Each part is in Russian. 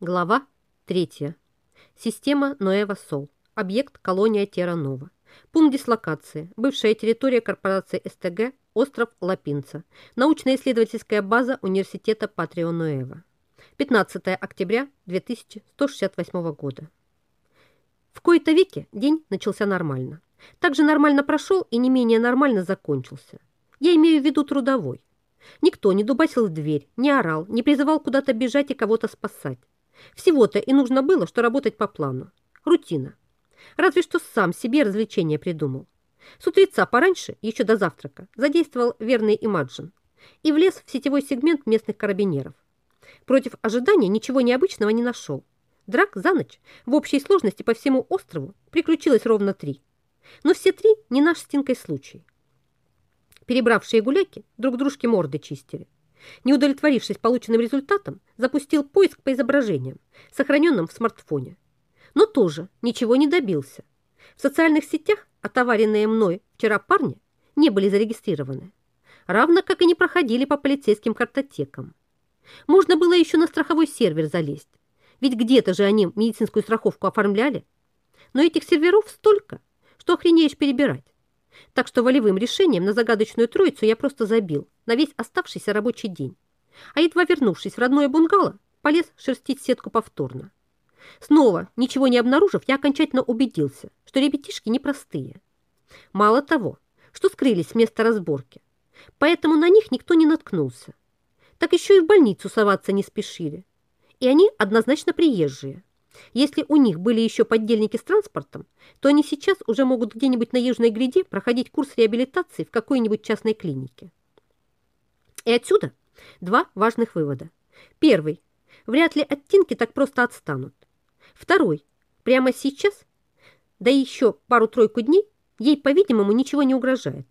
Глава 3. Система Ноэва Сол. Объект колония Терра-Нова. Пункт дислокации. Бывшая территория корпорации СТГ. Остров Лапинца. Научно-исследовательская база Университета Патрио Ноэва. 15 октября 2168 года. В кои-то веке день начался нормально. Также нормально прошел и не менее нормально закончился. Я имею в виду трудовой. Никто не дубасил в дверь, не орал, не призывал куда-то бежать и кого-то спасать. Всего-то и нужно было, что работать по плану. Рутина. Разве что сам себе развлечение придумал. С утреца пораньше, еще до завтрака, задействовал верный имаджин и влез в сетевой сегмент местных карабинеров. Против ожидания ничего необычного не нашел. Драк за ночь в общей сложности по всему острову приключилось ровно три. Но все три не наш с Тинкой случай. Перебравшие гуляки друг дружке морды чистили. Не удовлетворившись полученным результатом, запустил поиск по изображениям, сохраненным в смартфоне. Но тоже ничего не добился. В социальных сетях отоваренные мной вчера парни не были зарегистрированы, равно как и не проходили по полицейским картотекам. Можно было еще на страховой сервер залезть, ведь где-то же они медицинскую страховку оформляли. Но этих серверов столько, что охренеешь перебирать. Так что волевым решением на загадочную троицу я просто забил на весь оставшийся рабочий день. А едва вернувшись в родное бунгало, полез шерстить сетку повторно. Снова, ничего не обнаружив, я окончательно убедился, что ребятишки непростые. Мало того, что скрылись с места разборки, поэтому на них никто не наткнулся. Так еще и в больницу соваться не спешили. И они однозначно приезжие. Если у них были еще поддельники с транспортом, то они сейчас уже могут где-нибудь на Южной гряде проходить курс реабилитации в какой-нибудь частной клинике. И отсюда два важных вывода. Первый. Вряд ли оттенки так просто отстанут. Второй. Прямо сейчас, да еще пару-тройку дней, ей, по-видимому, ничего не угрожает.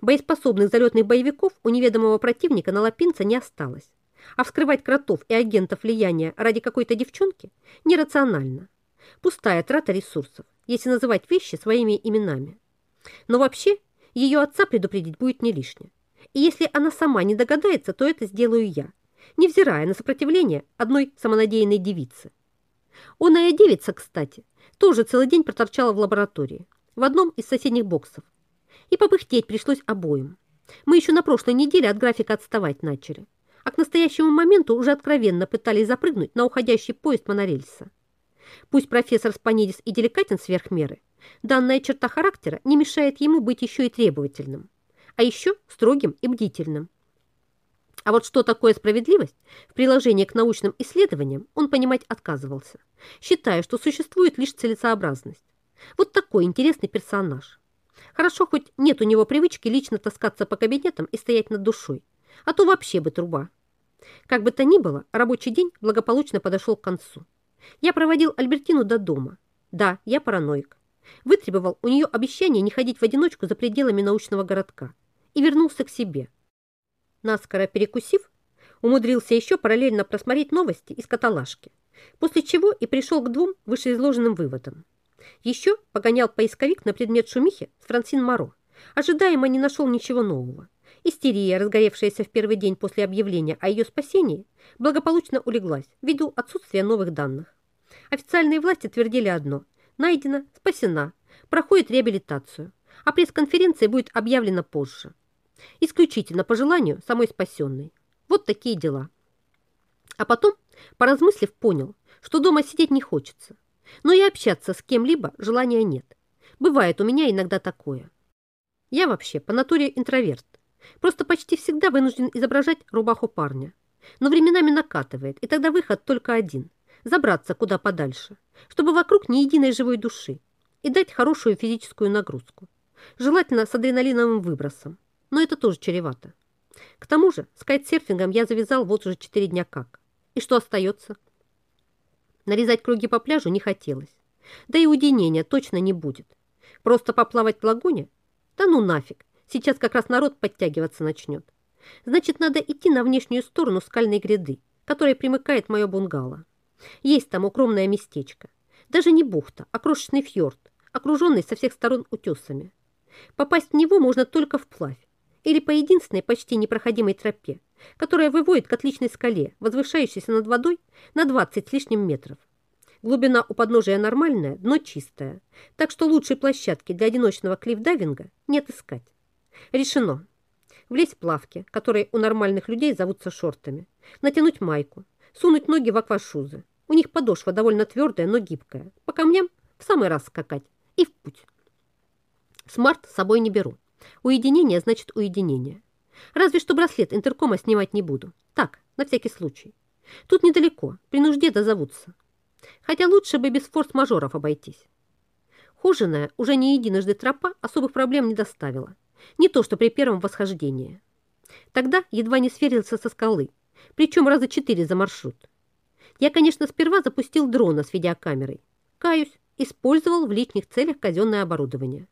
Боеспособных залетных боевиков у неведомого противника на Лапинца не осталось. А вскрывать кротов и агентов влияния ради какой-то девчонки нерационально. Пустая трата ресурсов, если называть вещи своими именами. Но вообще, ее отца предупредить будет не лишнее. И если она сама не догадается, то это сделаю я, невзирая на сопротивление одной самонадеянной девицы. Оная девица, кстати, тоже целый день проторчала в лаборатории, в одном из соседних боксов. И попыхтеть пришлось обоим. Мы еще на прошлой неделе от графика отставать начали а к настоящему моменту уже откровенно пытались запрыгнуть на уходящий поезд монорельса. Пусть профессор Спанидис и деликатен сверх меры, данная черта характера не мешает ему быть еще и требовательным, а еще строгим и бдительным. А вот что такое справедливость в приложении к научным исследованиям он понимать отказывался, считая, что существует лишь целесообразность. Вот такой интересный персонаж. Хорошо, хоть нет у него привычки лично таскаться по кабинетам и стоять над душой, а то вообще бы труба. Как бы то ни было, рабочий день благополучно подошел к концу. Я проводил Альбертину до дома. Да, я параноик. Вытребовал у нее обещание не ходить в одиночку за пределами научного городка и вернулся к себе. Наскоро перекусив, умудрился еще параллельно просмотреть новости из каталажки, после чего и пришел к двум вышеизложенным выводам. Еще погонял поисковик на предмет шумихи с Франсин Моро. Ожидаемо не нашел ничего нового. Истерия, разгоревшаяся в первый день после объявления о ее спасении, благополучно улеглась ввиду отсутствия новых данных. Официальные власти твердили одно – найдена, спасена, проходит реабилитацию, а пресс-конференция будет объявлена позже. Исключительно по желанию самой спасенной. Вот такие дела. А потом, поразмыслив, понял, что дома сидеть не хочется. Но и общаться с кем-либо желания нет. Бывает у меня иногда такое. Я вообще по натуре интроверт. Просто почти всегда вынужден изображать рубаху парня. Но временами накатывает, и тогда выход только один – забраться куда подальше, чтобы вокруг ни единой живой души и дать хорошую физическую нагрузку. Желательно с адреналиновым выбросом, но это тоже чревато. К тому же с кайтсерфингом я завязал вот уже 4 дня как. И что остается? Нарезать круги по пляжу не хотелось. Да и уединения точно не будет. Просто поплавать в лагуне? Да ну нафиг, Сейчас как раз народ подтягиваться начнет. Значит, надо идти на внешнюю сторону скальной гряды, которая примыкает мое бунгало. Есть там укромное местечко. Даже не бухта, а крошечный фьорд, окруженный со всех сторон утесами. Попасть в него можно только вплавь или по единственной почти непроходимой тропе, которая выводит к отличной скале, возвышающейся над водой на 20 с лишним метров. Глубина у подножия нормальная, дно чистое, так что лучшей площадки для одиночного клифф-дайвинга нет искать. Решено. Влезть в плавки, которые у нормальных людей зовутся шортами, натянуть майку, сунуть ноги в аквашузы. У них подошва довольно твердая, но гибкая. По камням в самый раз скакать и в путь. Смарт с собой не беру. Уединение значит уединение. Разве что браслет интеркома снимать не буду. Так, на всякий случай. Тут недалеко, при нужде дозовутся. Хотя лучше бы без форс-мажоров обойтись. Хоженая уже не единожды тропа особых проблем не доставила. Не то, что при первом восхождении. Тогда едва не сверился со скалы, причем раза четыре за маршрут. Я, конечно, сперва запустил дрона с видеокамерой. Каюсь, использовал в личных целях казенное оборудование.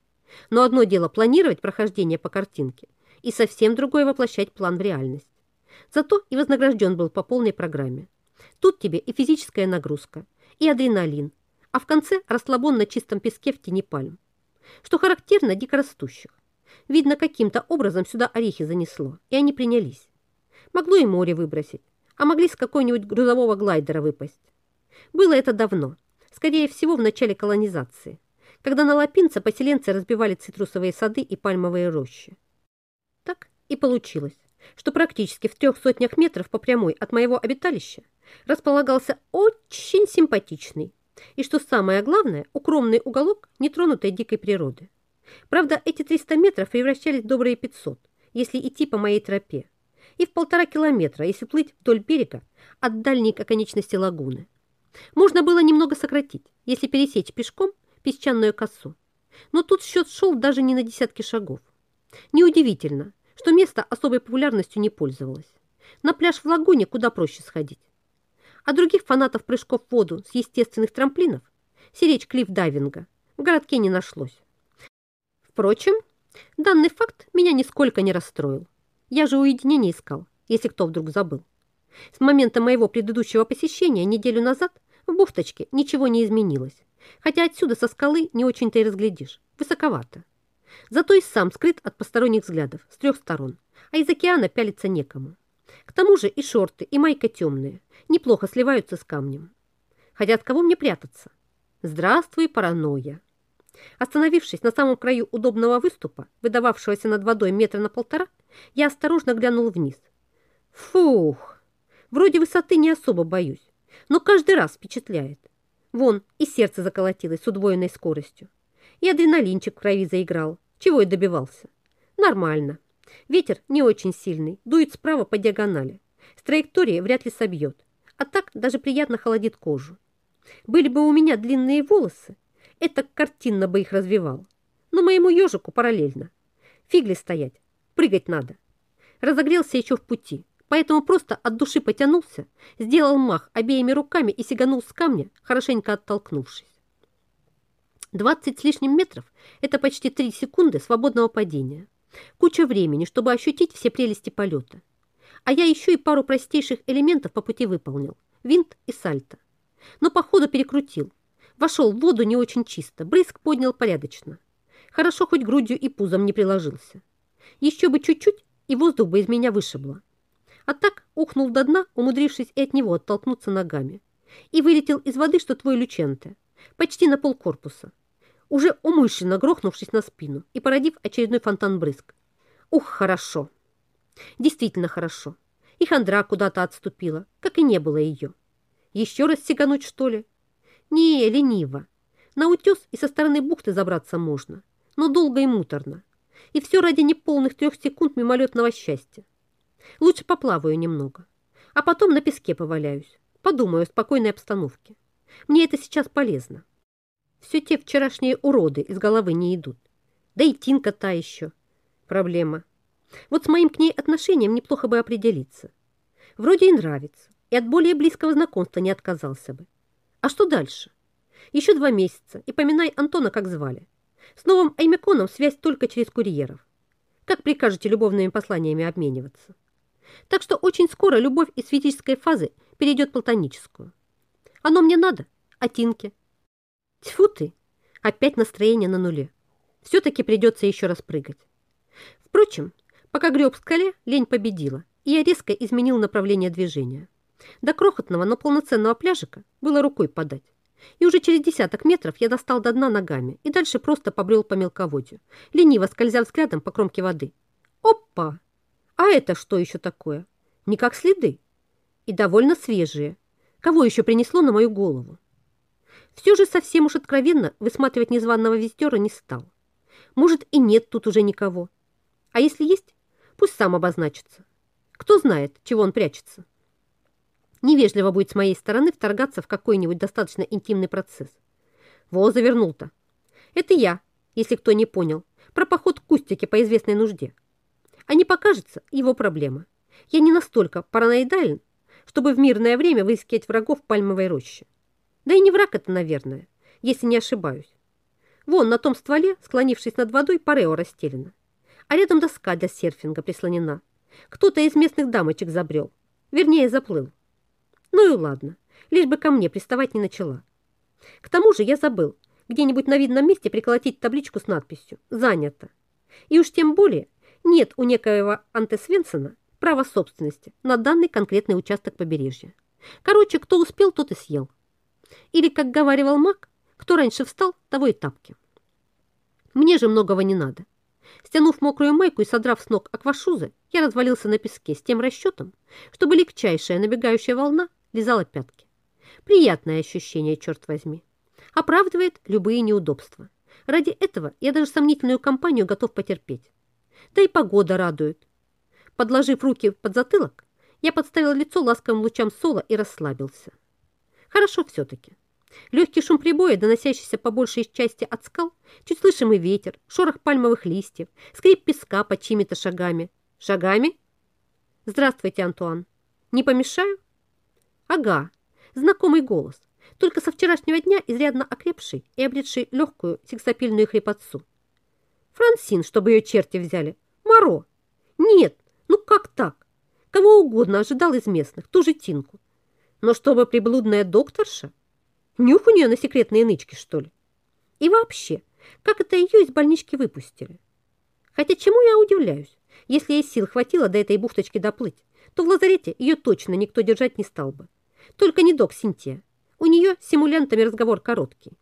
Но одно дело планировать прохождение по картинке, и совсем другое воплощать план в реальность. Зато и вознагражден был по полной программе. Тут тебе и физическая нагрузка, и адреналин, а в конце расслабон на чистом песке в тени пальм. Что характерно дикорастущих. Видно, каким-то образом сюда орехи занесло, и они принялись. Могло и море выбросить, а могли с какой-нибудь грузового глайдера выпасть. Было это давно, скорее всего, в начале колонизации, когда на Лапинце поселенцы разбивали цитрусовые сады и пальмовые рощи. Так и получилось, что практически в трех сотнях метров по прямой от моего обиталища располагался очень симпатичный и, что самое главное, укромный уголок нетронутой дикой природы. Правда, эти 300 метров превращались в добрые 500, если идти по моей тропе, и в полтора километра, если плыть вдоль берега от дальней оконечности лагуны. Можно было немного сократить, если пересечь пешком песчаную косу. Но тут счет шел даже не на десятки шагов. Неудивительно, что место особой популярностью не пользовалось. На пляж в лагуне куда проще сходить. А других фанатов прыжков в воду с естественных трамплинов, сиречь клифф-дайвинга, в городке не нашлось. Впрочем, данный факт меня нисколько не расстроил. Я же уединение искал, если кто вдруг забыл. С момента моего предыдущего посещения неделю назад в бухточке ничего не изменилось, хотя отсюда со скалы не очень-то и разглядишь, высоковато. Зато и сам скрыт от посторонних взглядов с трех сторон, а из океана пялиться некому. К тому же и шорты, и майка темные, неплохо сливаются с камнем. Хотя от кого мне прятаться? Здравствуй, паранойя. Остановившись на самом краю удобного выступа, выдававшегося над водой метра на полтора, я осторожно глянул вниз. Фух! Вроде высоты не особо боюсь, но каждый раз впечатляет. Вон, и сердце заколотилось с удвоенной скоростью. И адреналинчик в крови заиграл. Чего и добивался. Нормально. Ветер не очень сильный, дует справа по диагонали. С траектории вряд ли собьет. А так даже приятно холодит кожу. Были бы у меня длинные волосы, это картинно бы их развивал. Но моему ежику параллельно. Фигли стоять, прыгать надо. Разогрелся еще в пути, поэтому просто от души потянулся, сделал мах обеими руками и сиганул с камня, хорошенько оттолкнувшись. 20 с лишним метров – это почти 3 секунды свободного падения. Куча времени, чтобы ощутить все прелести полета. А я еще и пару простейших элементов по пути выполнил – винт и сальто. Но походу перекрутил. Вошел в воду не очень чисто, брызг поднял порядочно. Хорошо, хоть грудью и пузом не приложился. Еще бы чуть-чуть, и воздух бы из меня вышибло. А так ухнул до дна, умудрившись и от него оттолкнуться ногами. И вылетел из воды, что твой Люченте, почти на полкорпуса уже умышленно грохнувшись на спину и породив очередной фонтан брызг. Ух, хорошо! Действительно хорошо. И хандра куда-то отступила, как и не было ее. Еще раз сигануть, что ли? Не, лениво. На утес и со стороны бухты забраться можно, но долго и муторно. И все ради неполных трех секунд мимолетного счастья. Лучше поплаваю немного, а потом на песке поваляюсь. Подумаю о спокойной обстановке. Мне это сейчас полезно. Все те вчерашние уроды из головы не идут. Да и Тинка та еще. Проблема. Вот с моим к ней отношением неплохо бы определиться. Вроде и нравится, и от более близкого знакомства не отказался бы. А что дальше? Еще два месяца, и поминай Антона, как звали. С новым Аймеконом связь только через курьеров. Как прикажете любовными посланиями обмениваться? Так что очень скоро любовь из физической фазы перейдет в платоническую. Оно мне надо, а Тинке – Тьфу ты! Опять настроение на нуле. Все-таки придется еще раз прыгать. Впрочем, Пока греб к скале, лень победила, и я резко изменил направление движения. До крохотного, но полноценного пляжика было рукой подать. И уже через десяток метров я достал до дна ногами и дальше просто побрел по мелководью, лениво скользя взглядом по кромке воды. Опа! А это что еще такое? Не как следы. И довольно свежие. Кого еще принесло на мою голову? Все же совсем уж откровенно высматривать незваного визитера не стал. Может, и нет тут уже никого. А если есть, пусть сам обозначится. Кто знает, чего он прячется. Невежливо будет с моей стороны вторгаться в какой-нибудь достаточно интимный процесс. Во, завернул-то. Это я, если кто не понял, про поход к кустике по известной нужде. А не покажется его проблема. Я не настолько параноидален, чтобы в мирное время выискивать врагов пальмовой роще. Да и не враг это, наверное, если не ошибаюсь. Вон на том стволе, склонившись над водой, парео расстелена. А рядом доска для серфинга прислонена. Кто-то из местных дамочек забрел. Вернее, заплыл. Ну и ладно, лишь бы ко мне приставать не начала. К тому же я забыл где-нибудь на видном месте приколотить табличку с надписью «Занято». И уж тем более нет у некоего Анте Свенсона права собственности на данный конкретный участок побережья. Короче, кто успел, тот и съел. Или, как говаривал маг, кто раньше встал, того и тапки. Мне же многого не надо. Стянув мокрую майку и содрав с ног аквашузы, я развалился на песке с тем расчетом, чтобы легчайшая набегающая волна лизала пятки. Приятное ощущение, черт возьми. Оправдывает любые неудобства. Ради этого я даже сомнительную компанию готов потерпеть. Да и погода радует. Подложив руки под затылок, я подставил лицо ласковым лучам сола и расслабился. Хорошо все-таки. Легкий шум прибоя, доносящийся по большей части от скал, чуть слышимый ветер, шорох пальмовых листьев, скрип песка под чьими-то шагами. Шагами? Здравствуйте, Антуан. Не помешаю? Ага, знакомый голос, только со вчерашнего дня изрядно окрепший и обретший легкую сексапильную хрипотцу. Франсин, чтобы ее черти взяли. Моро. Нет, ну как так? Кого угодно ожидал из местных, ту же Тинку. Но чтобы приблудная докторша? Нюх у нее на секретные нычки, что ли? И вообще, как это ее из больнички выпустили? Хотя чему я удивляюсь? Если ей сил хватило до этой бухточки доплыть, то в лазарете ее точно никто держать не стал бы. Только не док Синтия. У нее с симулянтами разговор короткий.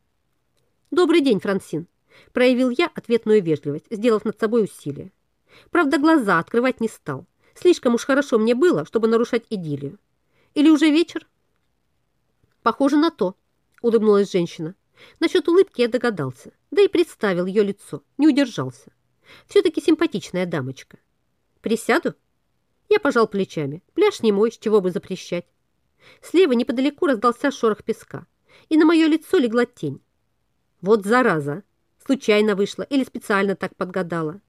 «Добрый день, Франсин», – проявил я ответную вежливость, сделав над собой усилие. Правда, глаза открывать не стал. Слишком уж хорошо мне было, чтобы нарушать идиллию. Или уже вечер? Похоже на то, улыбнулась женщина. Насчет улыбки я догадался, да и представил ее лицо, не удержался. Все-таки симпатичная дамочка. Присяду? Я пожал плечами. Пляж не мой, с чего бы запрещать. Слева неподалеку раздался шорох песка, и на мое лицо легла тень. Вот зараза! Случайно вышла или специально так подгадала.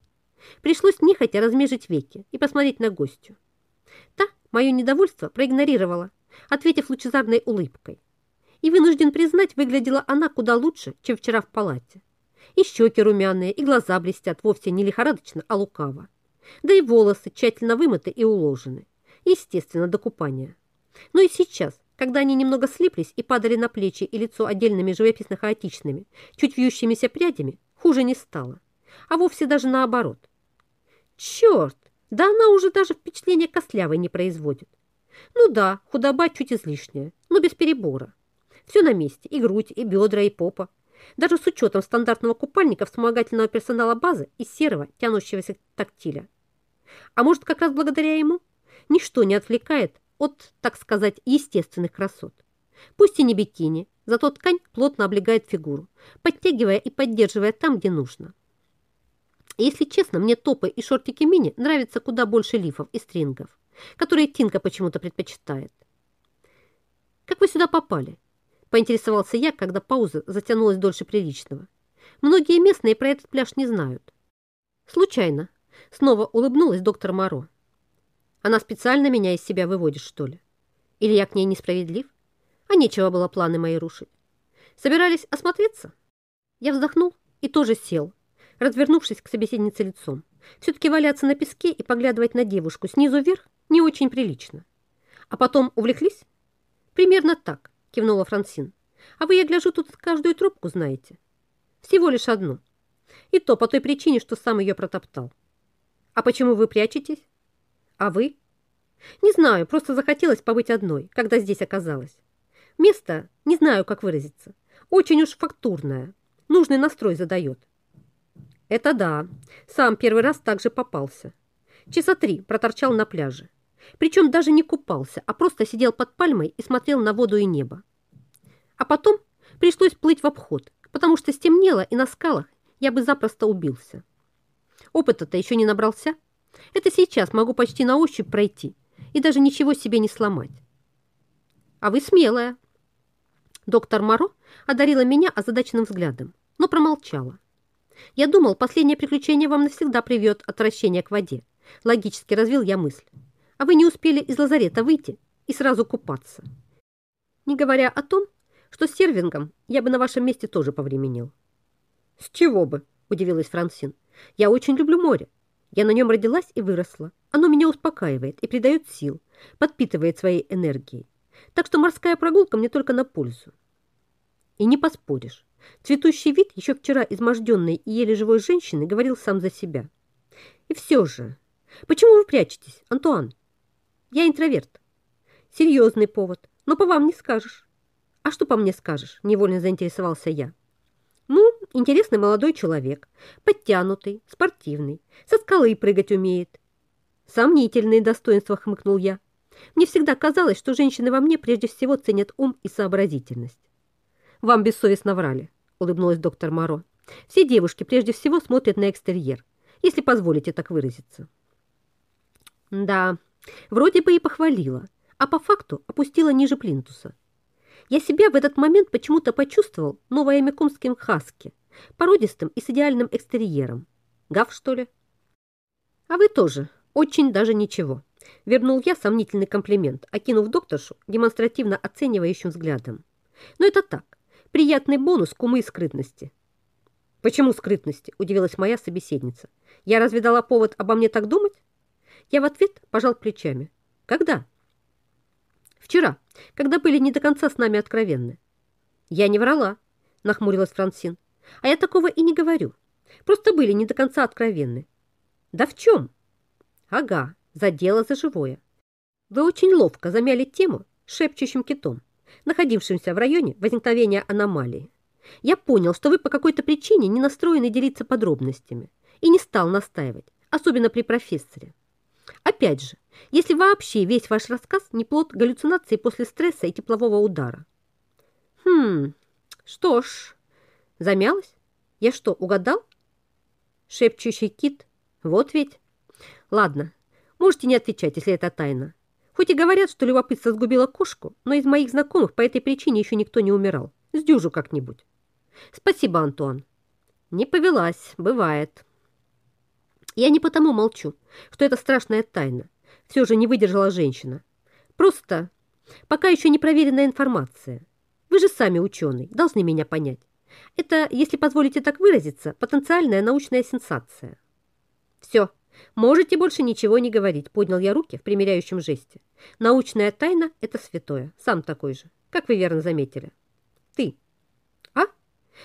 Пришлось нехотя размежить веки и посмотреть на гостью. Та мое недовольство проигнорировала, ответив лучезарной улыбкой. И вынужден признать, выглядела она куда лучше, чем вчера в палате. И щеки румяные, и глаза блестят вовсе не лихорадочно, а лукаво. Да и волосы тщательно вымыты и уложены. Естественно, до купания. Но и сейчас, когда они немного слиплись и падали на плечи и лицо отдельными живописно-хаотичными, чуть вьющимися прядями, хуже не стало. А вовсе даже наоборот. Черт! Да она уже даже впечатление костлявой не производит. Ну да, худоба чуть излишняя, но без перебора. Все на месте, и грудь, и бедра, и попа. Даже с учетом стандартного купальника вспомогательного персонала базы из серого, тянущегося тактиля. А может, как раз благодаря ему? Ничто не отвлекает от, так сказать, естественных красот. Пусть и не бикини, зато ткань плотно облегает фигуру, подтягивая и поддерживая там, где нужно. Если честно, мне топы и шортики мини нравятся куда больше лифов и стрингов, которые Тинка почему-то предпочитает. «Как вы сюда попали?» – поинтересовался я, когда пауза затянулась дольше приличного. «Многие местные про этот пляж не знают». «Случайно», – снова улыбнулась доктор Моро. «Она специально меня из себя выводит, что ли? Или я к ней несправедлив? А нечего было планы мои рушить. Собирались осмотреться?» Я вздохнул и тоже сел, развернувшись к собеседнице лицом. Все-таки валяться на песке и поглядывать на девушку снизу вверх не очень прилично. А потом увлеклись? Примерно так, кивнула Франсин. А вы, я гляжу, тут каждую трубку знаете. Всего лишь одну. И то по той причине, что сам ее протоптал. А почему вы прячетесь? А вы? Не знаю, просто захотелось побыть одной, когда здесь оказалась. Место, не знаю, как выразиться, очень уж фактурное. Нужный настрой задает. Это да, сам первый раз так же попался. Часа три проторчал на пляже. Причем даже не купался, а просто сидел под пальмой и смотрел на воду и небо. А потом пришлось плыть в обход, потому что стемнело, и на скалах я бы запросто убился. Опыта-то еще не набрался. Это сейчас могу почти на ощупь пройти и даже ничего себе не сломать. А вы смелая. Доктор Моро одарила меня озадаченным взглядом, но промолчала. Я думал, последнее приключение вам навсегда приведет отвращение к воде. Логически развил я мысль. А вы не успели из лазарета выйти и сразу купаться. Не говоря о том, что с сервингом я бы на вашем месте тоже повременил. С чего бы, удивилась Франсин. Я очень люблю море. Я на нем родилась и выросла. Оно меня успокаивает и придает сил, подпитывает своей энергией. Так что морская прогулка мне только на пользу. И не поспоришь. Цветущий вид еще вчера изможденной и еле живой женщины говорил сам за себя. И все же, почему вы прячетесь, Антуан? Я интроверт. Серьезный повод, но по вам не скажешь. А что по мне скажешь? Невольно заинтересовался я. Ну, интересный молодой человек, подтянутый, спортивный, со скалы прыгать умеет. Сомнительные достоинства, хмыкнул я. Мне всегда казалось, что женщины во мне прежде всего ценят ум и сообразительность. Вам бессовестно врали, улыбнулась доктор Моро. Все девушки прежде всего смотрят на экстерьер, если позволите так выразиться. Да, вроде бы и похвалила, а по факту опустила ниже плинтуса. Я себя в этот момент почему-то почувствовал новоямякомским хаски, породистым и с идеальным экстерьером. Гав, что ли? А вы тоже. Очень даже ничего. Вернул я сомнительный комплимент, окинув докторшу демонстративно оценивающим взглядом. Но это так, приятный бонус к умы и скрытности. Почему скрытности? Удивилась моя собеседница. Я разве дала повод обо мне так думать? Я в ответ пожал плечами. Когда? Вчера, когда были не до конца с нами откровенны. Я не врала, нахмурилась Франсин. А я такого и не говорю. Просто были не до конца откровенны. Да в чем? Ага, за дело за живое. Вы очень ловко замяли тему шепчущим китом, находившимся в районе возникновения аномалии. Я понял, что вы по какой-то причине не настроены делиться подробностями и не стал настаивать, особенно при профессоре. Опять же, если вообще весь ваш рассказ не плод галлюцинации после стресса и теплового удара. Хм, что ж, замялась? Я что, угадал? Шепчущий кит, вот ведь. Ладно, можете не отвечать, если это тайна. Хоть и говорят, что любопытство сгубило кошку, но из моих знакомых по этой причине еще никто не умирал. Сдюжу как-нибудь. Спасибо, Антуан. Не повелась, бывает. Я не потому молчу, что это страшная тайна. Все же не выдержала женщина. Просто пока еще не проверенная информация. Вы же сами ученый, должны меня понять. Это, если позволите так выразиться, потенциальная научная сенсация. Все, можете больше ничего не говорить, поднял я руки в примиряющем жесте. Научная тайна – это святое, сам такой же, как вы верно заметили. Ты. А?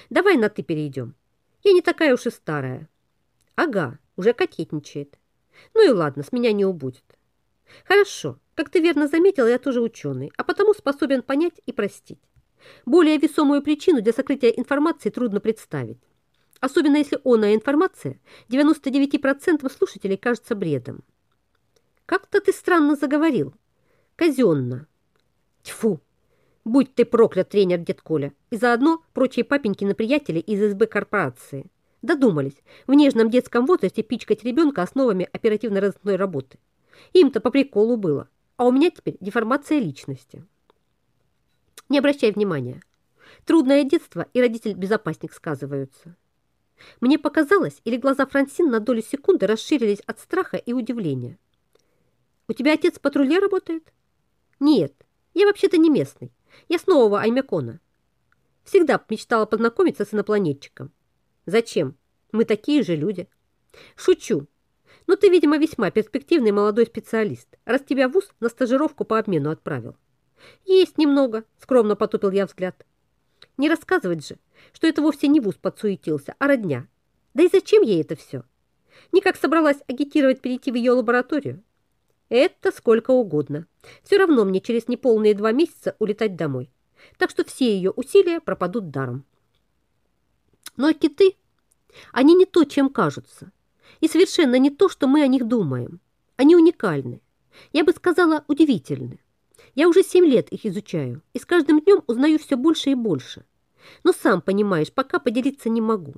Давай на «ты» перейдем. Я не такая уж и старая. Ага, уже кокетничает. Ну и ладно, с меня не убудет. Хорошо, как ты верно заметила, я тоже ученый, а потому способен понять и простить. Более весомую причину для сокрытия информации трудно представить. Особенно если оная информация 99% слушателей кажется бредом. Как-то ты странно заговорил. Казенно. Тьфу! Будь ты проклят, тренер дед Коля, и заодно прочие папенькины приятели из СБ корпорации. Додумались в нежном детском возрасте пичкать ребенка основами оперативно-розыскной работы. Им-то по приколу было, а у меня теперь деформация личности. Не обращай внимания. Трудное детство и родитель-безопасник сказываются. Мне показалось, или глаза Франсин на долю секунды расширились от страха и удивления. «У тебя отец в патруле работает?» «Нет, я вообще-то не местный. Я с нового Аймекона. Всегда мечтала познакомиться с инопланетчиком. Зачем? Мы такие же люди. Шучу. Но ты, видимо, весьма перспективный молодой специалист, раз тебя вуз на стажировку по обмену отправил. Есть немного, скромно потупил я взгляд. Не рассказывать же, что это вовсе не вуз подсуетился, а родня. Да и зачем ей это все? Никак собралась агитировать перейти в ее лабораторию. Это сколько угодно. Все равно мне через неполные два месяца улетать домой. Так что все ее усилия пропадут даром. Но киты, они не то, чем кажутся. И совершенно не то, что мы о них думаем. Они уникальны. Я бы сказала, удивительны. Я уже семь лет их изучаю, и с каждым днем узнаю все больше и больше. Но сам понимаешь, пока поделиться не могу.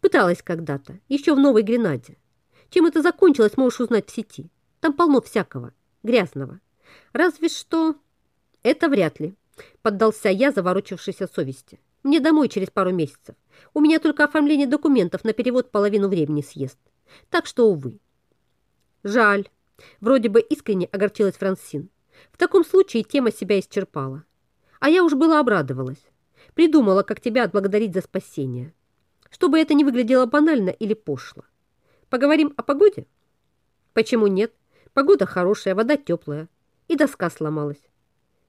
Пыталась когда-то, еще в Новой Гренаде. Чем это закончилось, можешь узнать в сети. Там полно всякого, грязного. Разве что... Это вряд ли, поддался я заворочившейся совести. Мне домой через пару месяцев. У меня только оформление документов на перевод половину времени съест. Так что, увы. Жаль. Вроде бы искренне огорчилась Франсин. В таком случае тема себя исчерпала. А я уж была обрадовалась. Придумала, как тебя отблагодарить за спасение. Чтобы это не выглядело банально или пошло. Поговорим о погоде? Почему нет? Погода хорошая, вода теплая. И доска сломалась.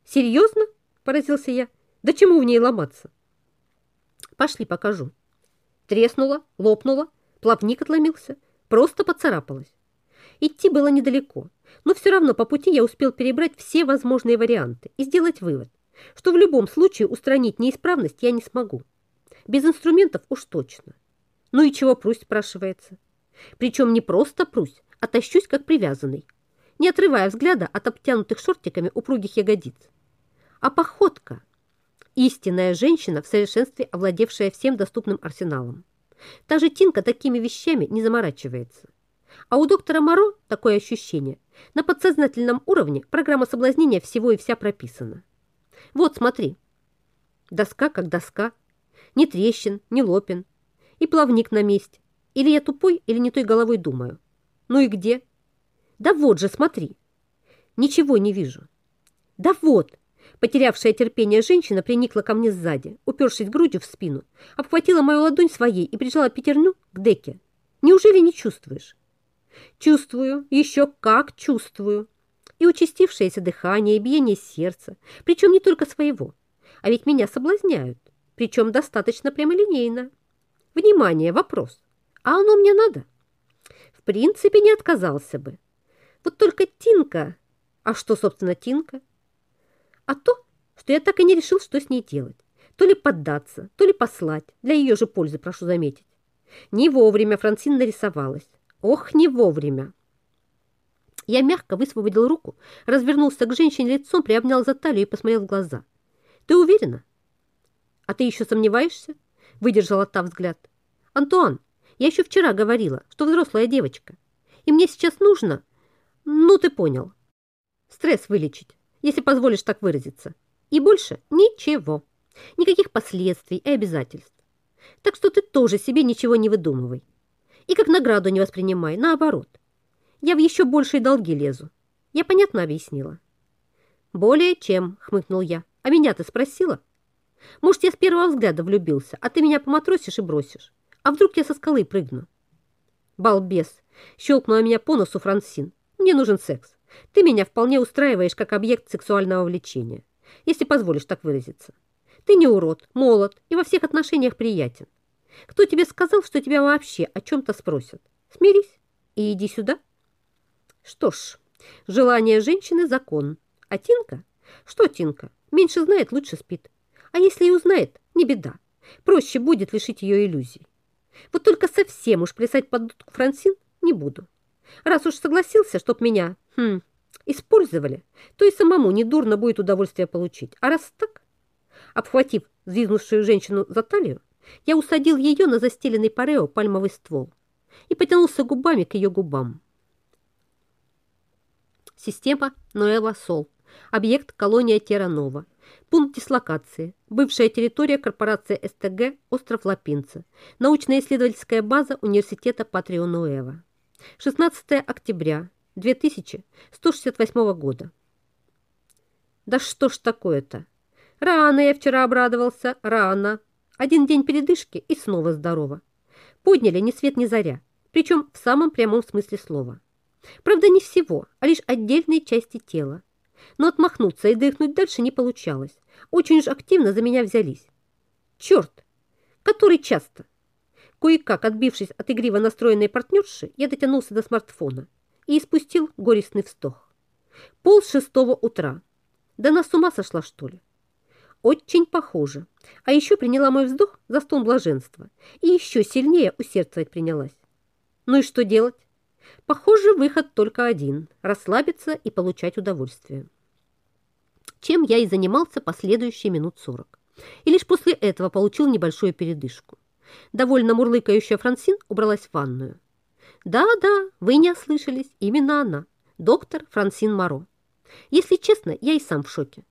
Серьезно? Поразился я. Да чему в ней ломаться? Пошли, покажу. Треснула, лопнула, плавник отломился, просто поцарапалась. Идти было недалеко, но все равно по пути я успел перебрать все возможные варианты и сделать вывод, что в любом случае устранить неисправность я не смогу. Без инструментов уж точно. Ну и чего прусь, спрашивается. Причем не просто прусь, а тащусь как привязанный, не отрывая взгляда от обтянутых шортиками упругих ягодиц. А походка – истинная женщина, в совершенстве овладевшая всем доступным арсеналом. Та же Тинка такими вещами не заморачивается. А у доктора Моро такое ощущение. На подсознательном уровне программа соблазнения всего и вся прописана. Вот, смотри. Доска как доска. Ни трещин, ни лопин. И плавник на месте. Или я тупой, или не той головой думаю. Ну и где? Да вот же, смотри. Ничего не вижу. Да вот. Потерявшая терпение женщина приникла ко мне сзади, упершись грудью в спину, обхватила мою ладонь своей и прижала пятерню к деке. Неужели не чувствуешь? Чувствую, еще как чувствую. И участившееся дыхание, биение сердца, причем не только своего. А ведь меня соблазняют, причем достаточно прямолинейно. Внимание, вопрос. А оно мне надо? В принципе, не отказался бы. Вот только Тинка... А что, собственно, Тинка? А то, что я так и не решил, что с ней делать. То ли поддаться, то ли послать. Для ее же пользы, прошу заметить. Не вовремя Франсин нарисовалась. Ох, не вовремя. Я мягко высвободил руку, развернулся к женщине лицом, приобнял за талию и посмотрел в глаза. «Ты уверена?» «А ты еще сомневаешься?» Выдержала та взгляд. «Антуан, я еще вчера говорила, что взрослая девочка. И мне сейчас нужно... Ну, ты понял. Стресс вылечить, если позволишь так выразиться. И больше ничего. Никаких последствий и обязательств. Так что ты тоже себе ничего не выдумывай. И как награду не воспринимай, наоборот. Я в еще большие долги лезу. Я понятно объяснила? Более чем, хмыкнул я. А меня ты спросила? Может, я с первого взгляда влюбился, а ты меня поматросишь и бросишь? А вдруг я со скалы прыгну? Балбес, щелкнула меня по носу Франсин. Мне нужен секс. Ты меня вполне устраиваешь как объект сексуального влечения, если позволишь так выразиться. Ты не урод, молод и во всех отношениях приятен. Кто тебе сказал, что тебя вообще о чем-то спросят? Смирись и иди сюда. Что ж, желание женщины – закон. А Тинка? Что Тинка? Меньше знает, лучше спит. А если и узнает, не беда. Проще будет лишить ее иллюзий. Вот только совсем уж плясать под дудку Франсин не буду. Раз уж согласился, чтоб меня хм, использовали, то и самому недурно будет удовольствие получить. А раз так, обхватив взвизгнувшую женщину за талию, я усадил ее на застеленный парео пальмовый ствол и потянулся губами к ее губам. Система Ноэла Сол. Объект колония Терранова. Пункт дислокации. Бывшая территория корпорации СТГ «Остров Лапинца». Научно-исследовательская база университета Патрио Нуэва. 16 октября 2168 года. Да что ж такое-то? Рано я вчера обрадовался, рано. Один день передышки и снова здорово. Подняли ни свет ни заря, причем в самом прямом смысле слова. Правда, не всего, а лишь отдельные части тела. Но отмахнуться и дыхнуть дальше не получалось. Очень уж активно за меня взялись. Черт! Который часто? Кое-как, отбившись от игриво настроенной партнерши, я дотянулся до смартфона и испустил горестный вздох. Пол шестого утра. Да она с ума сошла, что ли? Очень похоже. А еще приняла мой вздох за стон блаженства и еще сильнее усердствовать принялась. Ну и что делать? Похоже, выход только один – расслабиться и получать удовольствие. Чем я и занимался последующие минут сорок. И лишь после этого получил небольшую передышку. Довольно мурлыкающая Франсин убралась в ванную. Да-да, вы не ослышались, именно она, доктор Франсин Моро. Если честно, я и сам в шоке.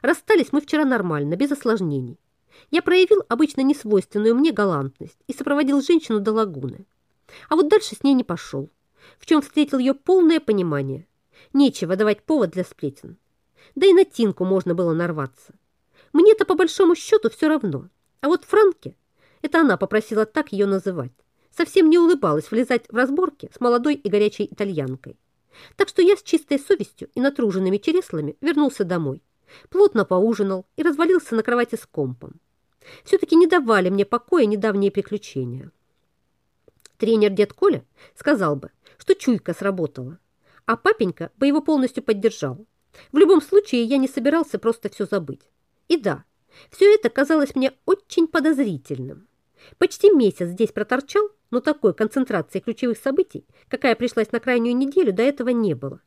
Расстались мы вчера нормально, без осложнений. Я проявил обычно несвойственную мне галантность и сопроводил женщину до лагуны. А вот дальше с ней не пошел, в чем встретил ее полное понимание. Нечего давать повод для сплетен. Да и на Тинку можно было нарваться. Мне-то по большому счету все равно. А вот Франке, это она попросила так ее называть, совсем не улыбалась влезать в разборки с молодой и горячей итальянкой. Так что я с чистой совестью и натруженными череслами вернулся домой, плотно поужинал и развалился на кровати с компом. Все-таки не давали мне покоя недавние приключения. Тренер дед Коля сказал бы, что чуйка сработала, а папенька бы его полностью поддержал. В любом случае я не собирался просто все забыть. И да, все это казалось мне очень подозрительным. Почти месяц здесь проторчал, но такой концентрации ключевых событий, какая пришлась на крайнюю неделю, до этого не было.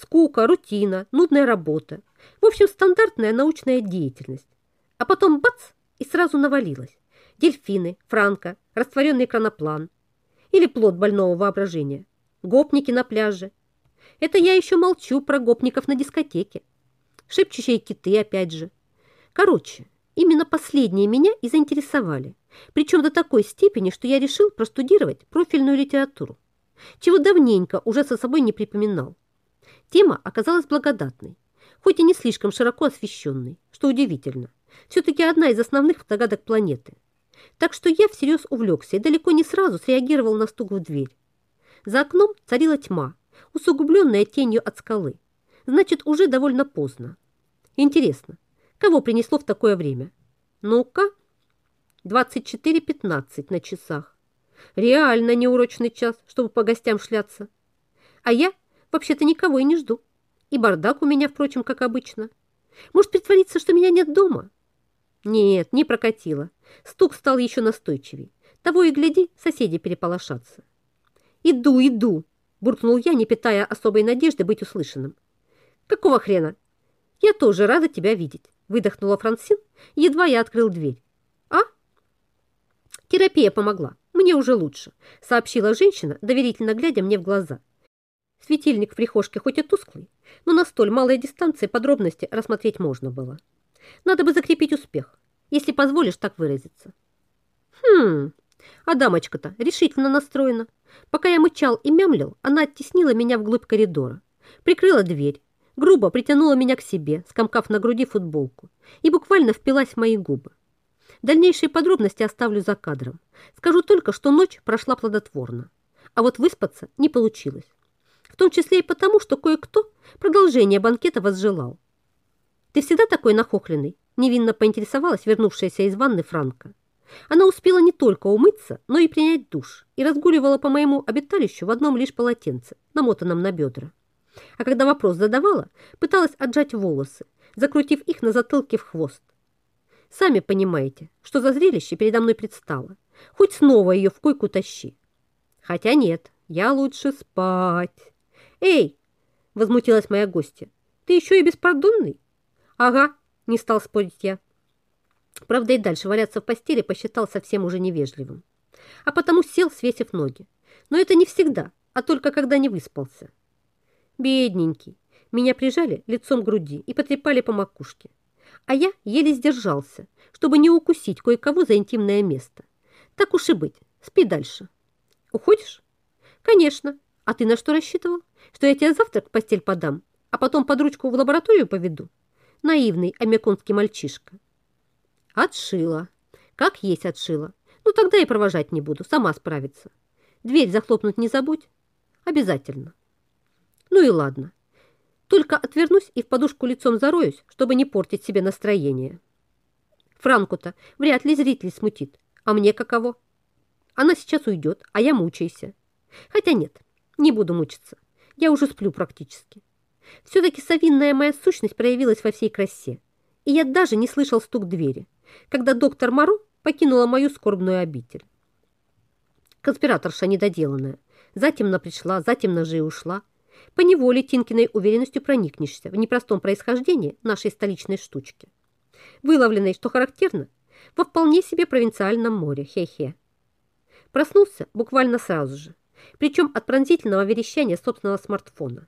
Скука, рутина, нудная работа. В общем, стандартная научная деятельность. А потом бац, и сразу навалилось. Дельфины, франко, растворенный экраноплан. Или плод больного воображения. Гопники на пляже. Это я еще молчу про гопников на дискотеке. Шепчущие киты опять же. Короче, именно последние меня и заинтересовали. Причем до такой степени, что я решил простудировать профильную литературу, чего давненько уже со собой не припоминал. Тема оказалась благодатной, хоть и не слишком широко освещенной, что удивительно. Все-таки одна из основных загадок планеты. Так что я всерьез увлекся и далеко не сразу среагировал на стук в дверь. За окном царила тьма, усугубленная тенью от скалы. Значит, уже довольно поздно. Интересно, кого принесло в такое время? Ну-ка, 24.15 на часах. Реально неурочный час, чтобы по гостям шляться. А я вообще-то никого и не жду. И бардак у меня, впрочем, как обычно. Может притвориться, что меня нет дома? Нет, не прокатило. Стук стал еще настойчивей. Того и гляди, соседи переполошатся. «Иду, иду!» – буркнул я, не питая особой надежды быть услышанным. «Какого хрена?» «Я тоже рада тебя видеть», – выдохнула Франсин, едва я открыл дверь. «А?» «Терапия помогла. Мне уже лучше», – сообщила женщина, доверительно глядя мне в глаза. Светильник в прихожке хоть и тусклый, но на столь малой дистанции подробности рассмотреть можно было. Надо бы закрепить успех, если позволишь так выразиться. Хм, а дамочка-то решительно настроена. Пока я мычал и мямлил, она оттеснила меня вглубь коридора, прикрыла дверь, грубо притянула меня к себе, скомкав на груди футболку, и буквально впилась в мои губы. Дальнейшие подробности оставлю за кадром. Скажу только, что ночь прошла плодотворно. А вот выспаться не получилось. В том числе и потому, что кое-кто продолжение банкета возжелал. «Ты всегда такой нахохленный?» невинно поинтересовалась вернувшаяся из ванны Франка. Она успела не только умыться, но и принять душ и разгуливала по моему обиталищу в одном лишь полотенце, намотанном на бедра. А когда вопрос задавала, пыталась отжать волосы, закрутив их на затылке в хвост. Сами понимаете, что за зрелище передо мной предстало. Хоть снова ее в койку тащи. Хотя нет, я лучше спать. Эй, возмутилась моя гостья, ты еще и беспардонный? Ага, не стал спорить я. Правда, и дальше валяться в постели посчитал совсем уже невежливым. А потому сел, свесив ноги. Но это не всегда, а только когда не выспался. Бедненький. Меня прижали лицом к груди и потрепали по макушке а я еле сдержался, чтобы не укусить кое-кого за интимное место. Так уж и быть, спи дальше. Уходишь? Конечно. А ты на что рассчитывал? Что я тебе завтрак в постель подам, а потом под ручку в лабораторию поведу? Наивный амеконский мальчишка. Отшила. Как есть отшила. Ну, тогда и провожать не буду, сама справится. Дверь захлопнуть не забудь. Обязательно. Ну и ладно. Только отвернусь и в подушку лицом зароюсь, чтобы не портить себе настроение. Франку-то вряд ли зритель смутит. А мне каково? Она сейчас уйдет, а я мучайся. Хотя нет, не буду мучиться. Я уже сплю практически. Все-таки совинная моя сущность проявилась во всей красе. И я даже не слышал стук двери, когда доктор Мару покинула мою скорбную обитель. Конспираторша недоделанная. Затемно пришла, затемно же и ушла. По неволе Тинкиной уверенностью проникнешься в непростом происхождении нашей столичной штучки. Выловленной, что характерно, во вполне себе провинциальном море. Хе-хе. Проснулся буквально сразу же, причем от пронзительного верещания собственного смартфона.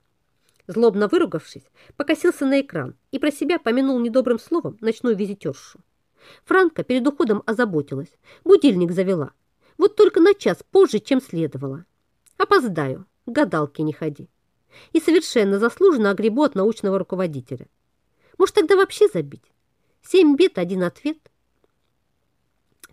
Злобно выругавшись, покосился на экран и про себя помянул недобрым словом ночную визитершу. Франка перед уходом озаботилась, будильник завела. Вот только на час позже, чем следовало. Опоздаю, гадалки не ходи. И совершенно заслуженно огребу от научного руководителя. Может, тогда вообще забить? Семь бед, один ответ.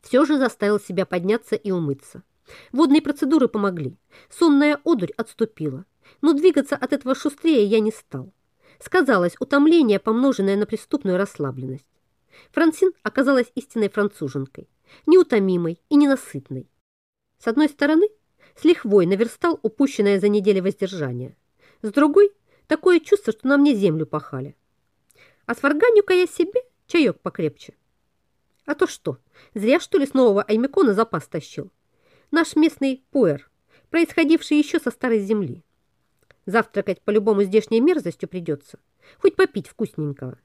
Все же заставил себя подняться и умыться. Водные процедуры помогли. Сонная одурь отступила. Но двигаться от этого шустрее я не стал. Сказалось утомление, помноженное на преступную расслабленность. Франсин оказалась истинной француженкой, неутомимой и ненасытной. С одной стороны, с лихвой наверстал упущенное за неделю воздержание. С другой, такое чувство, что на мне землю пахали. А сварганю-ка я себе чаек покрепче. А то что, зря что ли с нового Аймекона запас тащил? Наш местный пуэр, происходивший еще со старой земли. Завтракать по-любому здешней мерзостью придется, хоть попить вкусненького.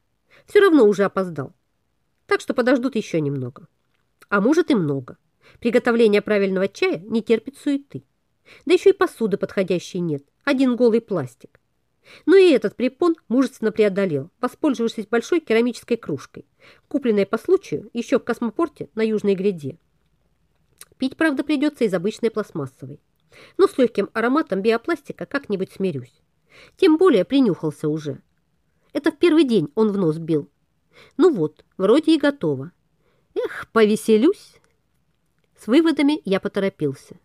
Все равно уже опоздал. Так что подождут еще немного. А может и много. Приготовление правильного чая не терпит суеты. Да еще и посуды подходящей нет. Один голый пластик. Но и этот препон мужественно преодолел, воспользовавшись большой керамической кружкой, купленной по случаю еще в космопорте на Южной гряде. Пить, правда, придется из обычной пластмассовой. Но с легким ароматом биопластика как-нибудь смирюсь. Тем более принюхался уже. Это в первый день он в нос бил. Ну вот, вроде и готово. Эх, повеселюсь. С выводами я поторопился.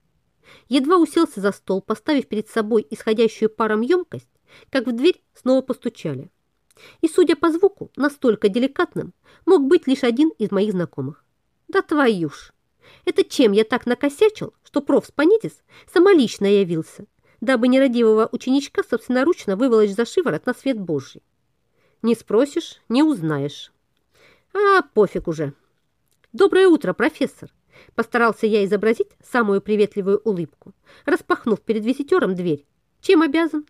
Едва уселся за стол, поставив перед собой исходящую паром емкость, как в дверь снова постучали. И, судя по звуку, настолько деликатным, мог быть лишь один из моих знакомых. Да твою ж! Это чем я так накосячил, что проф. Спанидис самолично явился, дабы нерадивого ученичка собственноручно выволочь за шиворот на свет Божий. Не спросишь, не узнаешь. А, пофиг уже. Доброе утро, профессор. Постарался я изобразить самую приветливую улыбку, распахнув перед визитером дверь. Чем обязан?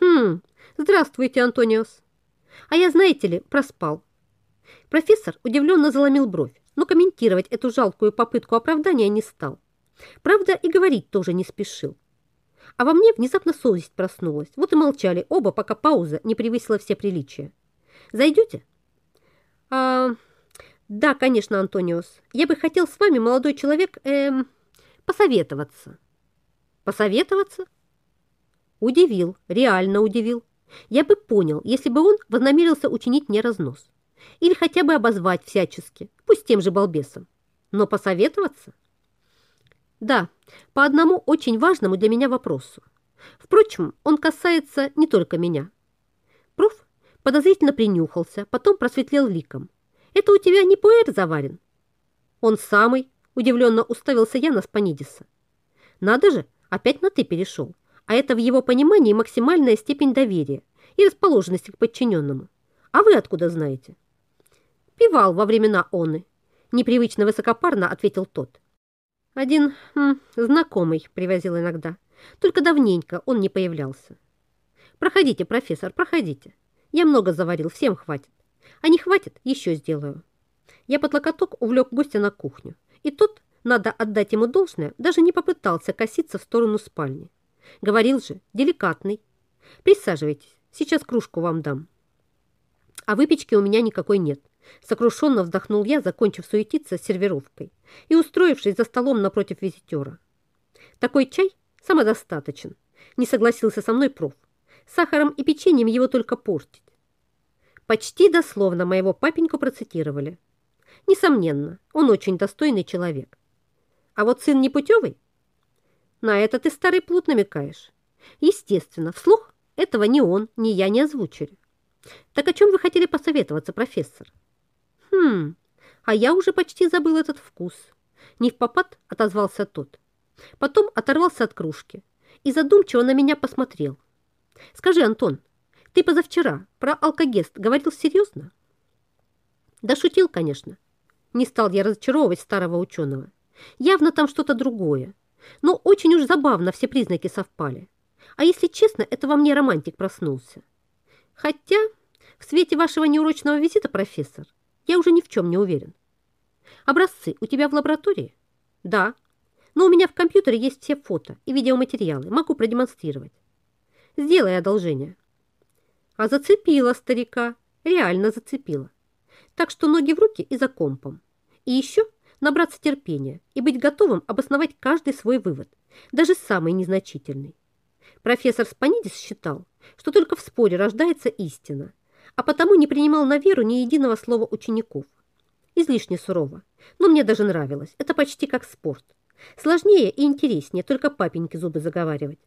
Хм, здравствуйте, Антониос. А я, знаете ли, проспал. Профессор удивленно заломил бровь, но комментировать эту жалкую попытку оправдания не стал. Правда, и говорить тоже не спешил. А во мне внезапно совесть проснулась. Вот и молчали оба, пока пауза не превысила все приличия. «Зайдете?» а, «Да, конечно, Антониос. Я бы хотел с вами, молодой человек, эм, посоветоваться». «Посоветоваться?» Удивил, реально удивил. Я бы понял, если бы он вознамерился учинить мне разнос. Или хотя бы обозвать всячески, пусть тем же балбесом. Но посоветоваться? Да, по одному очень важному для меня вопросу. Впрочем, он касается не только меня. Проф подозрительно принюхался, потом просветлел ликом. «Это у тебя не поэт заварен?» «Он самый», — удивленно уставился я на Спанидиса. «Надо же, опять на «ты» перешел, а это в его понимании максимальная степень доверия и расположенности к подчиненному. А вы откуда знаете?» «Пивал во времена оны», — непривычно высокопарно ответил тот. Один м, знакомый привозил иногда. Только давненько он не появлялся. Проходите, профессор, проходите. Я много заварил, всем хватит. А не хватит, еще сделаю. Я под локоток увлек гостя на кухню. И тот, надо отдать ему должное, даже не попытался коситься в сторону спальни. Говорил же, деликатный. Присаживайтесь, сейчас кружку вам дам. А выпечки у меня никакой нет. Сокрушенно вздохнул я, закончив суетиться с сервировкой и устроившись за столом напротив визитера. Такой чай самодостаточен, не согласился со мной проф. Сахаром и печеньем его только портить. Почти дословно моего папеньку процитировали. Несомненно, он очень достойный человек. А вот сын непутевый? На это ты, старый плут, намекаешь. Естественно, вслух этого ни он, ни я не озвучили. Так о чем вы хотели посоветоваться, профессор? Хм, а я уже почти забыл этот вкус. Не в попад отозвался тот. Потом оторвался от кружки и задумчиво на меня посмотрел. Скажи, Антон, ты позавчера про алкогест говорил серьезно? Да шутил, конечно. Не стал я разочаровывать старого ученого. Явно там что-то другое. Но очень уж забавно все признаки совпали. А если честно, это во мне романтик проснулся. Хотя в свете вашего неурочного визита, профессор, я уже ни в чем не уверен. Образцы у тебя в лаборатории? Да. Но у меня в компьютере есть все фото и видеоматериалы. Могу продемонстрировать. Сделай одолжение. А зацепила старика. Реально зацепила. Так что ноги в руки и за компом. И еще набраться терпения и быть готовым обосновать каждый свой вывод, даже самый незначительный. Профессор Спанидис считал, что только в споре рождается истина, а потому не принимал на веру ни единого слова учеников. Излишне сурово, но мне даже нравилось. Это почти как спорт. Сложнее и интереснее только папеньке зубы заговаривать.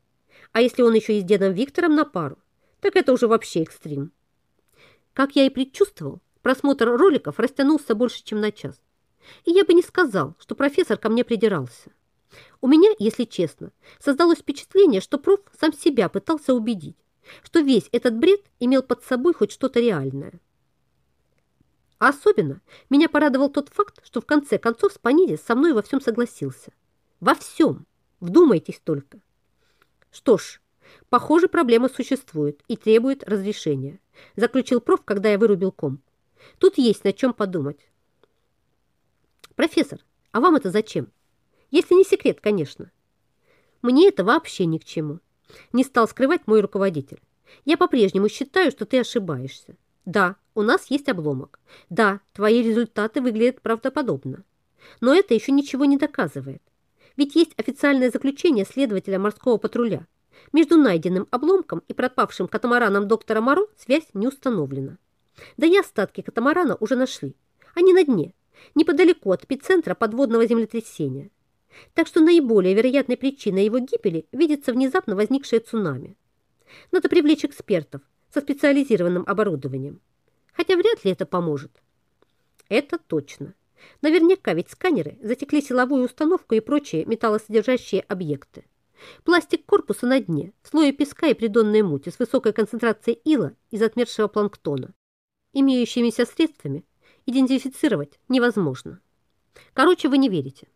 А если он еще и с дедом Виктором на пару, так это уже вообще экстрим. Как я и предчувствовал, просмотр роликов растянулся больше, чем на час. И я бы не сказал, что профессор ко мне придирался. У меня, если честно, создалось впечатление, что проф сам себя пытался убедить, что весь этот бред имел под собой хоть что-то реальное. Особенно меня порадовал тот факт, что в конце концов Спанидис со мной во всем согласился. Во всем! Вдумайтесь только. Что ж, похоже, проблема существует и требует разрешения, заключил проф, когда я вырубил комп. Тут есть над чем подумать. Профессор, а вам это зачем? Если не секрет, конечно. Мне это вообще ни к чему. Не стал скрывать мой руководитель. Я по-прежнему считаю, что ты ошибаешься. Да, у нас есть обломок. Да, твои результаты выглядят правдоподобно. Но это еще ничего не доказывает. Ведь есть официальное заключение следователя морского патруля. Между найденным обломком и пропавшим катамараном доктора Моро связь не установлена. Да и остатки катамарана уже нашли. Они на дне, неподалеку от эпицентра подводного землетрясения. Так что наиболее вероятной причиной его гибели видится внезапно возникшее цунами. Надо привлечь экспертов со специализированным оборудованием. Хотя вряд ли это поможет. Это точно. Наверняка ведь сканеры затекли силовую установку и прочие металлосодержащие объекты. Пластик корпуса на дне, в слое песка и придонной мути с высокой концентрацией ила из отмершего планктона. Имеющимися средствами идентифицировать невозможно. Короче, вы не верите.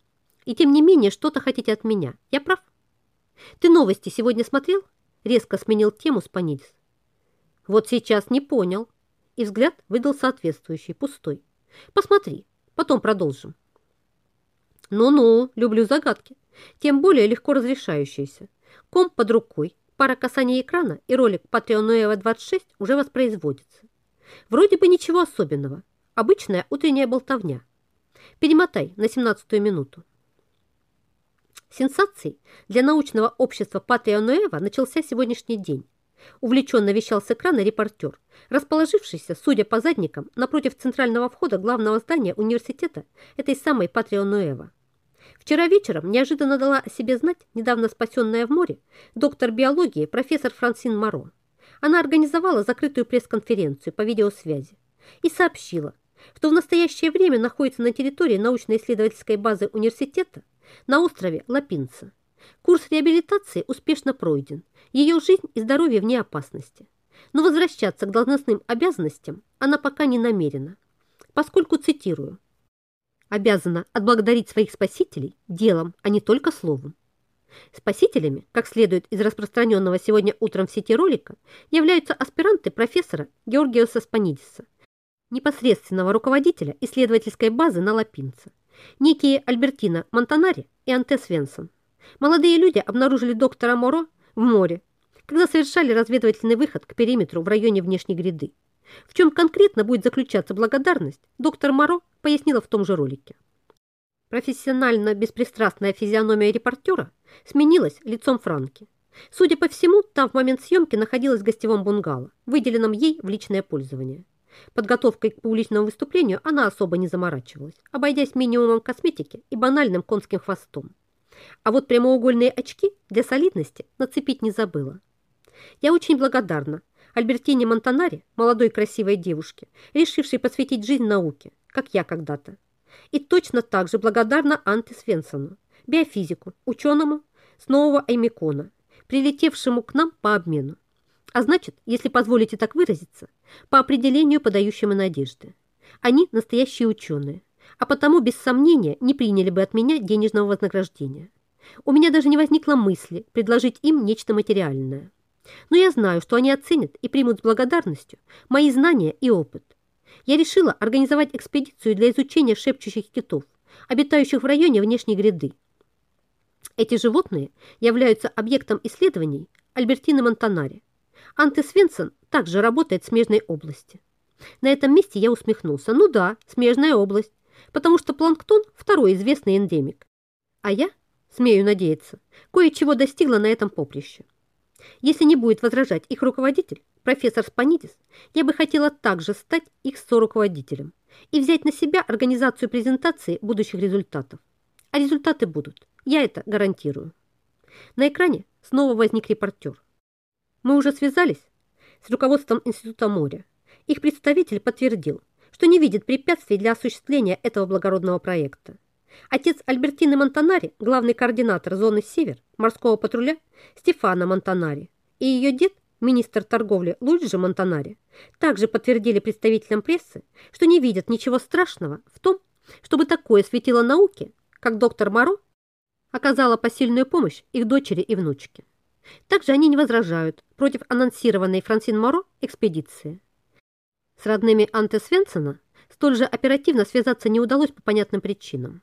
И тем не менее что-то хотите от меня. Я прав? Ты новости сегодня смотрел? Резко сменил тему Спанидис. Вот сейчас не понял. И взгляд выдал соответствующий, пустой. Посмотри, потом продолжим. Ну-ну, люблю загадки. Тем более легко разрешающиеся. Комп под рукой, пара касаний экрана и ролик Patreon Nueva 26 уже воспроизводится. Вроде бы ничего особенного. Обычная утренняя болтовня. Перемотай на 17-ю минуту. Сенсацией для научного общества Патрия Ноэва начался сегодняшний день. Увлеченно вещал с экрана репортер, расположившийся, судя по задникам, напротив центрального входа главного здания университета этой самой Патрия Ноэва. Вчера вечером неожиданно дала о себе знать недавно спасенная в море доктор биологии профессор Франсин Моро. Она организовала закрытую пресс-конференцию по видеосвязи и сообщила, что в настоящее время находится на территории научно-исследовательской базы университета на острове Лапинца. Курс реабилитации успешно пройден, ее жизнь и здоровье вне опасности. Но возвращаться к должностным обязанностям она пока не намерена, поскольку, цитирую, «обязана отблагодарить своих спасителей делом, а не только словом». Спасителями, как следует из распространенного сегодня утром в сети ролика, являются аспиранты профессора Георгиоса Спанидиса, непосредственного руководителя исследовательской базы на Лапинце, некие Альбертина Монтанари и Анте Свенсон. Молодые люди обнаружили доктора Моро в море, когда совершали разведывательный выход к периметру в районе внешней гряды. В чем конкретно будет заключаться благодарность, доктор Моро пояснила в том же ролике. Профессионально беспристрастная физиономия репортера сменилась лицом Франки. Судя по всему, там в момент съемки находилась в гостевом бунгало, выделенном ей в личное пользование. Подготовкой к публичному выступлению она особо не заморачивалась, обойдясь минимумом косметики и банальным конским хвостом. А вот прямоугольные очки для солидности нацепить не забыла. Я очень благодарна Альбертине Монтанаре, молодой красивой девушке, решившей посвятить жизнь науке, как я когда-то. И точно так же благодарна Анте Свенсону, биофизику, ученому с нового Аймикона, прилетевшему к нам по обмену. А значит, если позволите так выразиться, по определению подающему надежды. Они настоящие ученые, а потому без сомнения не приняли бы от меня денежного вознаграждения. У меня даже не возникло мысли предложить им нечто материальное. Но я знаю, что они оценят и примут с благодарностью мои знания и опыт. Я решила организовать экспедицию для изучения шепчущих китов, обитающих в районе внешней гряды. Эти животные являются объектом исследований Альбертины Монтанари. Анте Свенсон также работает в смежной области. На этом месте я усмехнулся. Ну да, смежная область, потому что планктон – второй известный эндемик. А я, смею надеяться, кое-чего достигла на этом поприще. Если не будет возражать их руководитель, профессор Спанидис, я бы хотела также стать их соруководителем и взять на себя организацию презентации будущих результатов. А результаты будут, я это гарантирую. На экране снова возник репортер. Мы уже связались с руководством Института моря. Их представитель подтвердил, что не видит препятствий для осуществления этого благородного проекта. Отец Альбертины Монтанари, главный координатор зоны «Север» морского патруля Стефана Монтанари и ее дед, министр торговли Луиджи Монтанари, также подтвердили представителям прессы, что не видят ничего страшного в том, чтобы такое светило науке, как доктор Моро, оказала посильную помощь их дочери и внучке. Также они не возражают против анонсированной Франсин Моро экспедиции. С родными Анте Свенсона столь же оперативно связаться не удалось по понятным причинам.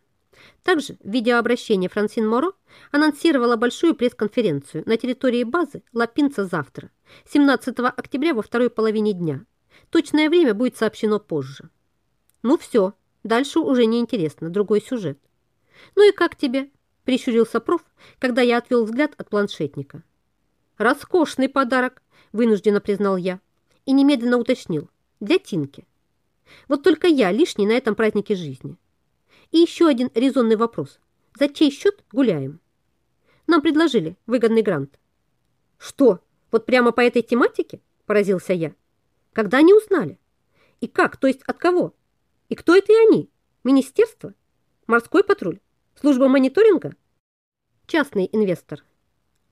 Также в видеообращении Франсин Моро анонсировала большую пресс-конференцию на территории базы Лапинца завтра, 17 октября во второй половине дня. Точное время будет сообщено позже. Ну все, дальше уже не интересно, другой сюжет. Ну и как тебе? Прищурился проф, когда я отвел взгляд от планшетника. Роскошный подарок, вынужденно признал я и немедленно уточнил. Для Тинки. Вот только я лишний на этом празднике жизни. И еще один резонный вопрос. За чей счет гуляем? Нам предложили выгодный грант. Что, вот прямо по этой тематике? Поразился я. Когда они узнали? И как, то есть от кого? И кто это и они? Министерство? Морской патруль? Служба мониторинга? Частный инвестор.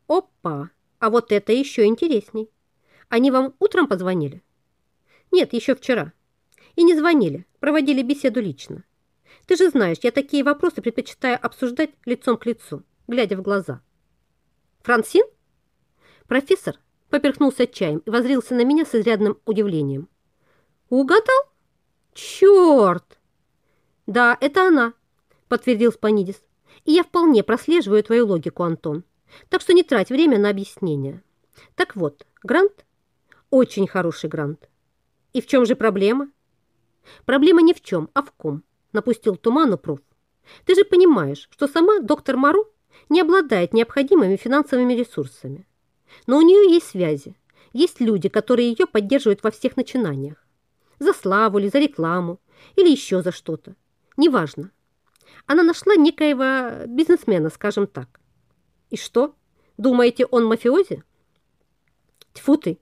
Опа! А вот это еще интересней. Они вам утром позвонили? Нет, еще вчера. И не звонили, проводили беседу лично. Ты же знаешь, я такие вопросы предпочитаю обсуждать лицом к лицу, глядя в глаза. Франсин? Профессор поперхнулся чаем и возрился на меня с изрядным удивлением. Угадал? Черт! Да, это она, подтвердил Спанидис. И я вполне прослеживаю твою логику, Антон. Так что не трать время на объяснение. Так вот, грант – очень хороший грант. И в чем же проблема? Проблема не в чем, а в ком напустил туману проф. Ты же понимаешь, что сама доктор Мару не обладает необходимыми финансовыми ресурсами. Но у нее есть связи, есть люди, которые ее поддерживают во всех начинаниях. За славу или за рекламу, или еще за что-то. Неважно. Она нашла некоего бизнесмена, скажем так. И что? Думаете, он мафиози? Тьфу ты!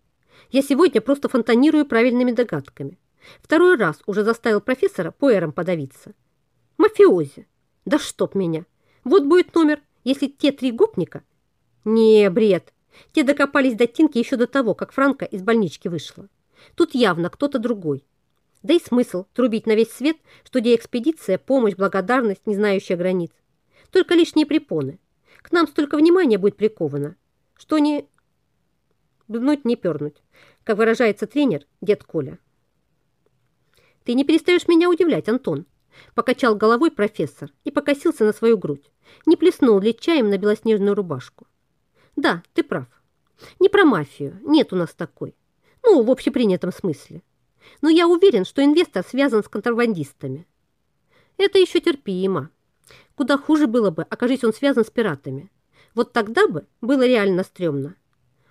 Я сегодня просто фонтанирую правильными догадками. Второй раз уже заставил профессора пуэром подавиться. Мафиози. Да чтоб меня. Вот будет номер, если те три гопника... Не, бред. Те докопались до Тинки еще до того, как Франка из больнички вышла. Тут явно кто-то другой. Да и смысл трубить на весь свет, что где экспедиция, помощь, благодарность, не знающая границ. Только лишние препоны. К нам столько внимания будет приковано, что не... Бнуть не пернуть, как выражается тренер дед Коля. «Ты не перестаешь меня удивлять, Антон!» Покачал головой профессор и покосился на свою грудь. Не плеснул ли чаем на белоснежную рубашку. «Да, ты прав. Не про мафию. Нет у нас такой. Ну, в общепринятом смысле. Но я уверен, что инвестор связан с контрабандистами. Это еще терпимо. Куда хуже было бы, окажись он связан с пиратами. Вот тогда бы было реально стрёмно.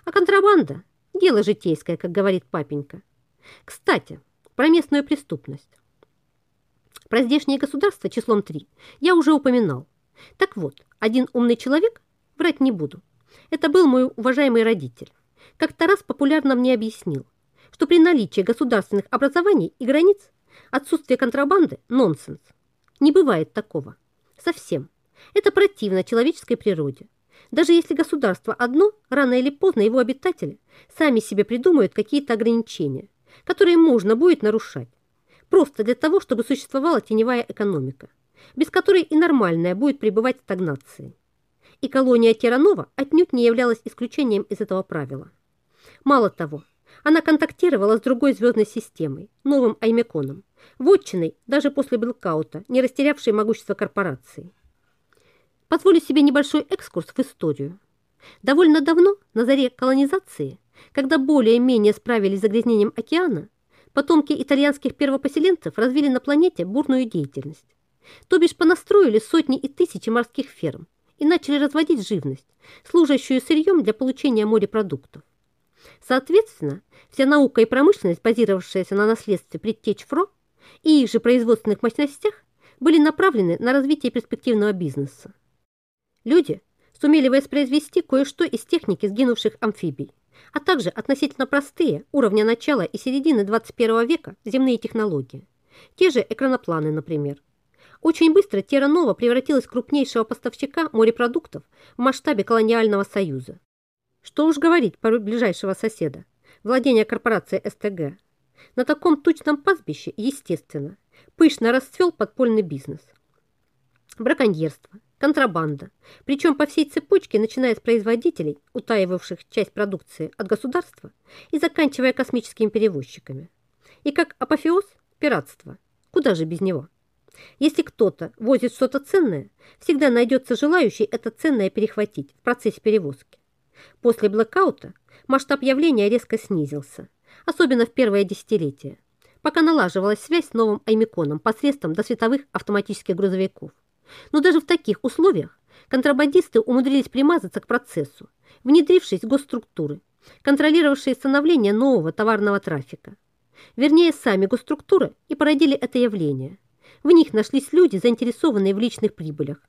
А контрабанда – дело житейское, как говорит папенька. Кстати, про местную преступность. Про здешнее государство числом три я уже упоминал. Так вот, один умный человек, врать не буду, это был мой уважаемый родитель, как-то раз популярно мне объяснил, что при наличии государственных образований и границ отсутствие контрабанды – нонсенс. Не бывает такого. Совсем. Это противно человеческой природе. Даже если государство одно, рано или поздно его обитатели сами себе придумают какие-то ограничения, которые можно будет нарушать. Просто для того, чтобы существовала теневая экономика, без которой и нормальная будет пребывать в стагнации. И колония Теранова отнюдь не являлась исключением из этого правила. Мало того, она контактировала с другой звездной системой, новым Аймеконом, вотчиной даже после блокаута, не растерявшей могущество корпорации. Позволю себе небольшой экскурс в историю. Довольно давно, на заре колонизации, когда более-менее справились с загрязнением океана, потомки итальянских первопоселенцев развили на планете бурную деятельность. То бишь понастроили сотни и тысячи морских ферм и начали разводить живность, служащую сырьем для получения морепродуктов. Соответственно, вся наука и промышленность, базировавшаяся на наследстве предтеч ФРО и их же производственных мощностях, были направлены на развитие перспективного бизнеса. Люди сумели воспроизвести кое-что из техники сгинувших амфибий, а также относительно простые уровня начала и середины 21 века земные технологии. Те же экранопланы, например. Очень быстро Терра Нова превратилась в крупнейшего поставщика морепродуктов в масштабе колониального союза. Что уж говорить про ближайшего соседа, владения корпорации СТГ. На таком тучном пастбище, естественно, пышно расцвел подпольный бизнес. Браконьерство, контрабанда, причем по всей цепочке, начиная с производителей, утаивавших часть продукции от государства, и заканчивая космическими перевозчиками. И как апофеоз – пиратство. Куда же без него? Если кто-то возит что-то ценное, всегда найдется желающий это ценное перехватить в процессе перевозки. После блэкаута масштаб явления резко снизился, особенно в первое десятилетие, пока налаживалась связь с новым Аймиконом посредством досветовых автоматических грузовиков. Но даже в таких условиях контрабандисты умудрились примазаться к процессу, внедрившись в госструктуры, контролировавшие становление нового товарного трафика. Вернее, сами госструктуры и породили это явление. В них нашлись люди, заинтересованные в личных прибылях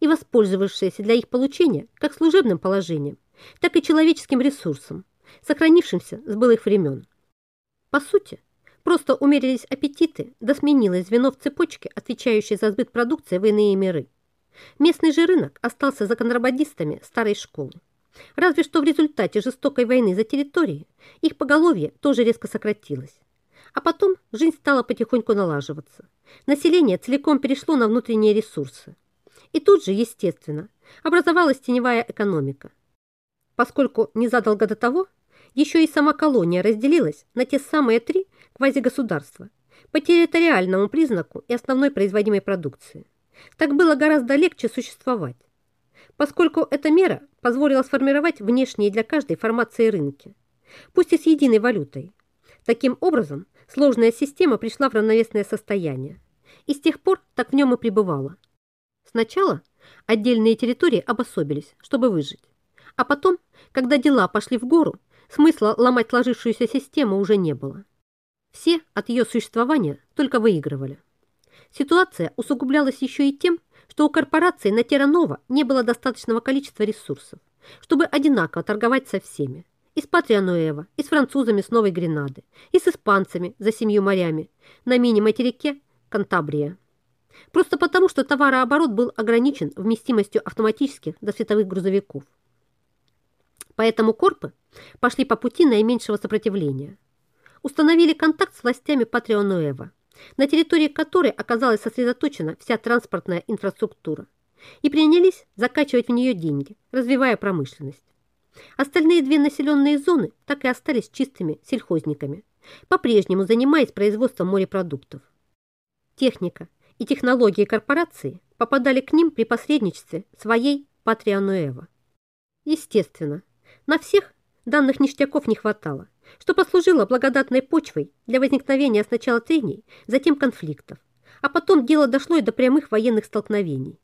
и воспользовавшиеся для их получения как служебным положением, так и человеческим ресурсом, сохранившимся с былых времен. По сути, Просто умерились аппетиты, да сменилось звено в цепочке, отвечающее за сбыт продукции в иные миры. Местный же рынок остался за контрабандистами старой школы. Разве что в результате жестокой войны за территории их поголовье тоже резко сократилось. А потом жизнь стала потихоньку налаживаться. Население целиком перешло на внутренние ресурсы. И тут же, естественно, образовалась теневая экономика. Поскольку незадолго до того еще и сама колония разделилась на те самые три квазигосударства по территориальному признаку и основной производимой продукции. Так было гораздо легче существовать, поскольку эта мера позволила сформировать внешние для каждой формации рынки, пусть и с единой валютой. Таким образом, сложная система пришла в равновесное состояние, и с тех пор так в нем и пребывала. Сначала отдельные территории обособились, чтобы выжить, а потом, когда дела пошли в гору, смысла ломать сложившуюся систему уже не было. Все от ее существования только выигрывали. Ситуация усугублялась еще и тем, что у корпорации на Терранова не было достаточного количества ресурсов, чтобы одинаково торговать со всеми. И с Патриануэва, и с французами с Новой Гренады, и с испанцами за семью морями на мини-материке Кантабрия. Просто потому, что товарооборот был ограничен вместимостью автоматических до световых грузовиков. Поэтому корпы пошли по пути наименьшего сопротивления – установили контакт с властями Патрионуэва, на территории которой оказалась сосредоточена вся транспортная инфраструктура, и принялись закачивать в нее деньги, развивая промышленность. Остальные две населенные зоны так и остались чистыми сельхозниками, по-прежнему занимаясь производством морепродуктов. Техника и технологии корпорации попадали к ним при посредничестве своей Патриануэва. Естественно, на всех данных ништяков не хватало, что послужило благодатной почвой для возникновения сначала трений, затем конфликтов, а потом дело дошло и до прямых военных столкновений.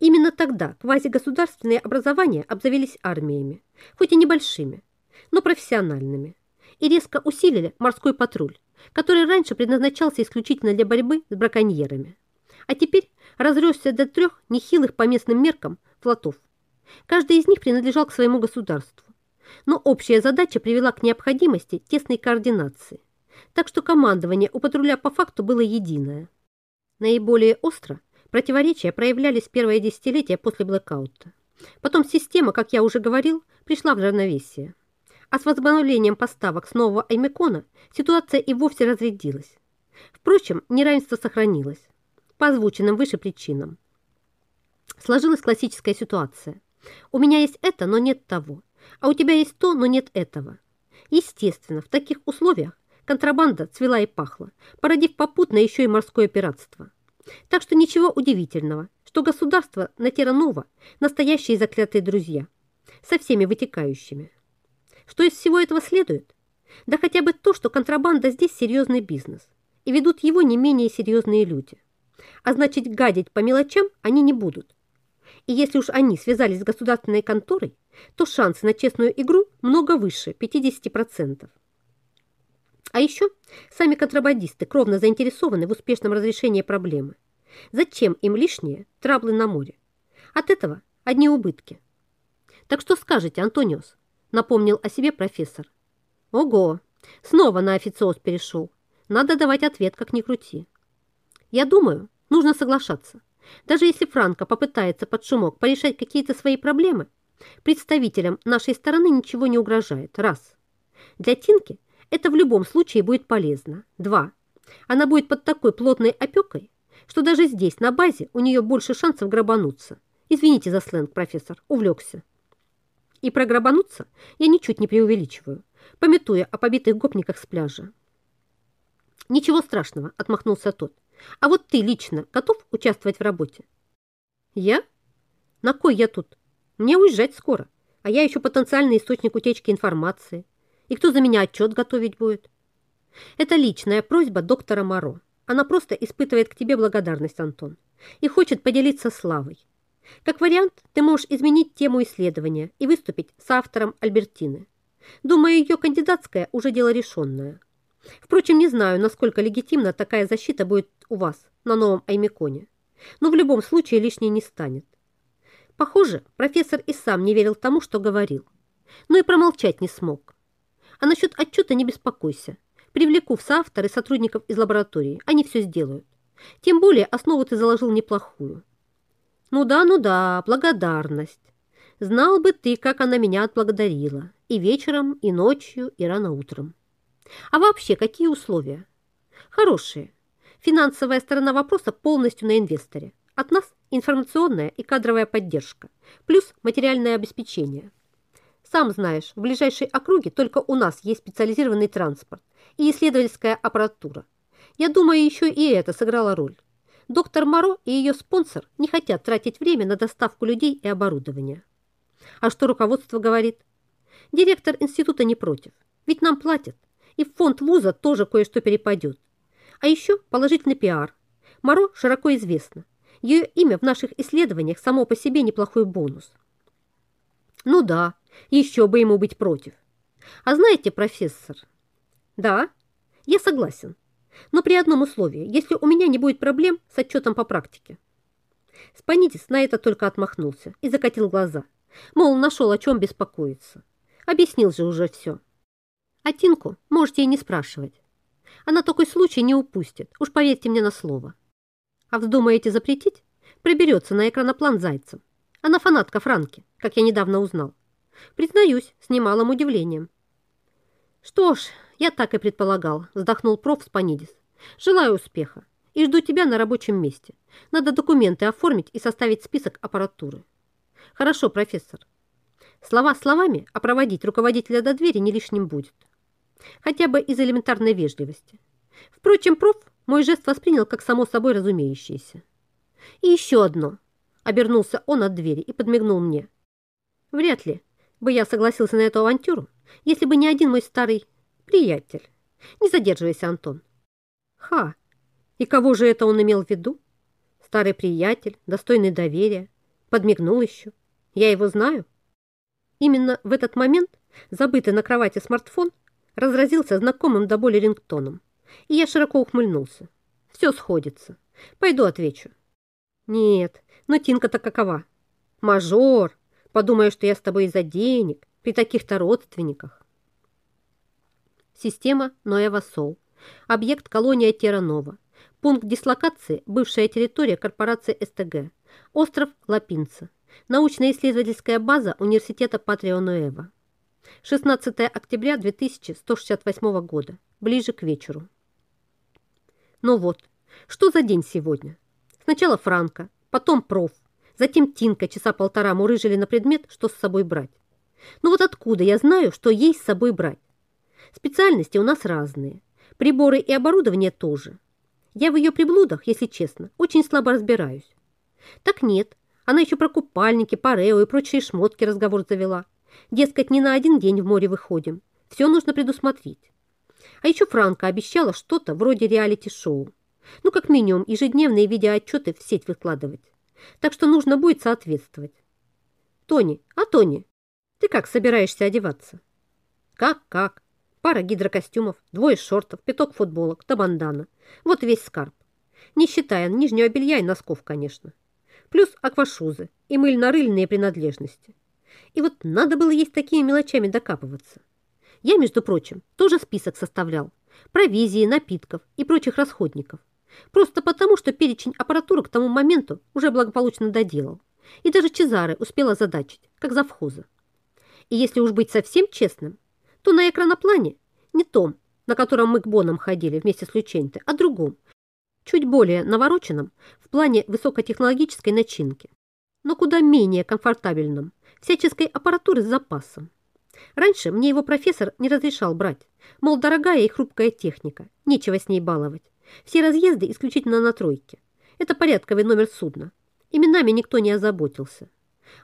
Именно тогда квазигосударственные образования обзавелись армиями, хоть и небольшими, но профессиональными, и резко усилили морской патруль, который раньше предназначался исключительно для борьбы с браконьерами, а теперь разросся до трех нехилых по местным меркам флотов. Каждый из них принадлежал к своему государству но общая задача привела к необходимости тесной координации, так что командование у патруля по факту было единое. Наиболее остро Противоречия проявлялись первое десятилетие после блэкаута. Потом система, как я уже говорил, пришла в равновесие. А с возобновлением поставок с нового Аймекона ситуация и вовсе разрядилась. Впрочем, неравенство сохранилось по озвученным выше причинам. Сложилась классическая ситуация. У меня есть это, но нет того. А у тебя есть то, но нет этого. Естественно, в таких условиях контрабанда цвела и пахла, породив попутно еще и морское пиратство. Так что ничего удивительного, что государство на Терранова – настоящие заклятые друзья, со всеми вытекающими. Что из всего этого следует? Да хотя бы то, что контрабанда здесь серьезный бизнес, и ведут его не менее серьезные люди. А значит, гадить по мелочам они не будут. И если уж они связались с государственной конторой, то шансы на честную игру много выше 50%. А еще сами контрабандисты кровно заинтересованы в успешном разрешении проблемы. Зачем им лишние траблы на море? От этого одни убытки. Так что скажете, Антониус? Напомнил о себе профессор. Ого, снова на официоз перешел. Надо давать ответ, как ни крути. Я думаю, нужно соглашаться. Даже если Франко попытается под шумок порешать какие-то свои проблемы, представителям нашей стороны ничего не угрожает. Раз. Для Тинки это в любом случае будет полезно. Два. Она будет под такой плотной опекой, что даже здесь, на базе, у нее больше шансов грабануться. Извините за сленг, профессор, увлекся. И про грабануться я ничуть не преувеличиваю, пометуя о побитых гопниках с пляжа. «Ничего страшного», — отмахнулся тот. «А вот ты лично готов участвовать в работе?» «Я? На кой я тут? Мне уезжать скоро, а я еще потенциальный источник утечки информации. И кто за меня отчет готовить будет?» «Это личная просьба доктора Моро. Она просто испытывает к тебе благодарность, Антон, и хочет поделиться славой. Как вариант, ты можешь изменить тему исследования и выступить с автором Альбертины. Думаю, ее кандидатская уже дело решенное. Впрочем, не знаю, насколько легитимна такая защита будет у вас на новом Аймеконе. Но в любом случае лишней не станет. Похоже, профессор и сам не верил тому, что говорил. Но и промолчать не смог. А насчет отчета не беспокойся. Привлеку в соавторы сотрудников из лаборатории. Они все сделают. Тем более основу ты заложил неплохую. Ну да, ну да, благодарность. Знал бы ты, как она меня отблагодарила. И вечером, и ночью, и рано утром. А вообще, какие условия? Хорошие. Финансовая сторона вопроса полностью на инвесторе. От нас информационная и кадровая поддержка, плюс материальное обеспечение. Сам знаешь, в ближайшей округе только у нас есть специализированный транспорт и исследовательская аппаратура. Я думаю, еще и это сыграло роль. Доктор Моро и ее спонсор не хотят тратить время на доставку людей и оборудования. А что руководство говорит? Директор института не против, ведь нам платят и в фонд вуза тоже кое-что перепадет. А еще положительный пиар. Моро широко известна. Ее имя в наших исследованиях само по себе неплохой бонус. Ну да, еще бы ему быть против. А знаете, профессор... Да, я согласен. Но при одном условии, если у меня не будет проблем с отчетом по практике. Спанитис на это только отмахнулся и закатил глаза. Мол, нашел о чем беспокоиться. Объяснил же уже все. А Тинку можете и не спрашивать. Она такой случай не упустит, уж поверьте мне на слово. А вздумаете запретить? Приберется на экраноплан зайцем. Она фанатка Франки, как я недавно узнал. Признаюсь, с немалым удивлением. Что ж, я так и предполагал, вздохнул проф Спанидис. Желаю успеха и жду тебя на рабочем месте. Надо документы оформить и составить список аппаратуры. Хорошо, профессор. Слова словами, а проводить руководителя до двери не лишним будет хотя бы из элементарной вежливости. Впрочем, проф мой жест воспринял как само собой разумеющееся. И еще одно. Обернулся он от двери и подмигнул мне. Вряд ли бы я согласился на эту авантюру, если бы не один мой старый приятель. Не задерживайся, Антон. Ха! И кого же это он имел в виду? Старый приятель, достойный доверия. Подмигнул еще. Я его знаю. Именно в этот момент забытый на кровати смартфон разразился знакомым до боли рингтоном, и я широко ухмыльнулся. Все сходится. Пойду отвечу. Нет, но Тинка-то какова? Мажор. Подумаю, что я с тобой из-за денег, при таких-то родственниках. Система Ноева Сол. Объект колония Теранова. Пункт дислокации – бывшая территория корпорации СТГ. Остров Лапинца. Научно-исследовательская база Университета Патрио Нуэва. 16 октября 2168 года. Ближе к вечеру. Ну вот, что за день сегодня? Сначала Франко, потом проф, затем Тинка часа полтора мурыжили на предмет, что с собой брать. Ну вот откуда я знаю, что ей с собой брать? Специальности у нас разные. Приборы и оборудование тоже. Я в ее приблудах, если честно, очень слабо разбираюсь. Так нет, она еще про купальники, парео и прочие шмотки разговор завела. Дескать, не на один день в море выходим. Все нужно предусмотреть. А еще Франка обещала что-то вроде реалити-шоу. Ну, как минимум, ежедневные видеоотчеты в сеть выкладывать. Так что нужно будет соответствовать. Тони, а Тони, ты как собираешься одеваться? Как-как? Пара гидрокостюмов, двое шортов, пяток футболок, да бандана. Вот весь скарб. Не считая нижнего белья и носков, конечно. Плюс аквашузы и мыльно-рыльные принадлежности. И вот надо было есть такими мелочами докапываться. Я, между прочим, тоже список составлял. Провизии, напитков и прочих расходников. Просто потому, что перечень аппаратуры к тому моменту уже благополучно доделал. И даже Чезаре успела задачить, как завхоза. И если уж быть совсем честным, то на экраноплане не том, на котором мы к Бонам ходили вместе с Люченте, а другом, чуть более навороченном в плане высокотехнологической начинки, но куда менее комфортабельном, всяческой аппаратуры с запасом. Раньше мне его профессор не разрешал брать, мол, дорогая и хрупкая техника, нечего с ней баловать. Все разъезды исключительно на тройке. Это порядковый номер судна. Именами никто не озаботился.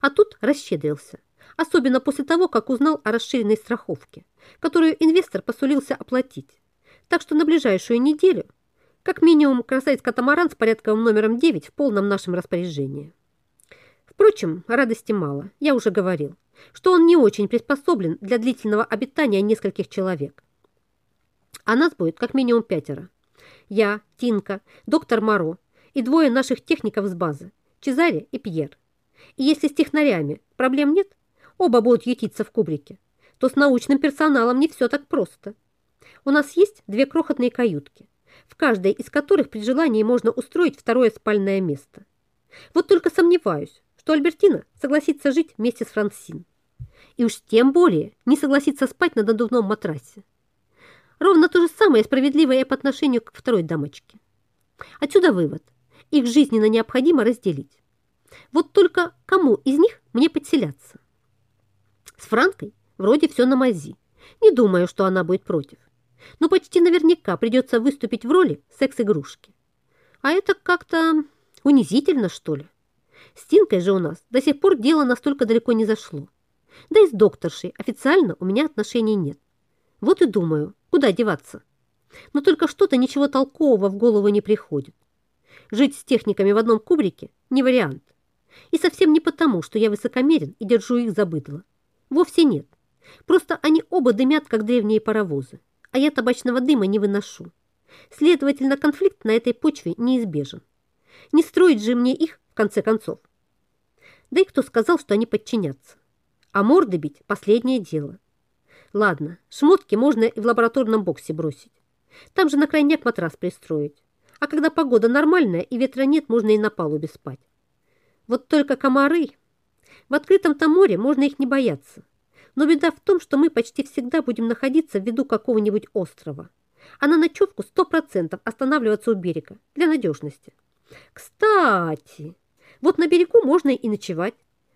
А тут расщедрился особенно после того, как узнал о расширенной страховке, которую инвестор посулился оплатить. Так что на ближайшую неделю, как минимум, красавец-катамаран с порядковым номером 9 в полном нашем распоряжении. Впрочем, радости мало, я уже говорил, что он не очень приспособлен для длительного обитания нескольких человек. А нас будет как минимум пятеро. Я, Тинка, доктор Моро и двое наших техников с базы, Чезаре и Пьер. И если с технарями проблем нет, оба будут ютиться в кубрике, то с научным персоналом не все так просто. У нас есть две крохотные каютки, в каждой из которых при желании можно устроить второе спальное место. Вот только сомневаюсь, что Альбертина согласится жить вместе с Франсин. И уж тем более не согласится спать на надувном матрасе. Ровно то же самое справедливое по отношению к второй дамочке. Отсюда вывод. Их жизненно необходимо разделить. Вот только кому из них мне подселяться? С Франкой вроде все на мази. Не думаю, что она будет против. Но почти наверняка придется выступить в роли секс-игрушки. А это как-то унизительно, что ли? С Тинкой же у нас до сих пор дело настолько далеко не зашло. Да и с докторшей официально у меня отношений нет. Вот и думаю, куда деваться. Но только что-то ничего толкового в голову не приходит. Жить с техниками в одном кубрике не вариант. И совсем не потому, что я высокомерен и держу их за быдло. Вовсе нет. Просто они оба дымят, как древние паровозы, а я табачного дыма не выношу. Следовательно, конфликт на этой почве неизбежен. Не строить же мне их, конце концов. Да и кто сказал, что они подчинятся? А морды бить – последнее дело. Ладно, шмотки можно и в лабораторном боксе бросить. Там же на крайняк матрас пристроить. А когда погода нормальная и ветра нет, можно и на палубе спать. Вот только комары в открытом-то море можно их не бояться. Но беда в том, что мы почти всегда будем находиться в виду какого-нибудь острова. А на ночевку сто процентов останавливаться у берега для надежности. Кстати, вот на берегу можно и ночевать.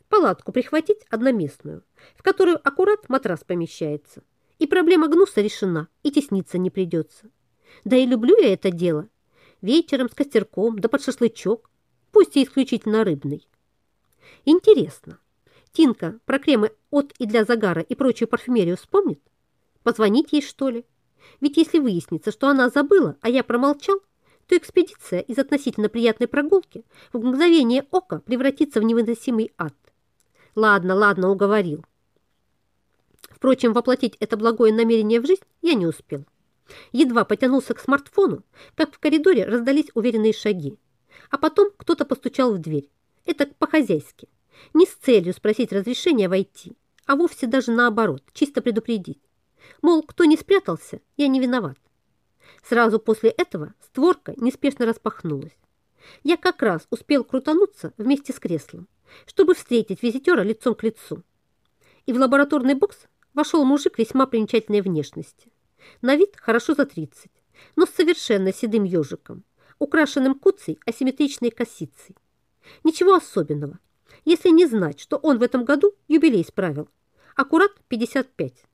Палатку прихватить одноместную, в которую аккурат матрас помещается. И проблема гнуса решена, и тесниться не придется. Да и люблю я это дело. Вечером с костерком, да под шашлычок, пусть и исключительно рыбный. Интересно, Тинка про кремы от и для загара и прочую парфюмерию вспомнит? Позвонить ей, что ли? Ведь если выяснится, что она забыла, а я промолчал, то экспедиция из относительно приятной прогулки в мгновение ока превратится в невыносимый ад. Ладно, ладно, уговорил. Впрочем, воплотить это благое намерение в жизнь я не успел. Едва потянулся к смартфону, как в коридоре раздались уверенные шаги. А потом кто-то постучал в дверь. Это по-хозяйски. Не с целью спросить разрешения войти, а вовсе даже наоборот, чисто предупредить. Мол, кто не спрятался, я не виноват. Сразу после этого створка неспешно распахнулась. Я как раз успел крутануться вместе с креслом, чтобы встретить визитера лицом к лицу. И в лабораторный бокс вошел мужик весьма примечательной внешности. На вид хорошо за 30, но с совершенно седым ежиком, украшенным куцей асимметричной косицей. Ничего особенного, если не знать, что он в этом году юбилей справил. Аккурат 55.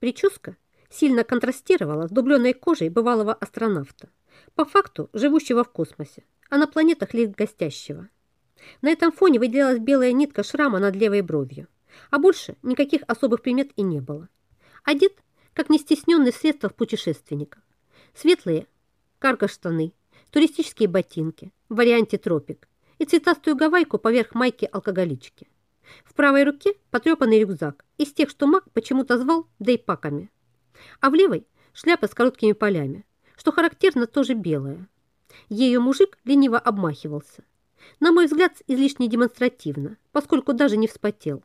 Прическа сильно контрастировала с дубленой кожей бывалого астронавта, по факту живущего в космосе, а на планетах лишь гостящего. На этом фоне выделялась белая нитка шрама над левой бровью, а больше никаких особых примет и не было. Одет, как нестесненный в средствах путешественника. Светлые карго-штаны, туристические ботинки в варианте тропик и цветастую гавайку поверх майки алкоголички. В правой руке потрепанный рюкзак из тех, что маг почему-то звал дейпаками. А в левой шляпа с короткими полями, что характерно тоже белая. Ею мужик лениво обмахивался. На мой взгляд, излишне демонстративно, поскольку даже не вспотел.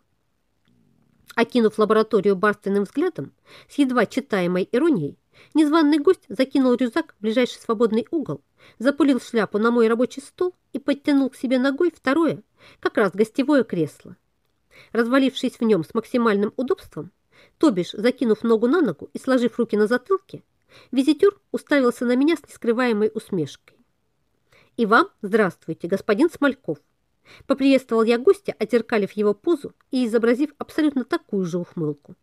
Окинув лабораторию барственным взглядом, с едва читаемой иронией, незваный гость закинул рюкзак в ближайший свободный угол, запулил шляпу на мой рабочий стол и подтянул к себе ногой второе, как раз гостевое кресло. Развалившись в нем с максимальным удобством, то бишь закинув ногу на ногу и сложив руки на затылке, визитер уставился на меня с нескрываемой усмешкой. «И вам здравствуйте, господин Смольков!» Поприветствовал я гостя, отзеркалив его позу и изобразив абсолютно такую же ухмылку.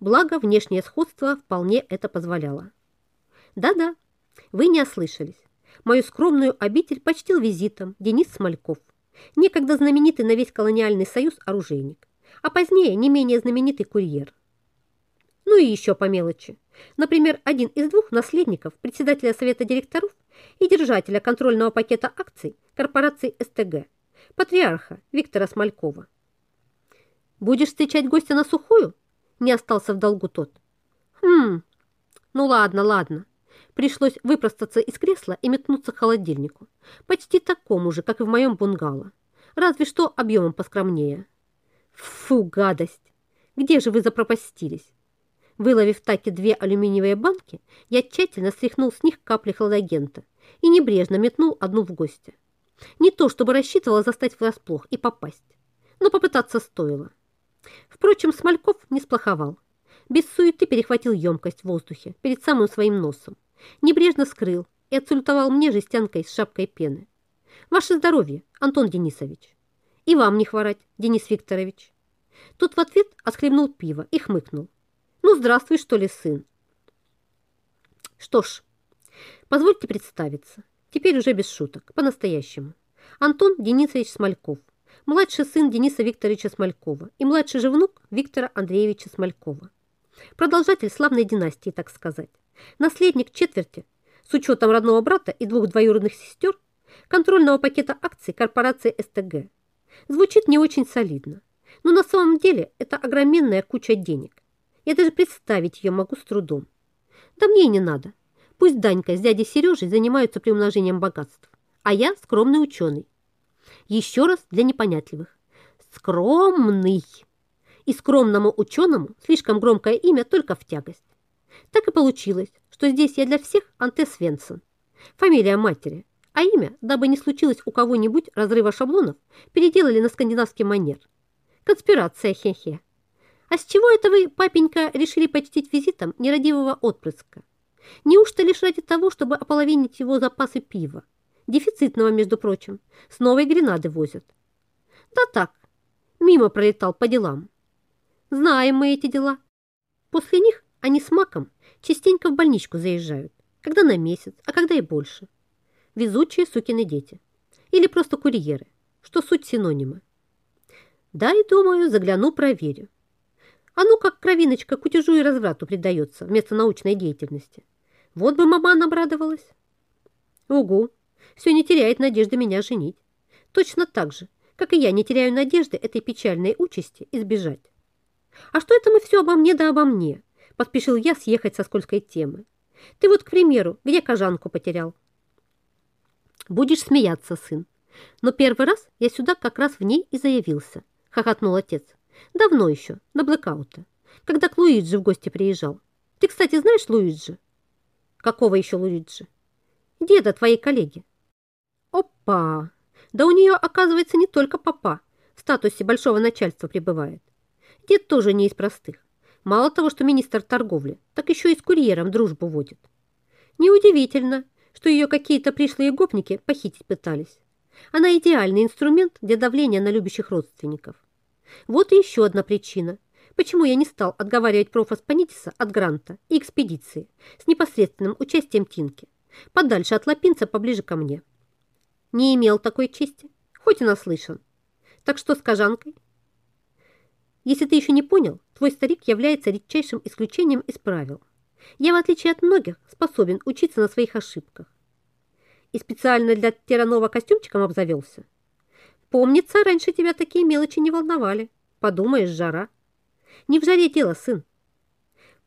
Благо, внешнее сходство вполне это позволяло. «Да-да, вы не ослышались. Мою скромную обитель почтил визитом Денис Смольков, некогда знаменитый на весь колониальный союз оружейник, а позднее не менее знаменитый курьер. Ну и еще по мелочи. Например, один из двух наследников председателя совета директоров и держателя контрольного пакета акций корпорации СТГ, патриарха Виктора Смолькова. «Будешь встречать гостя на сухую?» Не остался в долгу тот. «Хм, ну ладно, ладно. Пришлось выпростаться из кресла и метнуться к холодильнику. Почти такому же, как и в моем бунгало. Разве что объемом поскромнее. Фу, гадость! Где же вы запропастились? Выловив в таке две алюминиевые банки, я тщательно стряхнул с них капли хладагента и небрежно метнул одну в гости. Не то, чтобы рассчитывала застать врасплох и попасть, но попытаться стоило. Впрочем, Смольков не сплоховал. Без суеты перехватил емкость в воздухе перед самым своим носом небрежно скрыл и отсультовал мне жестянкой с шапкой пены. «Ваше здоровье, Антон Денисович!» «И вам не хворать, Денис Викторович!» Тот в ответ отхлебнул пиво и хмыкнул. «Ну, здравствуй, что ли, сын!» «Что ж, позвольте представиться, теперь уже без шуток, по-настоящему. Антон Денисович Смольков, младший сын Дениса Викторовича Смолькова и младший же внук Виктора Андреевича Смолькова. Продолжатель славной династии, так сказать наследник четверти, с учетом родного брата и двух двоюродных сестер, контрольного пакета акций корпорации СТГ. Звучит не очень солидно, но на самом деле это огроменная куча денег. Я даже представить ее могу с трудом. Да мне и не надо. Пусть Данька с дядей Сережей занимаются приумножением богатств, а я скромный ученый. Еще раз для непонятливых. Скромный. И скромному ученому слишком громкое имя только в тягость. Так и получилось, что здесь я для всех Анте Свенсон. Фамилия матери, а имя, дабы не случилось у кого-нибудь разрыва шаблонов, переделали на скандинавский манер. Конспирация, хе-хе. А с чего это вы, папенька, решили почтить визитом нерадивого отпрыска? Неужто лишь ради того, чтобы ополовинить его запасы пива? Дефицитного, между прочим. С новой гренады возят. Да так, мимо пролетал по делам. Знаем мы эти дела. После них они с Маком частенько в больничку заезжают, когда на месяц, а когда и больше. Везучие сукины дети. Или просто курьеры, что суть синонимы. Да, и думаю, загляну, проверю. А ну как кровиночка кутежу и разврату придается вместо научной деятельности. Вот бы мама обрадовалась. Угу, все не теряет надежды меня женить. Точно так же, как и я не теряю надежды этой печальной участи избежать. А что это мы все обо мне да обо мне? Поспешил я съехать со скользкой темы. Ты вот, к примеру, где кожанку потерял? Будешь смеяться, сын. Но первый раз я сюда как раз в ней и заявился, хохотнул отец. Давно еще, до блэкаута, когда к Луиджи в гости приезжал. Ты, кстати, знаешь Луиджи? Какого еще Луиджи? Деда твоей коллеги. Опа! Да у нее, оказывается, не только папа в статусе большого начальства пребывает. Дед тоже не из простых. Мало того, что министр торговли, так еще и с курьером дружбу водит. Неудивительно, что ее какие-то пришлые гопники похитить пытались. Она идеальный инструмент для давления на любящих родственников. Вот и еще одна причина, почему я не стал отговаривать профа Спанитиса от гранта и экспедиции с непосредственным участием Тинки, подальше от Лапинца, поближе ко мне. Не имел такой чести, хоть и наслышан. Так что с кожанкой? Если ты еще не понял, твой старик является редчайшим исключением из правил. Я, в отличие от многих, способен учиться на своих ошибках. И специально для Теранова костюмчиком обзавелся. Помнится, раньше тебя такие мелочи не волновали. Подумаешь, жара. Не в жаре дело, сын.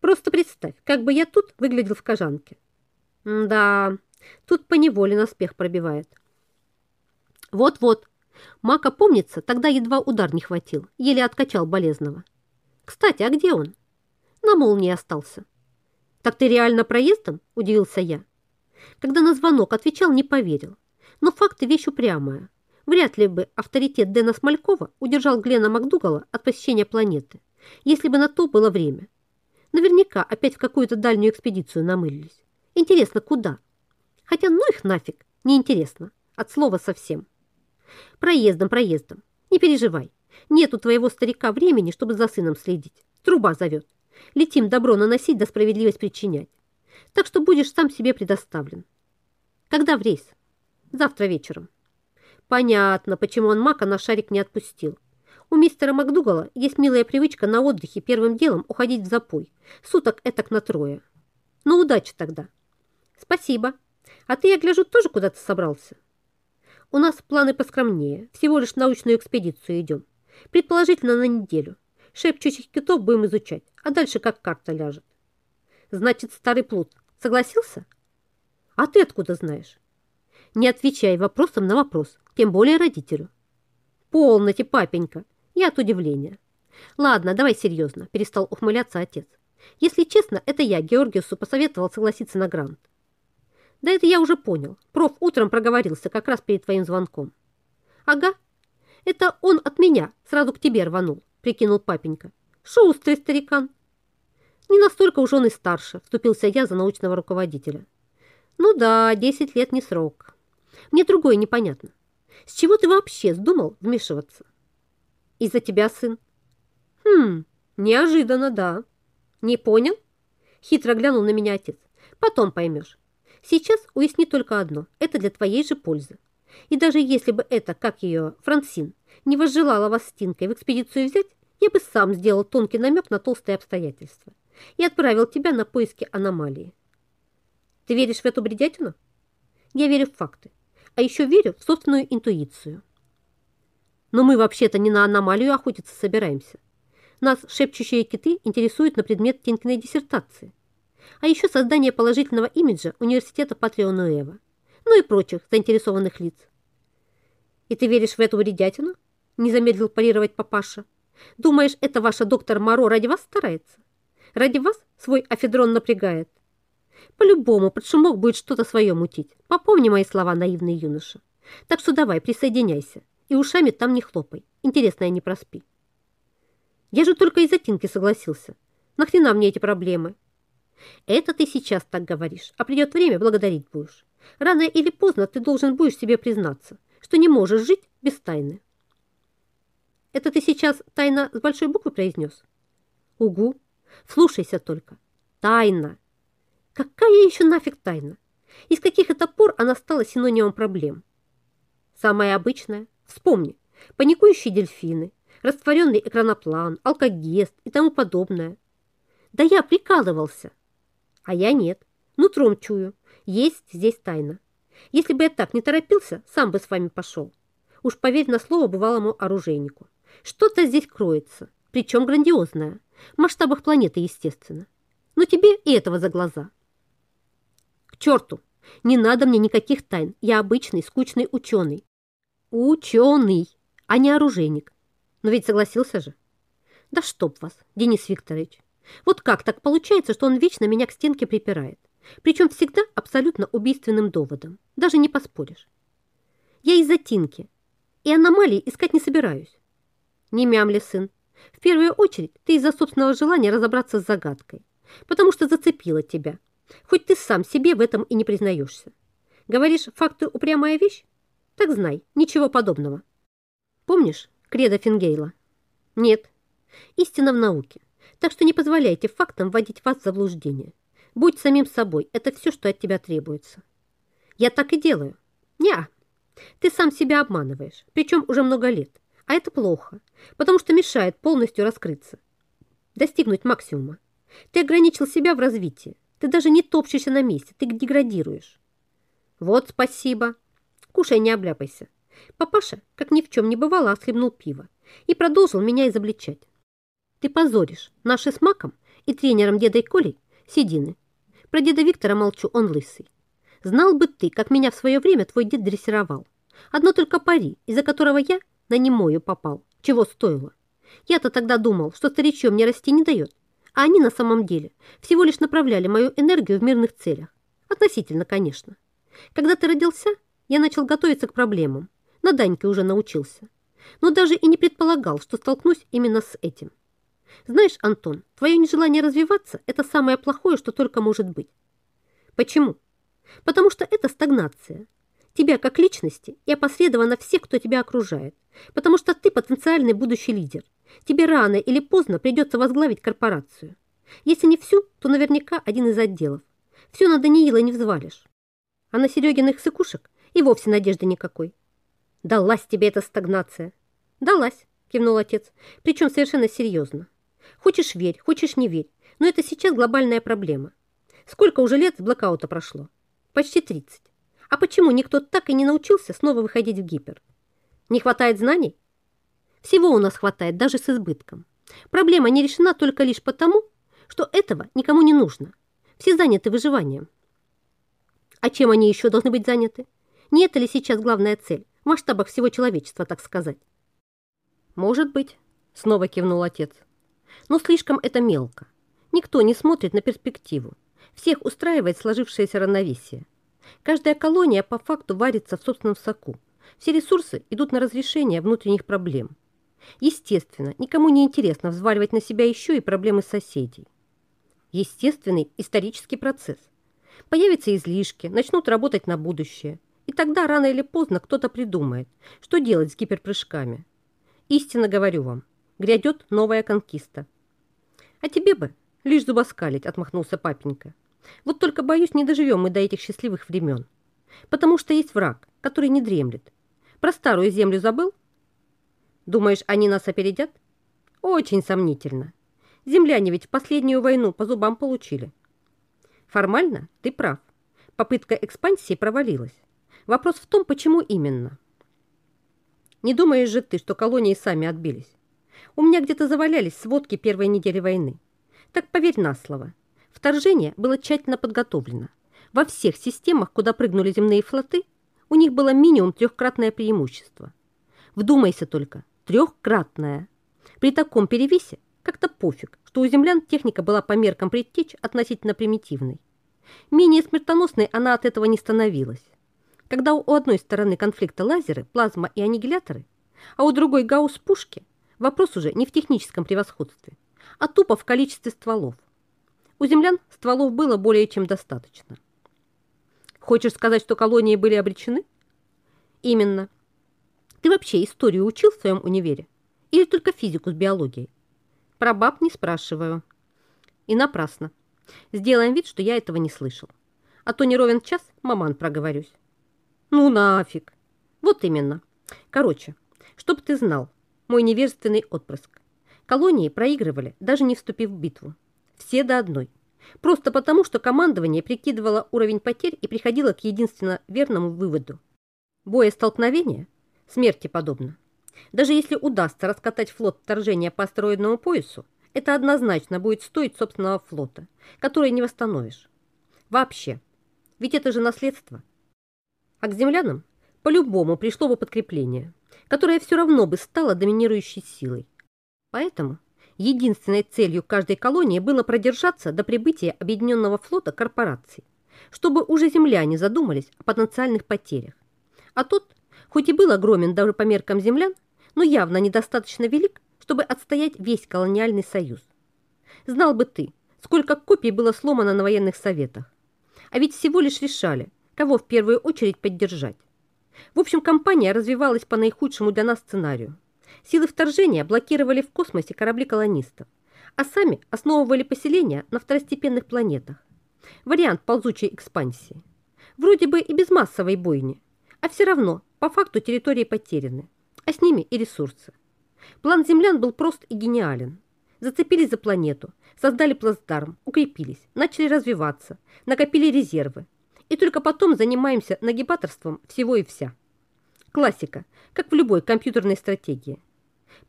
Просто представь, как бы я тут выглядел в кожанке. Да, тут поневоле наспех пробивает. Вот-вот. Мака, помнится, тогда едва удар не хватил, еле откачал болезного. Кстати, а где он? На молнии остался. Так ты реально проездом? Удивился я. Когда на звонок отвечал, не поверил. Но факты вещь упрямая. Вряд ли бы авторитет Дэна Смолькова удержал Глена Макдугала от посещения планеты, если бы на то было время. Наверняка опять в какую-то дальнюю экспедицию намылились. Интересно, куда? Хотя ну их нафиг, неинтересно. От слова совсем. Проездом, проездом. Не переживай. Нет у твоего старика времени, чтобы за сыном следить. Труба зовет. Летим добро наносить да справедливость причинять. Так что будешь сам себе предоставлен. Когда в рейс? Завтра вечером. Понятно, почему он Мака на шарик не отпустил. У мистера Макдугала есть милая привычка на отдыхе первым делом уходить в запой. Суток этак на трое. Ну, удачи тогда. Спасибо. А ты, я гляжу, тоже куда-то собрался? У нас планы поскромнее. Всего лишь научную экспедицию идем. Предположительно, на неделю. Шепчущих китов будем изучать, а дальше как карта ляжет. Значит, старый плут согласился? А ты откуда знаешь? Не отвечай вопросом на вопрос, тем более родителю. Полноте, папенька, я от удивления. Ладно, давай серьезно, перестал ухмыляться отец. Если честно, это я Георгиусу посоветовал согласиться на грант. Да это я уже понял. Проф утром проговорился как раз перед твоим звонком. Ага, это он от меня сразу к тебе рванул, прикинул папенька. Шустрый старикан. Не настолько уж он и старше, вступился я за научного руководителя. Ну да, 10 лет не срок. Мне другое непонятно. С чего ты вообще вздумал вмешиваться? Из-за тебя, сын. Хм, неожиданно, да. Не понял? Хитро глянул на меня отец. Потом поймешь. Сейчас уясни только одно. Это для твоей же пользы. И даже если бы это, как ее, Франсин, не возжелала вас с Тинкой в экспедицию взять, я бы сам сделал тонкий намек на толстые обстоятельства и отправил тебя на поиски аномалии. Ты веришь в эту бредятину? Я верю в факты а еще верю в собственную интуицию. Но мы вообще-то не на аномалию охотиться собираемся. Нас шепчущие киты интересуют на предмет Тинкиной диссертации. А еще создание положительного имиджа университета Патрионуэва, ну и прочих заинтересованных лиц. И ты веришь в эту вредятину? Не замедлил парировать папаша. Думаешь, это ваша доктор Моро ради вас старается? Ради вас свой афедрон напрягает? По-любому под шумок будет что-то свое мутить. Попомни мои слова, наивный юноша. Так что давай, присоединяйся. И ушами там не хлопай. Интересно, я не проспи. Я же только из-за Тинки согласился. Нахрена мне эти проблемы? Это ты сейчас так говоришь, а придет время, благодарить будешь. Рано или поздно ты должен будешь себе признаться, что не можешь жить без тайны. Это ты сейчас тайна с большой буквы произнес? Угу. Слушайся только. Тайна. Какая еще нафиг тайна? Из каких это пор она стала синонимом проблем? Самая обычная. Вспомни. Паникующие дельфины, растворенный экраноплан, алкогест и тому подобное. Да я прикалывался. А я нет. Нутром чую. Есть здесь тайна. Если бы я так не торопился, сам бы с вами пошел. Уж поверь на слово бывалому оружейнику. Что-то здесь кроется, причем грандиозное. В масштабах планеты, естественно. Но тебе и этого за глаза черту! Не надо мне никаких тайн. Я обычный, скучный ученый. Ученый, а не оружейник. Но ведь согласился же. Да чтоб вас, Денис Викторович. Вот как так получается, что он вечно меня к стенке припирает? Причем всегда абсолютно убийственным доводом. Даже не поспоришь. Я из-за Тинки, и аномалии искать не собираюсь. Не мямли, сын. В первую очередь ты из-за собственного желания разобраться с загадкой, потому что зацепила тебя, хоть ты сам себе в этом и не признаешься. Говоришь, факты упрямая вещь? Так знай, ничего подобного. Помнишь кредо Фингейла? Нет. Истина в науке. Так что не позволяйте фактам вводить вас в заблуждение. Будь самим собой, это все, что от тебя требуется. Я так и делаю. Неа. Ты сам себя обманываешь, причем уже много лет. А это плохо, потому что мешает полностью раскрыться. Достигнуть максимума. Ты ограничил себя в развитии. Ты даже не топчешься на месте, ты деградируешь. Вот спасибо. Кушай, не обляпайся. Папаша, как ни в чем не бывало, отхлебнул пиво и продолжил меня изобличать. Ты позоришь наши с Маком и тренером дедой Колей седины. Про деда Виктора молчу, он лысый. Знал бы ты, как меня в свое время твой дед дрессировал. Одно только пари, из-за которого я на немою попал. Чего стоило? Я-то тогда думал, что старичье мне расти не дает, а они на самом деле всего лишь направляли мою энергию в мирных целях. Относительно, конечно. Когда ты родился, я начал готовиться к проблемам. На Даньке уже научился. Но даже и не предполагал, что столкнусь именно с этим. Знаешь, Антон, твое нежелание развиваться – это самое плохое, что только может быть. Почему? Потому что это стагнация. Тебя как личности и опосредованно всех, кто тебя окружает. Потому что ты потенциальный будущий лидер. Тебе рано или поздно придется возглавить корпорацию. Если не всю, то наверняка один из отделов. Все на Даниила не взвалишь. А на Серегиных сыкушек и вовсе надежды никакой. Далась тебе эта стагнация. Далась, кивнул отец, причем совершенно серьезно. Хочешь верь, хочешь не верь, но это сейчас глобальная проблема. Сколько уже лет с блокаута прошло? Почти 30. А почему никто так и не научился снова выходить в гипер? Не хватает знаний? Всего у нас хватает, даже с избытком. Проблема не решена только лишь потому, что этого никому не нужно. Все заняты выживанием. А чем они еще должны быть заняты? Не это ли сейчас главная цель, в масштабах всего человечества, так сказать? Может быть, снова кивнул отец. Но слишком это мелко. Никто не смотрит на перспективу. Всех устраивает сложившееся равновесие. Каждая колония по факту варится в собственном соку. Все ресурсы идут на разрешение внутренних проблем. Естественно, никому не интересно взваливать на себя еще и проблемы соседей. Естественный исторический процесс. Появятся излишки, начнут работать на будущее. И тогда рано или поздно кто-то придумает, что делать с гиперпрыжками. Истинно говорю вам, грядет новая конкиста. А тебе бы лишь зубоскалить, отмахнулся папенька. Вот только, боюсь, не доживем мы до этих счастливых времен. Потому что есть враг, который не дремлет. Про старую землю забыл? Думаешь, они нас опередят? Очень сомнительно. Земляне ведь в последнюю войну по зубам получили. Формально ты прав. Попытка экспансии провалилась. Вопрос в том, почему именно. Не думаешь же ты, что колонии сами отбились? У меня где-то завалялись сводки первой недели войны. Так поверь на слово. Вторжение было тщательно подготовлено. Во всех системах, куда прыгнули земные флоты, у них было минимум трехкратное преимущество. Вдумайся только, трехкратное. При таком перевесе как-то пофиг, что у землян техника была по меркам предтеч относительно примитивной. Менее смертоносной она от этого не становилась. Когда у одной стороны конфликта лазеры, плазма и аннигиляторы, а у другой гаусс-пушки, вопрос уже не в техническом превосходстве, а тупо в количестве стволов. У землян стволов было более чем достаточно. Хочешь сказать, что колонии были обречены? Именно. Ты вообще историю учил в своем универе? Или только физику с биологией? Про баб не спрашиваю. И напрасно. Сделаем вид, что я этого не слышал. А то не ровен час, маман проговорюсь. Ну нафиг. Вот именно. Короче, чтоб ты знал, мой невежественный отпрыск. Колонии проигрывали, даже не вступив в битву. Все до одной. Просто потому, что командование прикидывало уровень потерь и приходило к единственно верному выводу. Боестолкновение смерти подобно. Даже если удастся раскатать флот вторжения по астероидному поясу, это однозначно будет стоить собственного флота, который не восстановишь. Вообще. Ведь это же наследство. А к землянам по-любому пришло бы подкрепление, которое все равно бы стало доминирующей силой. Поэтому Единственной целью каждой колонии было продержаться до прибытия объединенного флота корпораций. чтобы уже земляне задумались о потенциальных потерях. А тот, хоть и был огромен даже по меркам землян, но явно недостаточно велик, чтобы отстоять весь колониальный союз. Знал бы ты, сколько копий было сломано на военных советах. А ведь всего лишь решали, кого в первую очередь поддержать. В общем, кампания развивалась по наихудшему для нас сценарию. Силы вторжения блокировали в космосе корабли колонистов, а сами основывали поселения на второстепенных планетах. Вариант ползучей экспансии. Вроде бы и без массовой бойни, а все равно по факту территории потеряны, а с ними и ресурсы. План землян был прост и гениален. Зацепились за планету, создали плацдарм, укрепились, начали развиваться, накопили резервы. И только потом занимаемся нагибаторством всего и вся. Классика, как в любой компьютерной стратегии.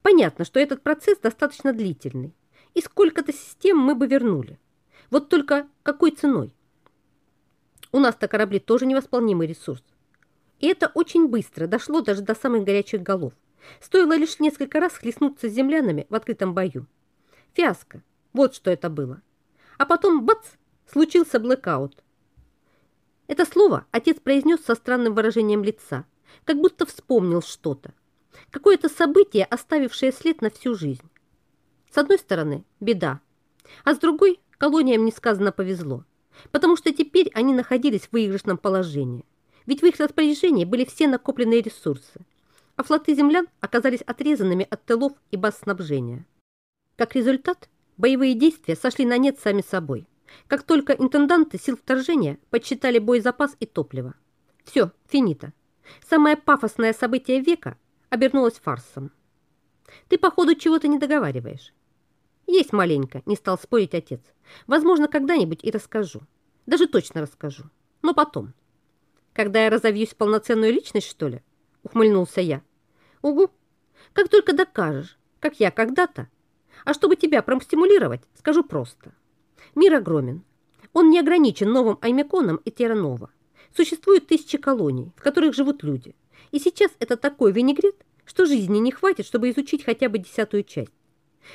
Понятно, что этот процесс достаточно длительный, и сколько-то систем мы бы вернули. Вот только какой ценой? У нас-то корабли тоже невосполнимый ресурс. И это очень быстро дошло даже до самых горячих голов. Стоило лишь несколько раз хлестнуться с землянами в открытом бою. Фиаско. Вот что это было. А потом, бац, случился блэкаут. Это слово отец произнес со странным выражением лица, как будто вспомнил что-то. Какое-то событие, оставившее след на всю жизнь. С одной стороны, беда, а с другой, колониям несказанно повезло, потому что теперь они находились в выигрышном положении. Ведь в их распоряжении были все накопленные ресурсы, а флоты землян оказались отрезанными от тылов и баз снабжения. Как результат, боевые действия сошли на нет сами собой, как только интенданты сил вторжения подсчитали боезапас и топливо. Все, финита. Самое пафосное событие века обернулось фарсом. Ты, походу, чего-то не договариваешь. Есть маленько, не стал спорить отец. Возможно, когда-нибудь и расскажу. Даже точно расскажу. Но потом. Когда я разовьюсь в полноценную личность, что ли? Ухмыльнулся я. Угу. Как только докажешь, как я когда-то. А чтобы тебя промстимулировать, скажу просто. Мир огромен. Он не ограничен новым Аймеконом и Терранова. Существует тысячи колоний, в которых живут люди. И сейчас это такой винегрет, что жизни не хватит, чтобы изучить хотя бы десятую часть.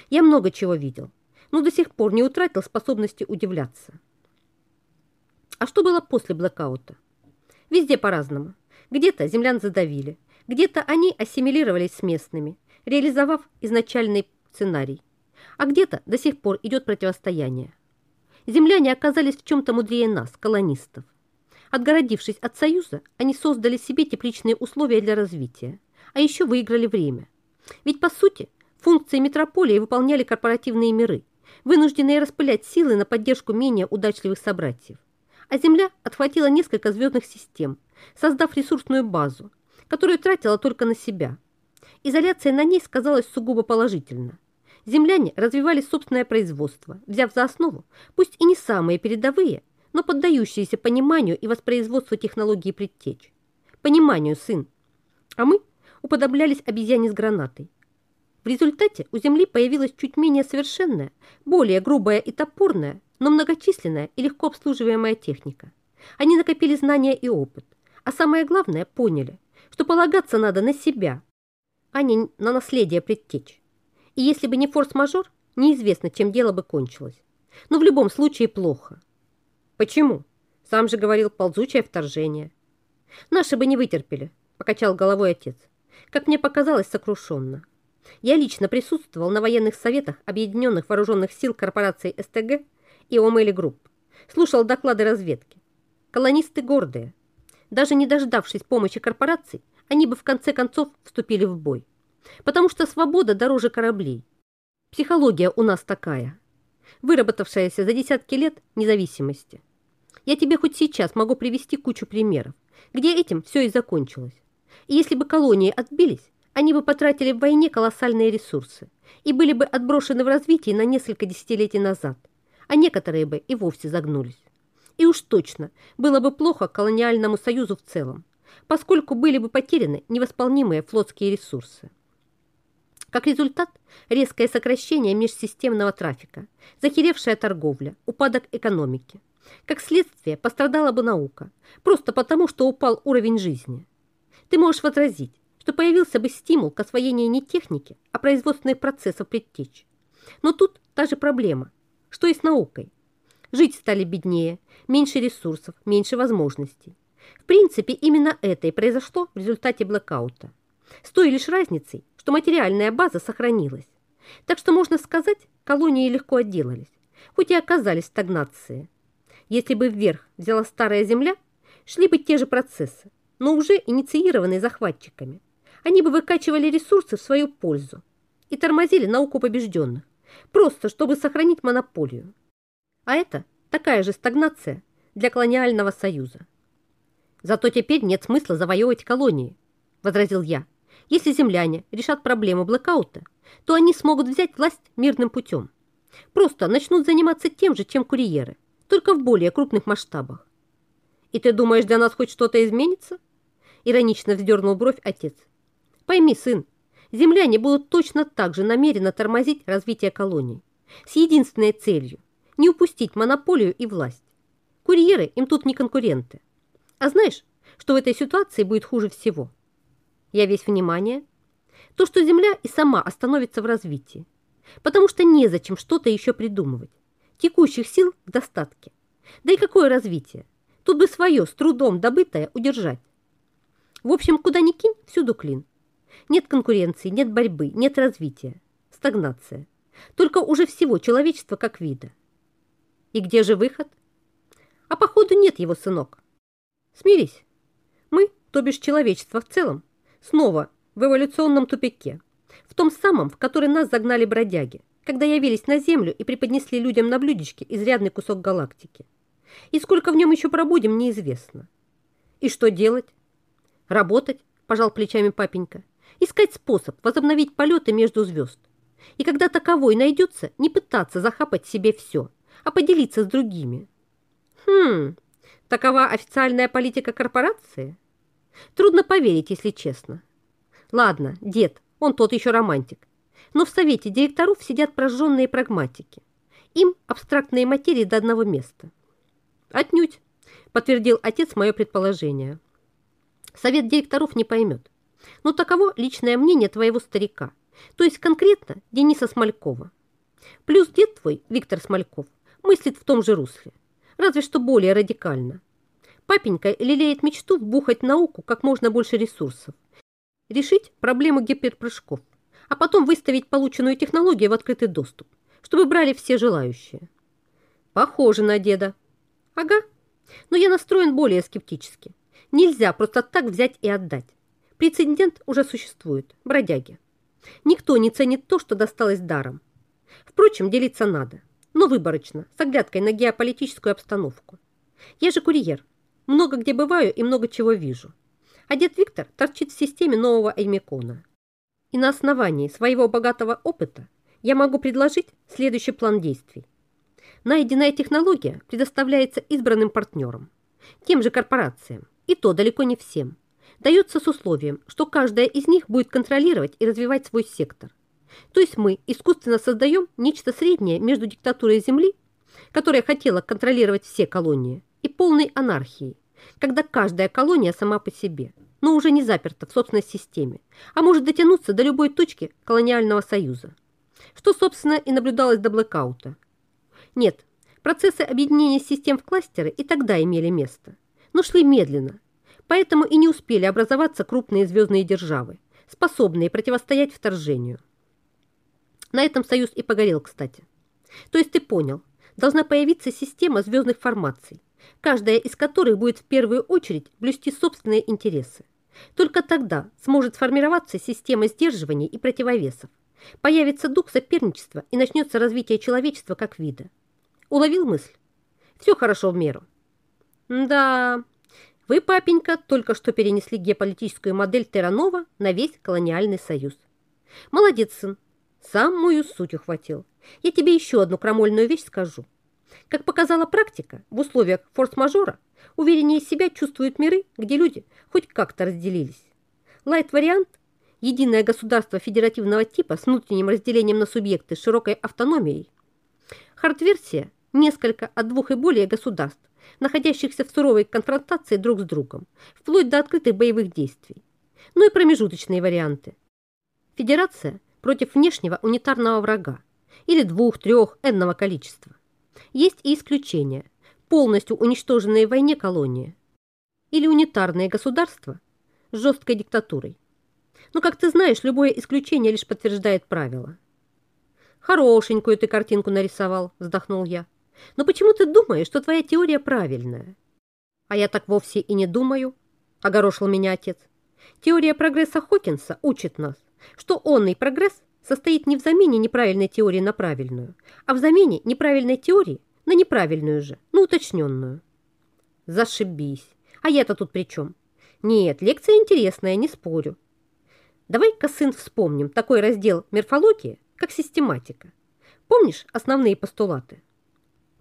Я много чего видел, но до сих пор не утратил способности удивляться. А что было после блэкаута? Везде по-разному. Где-то землян задавили, где-то они ассимилировались с местными, реализовав изначальный сценарий, а где-то до сих пор идет противостояние. Земляне оказались в чем-то мудрее нас, колонистов. Отгородившись от Союза, они создали себе тепличные условия для развития, а еще выиграли время. Ведь, по сути, функции метрополии выполняли корпоративные миры, вынужденные распылять силы на поддержку менее удачливых собратьев а Земля отхватила несколько звездных систем, создав ресурсную базу, которую тратила только на себя. Изоляция на ней сказалась сугубо положительно. Земляне развивали собственное производство, взяв за основу, пусть и не самые передовые, но поддающиеся пониманию и воспроизводству технологии предтеч. Пониманию, сын. А мы уподоблялись обезьяне с гранатой. В результате у Земли появилась чуть менее совершенная, более грубая и топорная, но многочисленная и легко обслуживаемая техника. Они накопили знания и опыт, а самое главное поняли, что полагаться надо на себя, а не на наследие предтеч. И если бы не форс-мажор, неизвестно, чем дело бы кончилось. Но в любом случае плохо. Почему? Сам же говорил ползучее вторжение. Наши бы не вытерпели, покачал головой отец. Как мне показалось, сокрушенно. Я лично присутствовал на военных советах Объединенных Вооруженных Сил корпорации СТГ и Омели Групп. Слушал доклады разведки. Колонисты гордые. Даже не дождавшись помощи корпораций, они бы в конце концов вступили в бой. Потому что свобода дороже кораблей. Психология у нас такая, выработавшаяся за десятки лет независимости. Я тебе хоть сейчас могу привести кучу примеров, где этим все и закончилось. И если бы колонии отбились, они бы потратили в войне колоссальные ресурсы и были бы отброшены в развитие на несколько десятилетий назад, а некоторые бы и вовсе загнулись. И уж точно было бы плохо колониальному союзу в целом, поскольку были бы потеряны невосполнимые флотские ресурсы. Как результат, резкое сокращение межсистемного трафика, захеревшая торговля, упадок экономики. Как следствие, пострадала бы наука, просто потому, что упал уровень жизни. Ты можешь возразить, что появился бы стимул к освоению не техники, а производственных процессов предтеч. Но тут та же проблема – что и с наукой. Жить стали беднее, меньше ресурсов, меньше возможностей. В принципе, именно это и произошло в результате блэкаута. С той лишь разницей, что материальная база сохранилась. Так что, можно сказать, колонии легко отделались, хоть и оказались в стагнации. Если бы вверх взяла старая земля, шли бы те же процессы, но уже инициированные захватчиками. Они бы выкачивали ресурсы в свою пользу и тормозили науку побежденных, просто чтобы сохранить монополию. А это такая же стагнация для колониального союза. Зато теперь нет смысла завоевывать колонии, возразил я. Если земляне решат проблему блэкаута, то они смогут взять власть мирным путем. Просто начнут заниматься тем же, чем курьеры, только в более крупных масштабах. И ты думаешь, для нас хоть что-то изменится? Иронично вздернул бровь отец. Пойми, сын, земляне будут точно так же намеренно тормозить развитие колоний с единственной целью – не упустить монополию и власть. Курьеры им тут не конкуренты. А знаешь, что в этой ситуации будет хуже всего? Я весь внимание. То, что Земля и сама остановится в развитии. Потому что незачем что-то еще придумывать. Текущих сил в достатке. Да и какое развитие? Тут бы свое, с трудом добытое, удержать. В общем, куда ни кинь, всюду клин. Нет конкуренции, нет борьбы, нет развития. Стагнация. Только уже всего человечества как вида. И где же выход? А походу нет его, сынок. Смирись. Мы, то бишь человечество в целом, снова в эволюционном тупике. В том самом, в который нас загнали бродяги, когда явились на Землю и преподнесли людям на блюдечке изрядный кусок галактики. И сколько в нем еще пробудем, неизвестно. И что делать? Работать, пожал плечами папенька. Искать способ возобновить полеты между звезд. И когда таковой найдется, не пытаться захапать себе все, а поделиться с другими. Хм, такова официальная политика корпорации? Трудно поверить, если честно. Ладно, дед, он тот еще романтик. Но в совете директоров сидят прожженные прагматики. Им абстрактные материи до одного места. Отнюдь, подтвердил отец мое предположение. Совет директоров не поймет. Но таково личное мнение твоего старика, то есть конкретно Дениса Смолькова. Плюс дед твой, Виктор Смольков, мыслит в том же русле, разве что более радикально. Папенька лелеет мечту вбухать науку как можно больше ресурсов, решить проблему гиперпрыжков, а потом выставить полученную технологию в открытый доступ, чтобы брали все желающие. Похоже на деда. Ага, но я настроен более скептически. Нельзя просто так взять и отдать. Прецедент уже существует, бродяги. Никто не ценит то, что досталось даром. Впрочем, делиться надо, но выборочно, с оглядкой на геополитическую обстановку. Я же курьер, много где бываю и много чего вижу. А дед Виктор торчит в системе нового Аймекона. И на основании своего богатого опыта я могу предложить следующий план действий. Найденная технология предоставляется избранным партнерам, тем же корпорациям, и то далеко не всем дается с условием, что каждая из них будет контролировать и развивать свой сектор. То есть мы искусственно создаем нечто среднее между диктатурой Земли, которая хотела контролировать все колонии, и полной анархией, когда каждая колония сама по себе, но уже не заперта в собственной системе, а может дотянуться до любой точки колониального союза, что, собственно, и наблюдалось до блэкаута. Нет, процессы объединения систем в кластеры и тогда имели место, но шли медленно, Поэтому и не успели образоваться крупные звездные державы, способные противостоять вторжению. На этом союз и погорел, кстати. То есть ты понял, должна появиться система звездных формаций, каждая из которых будет в первую очередь блюсти собственные интересы. Только тогда сможет сформироваться система сдерживаний и противовесов, появится дух соперничества и начнется развитие человечества как вида. Уловил мысль? Все хорошо в меру. Да, вы, папенька, только что перенесли геополитическую модель Терранова на весь колониальный союз. Молодец, сын. Самую суть ухватил. Я тебе еще одну крамольную вещь скажу. Как показала практика, в условиях форс-мажора увереннее себя чувствуют миры, где люди хоть как-то разделились. Лайт-вариант – единое государство федеративного типа с внутренним разделением на субъекты с широкой автономией. Хард-версия – несколько от двух и более государств, находящихся в суровой конфронтации друг с другом, вплоть до открытых боевых действий. Ну и промежуточные варианты. Федерация против внешнего унитарного врага или двух-трех энного количества. Есть и исключения. Полностью уничтоженные в войне колонии. Или унитарные государства с жесткой диктатурой. Но, как ты знаешь, любое исключение лишь подтверждает правило. «Хорошенькую ты картинку нарисовал», – вздохнул я. «Но почему ты думаешь, что твоя теория правильная?» «А я так вовсе и не думаю», – огорошил меня отец. «Теория прогресса Хокинса учит нас, что онный прогресс состоит не в замене неправильной теории на правильную, а в замене неправильной теории на неправильную же, на уточненную». «Зашибись! А я-то тут при чем?» «Нет, лекция интересная, не спорю. Давай-ка, сын, вспомним такой раздел морфологии, как систематика. Помнишь основные постулаты?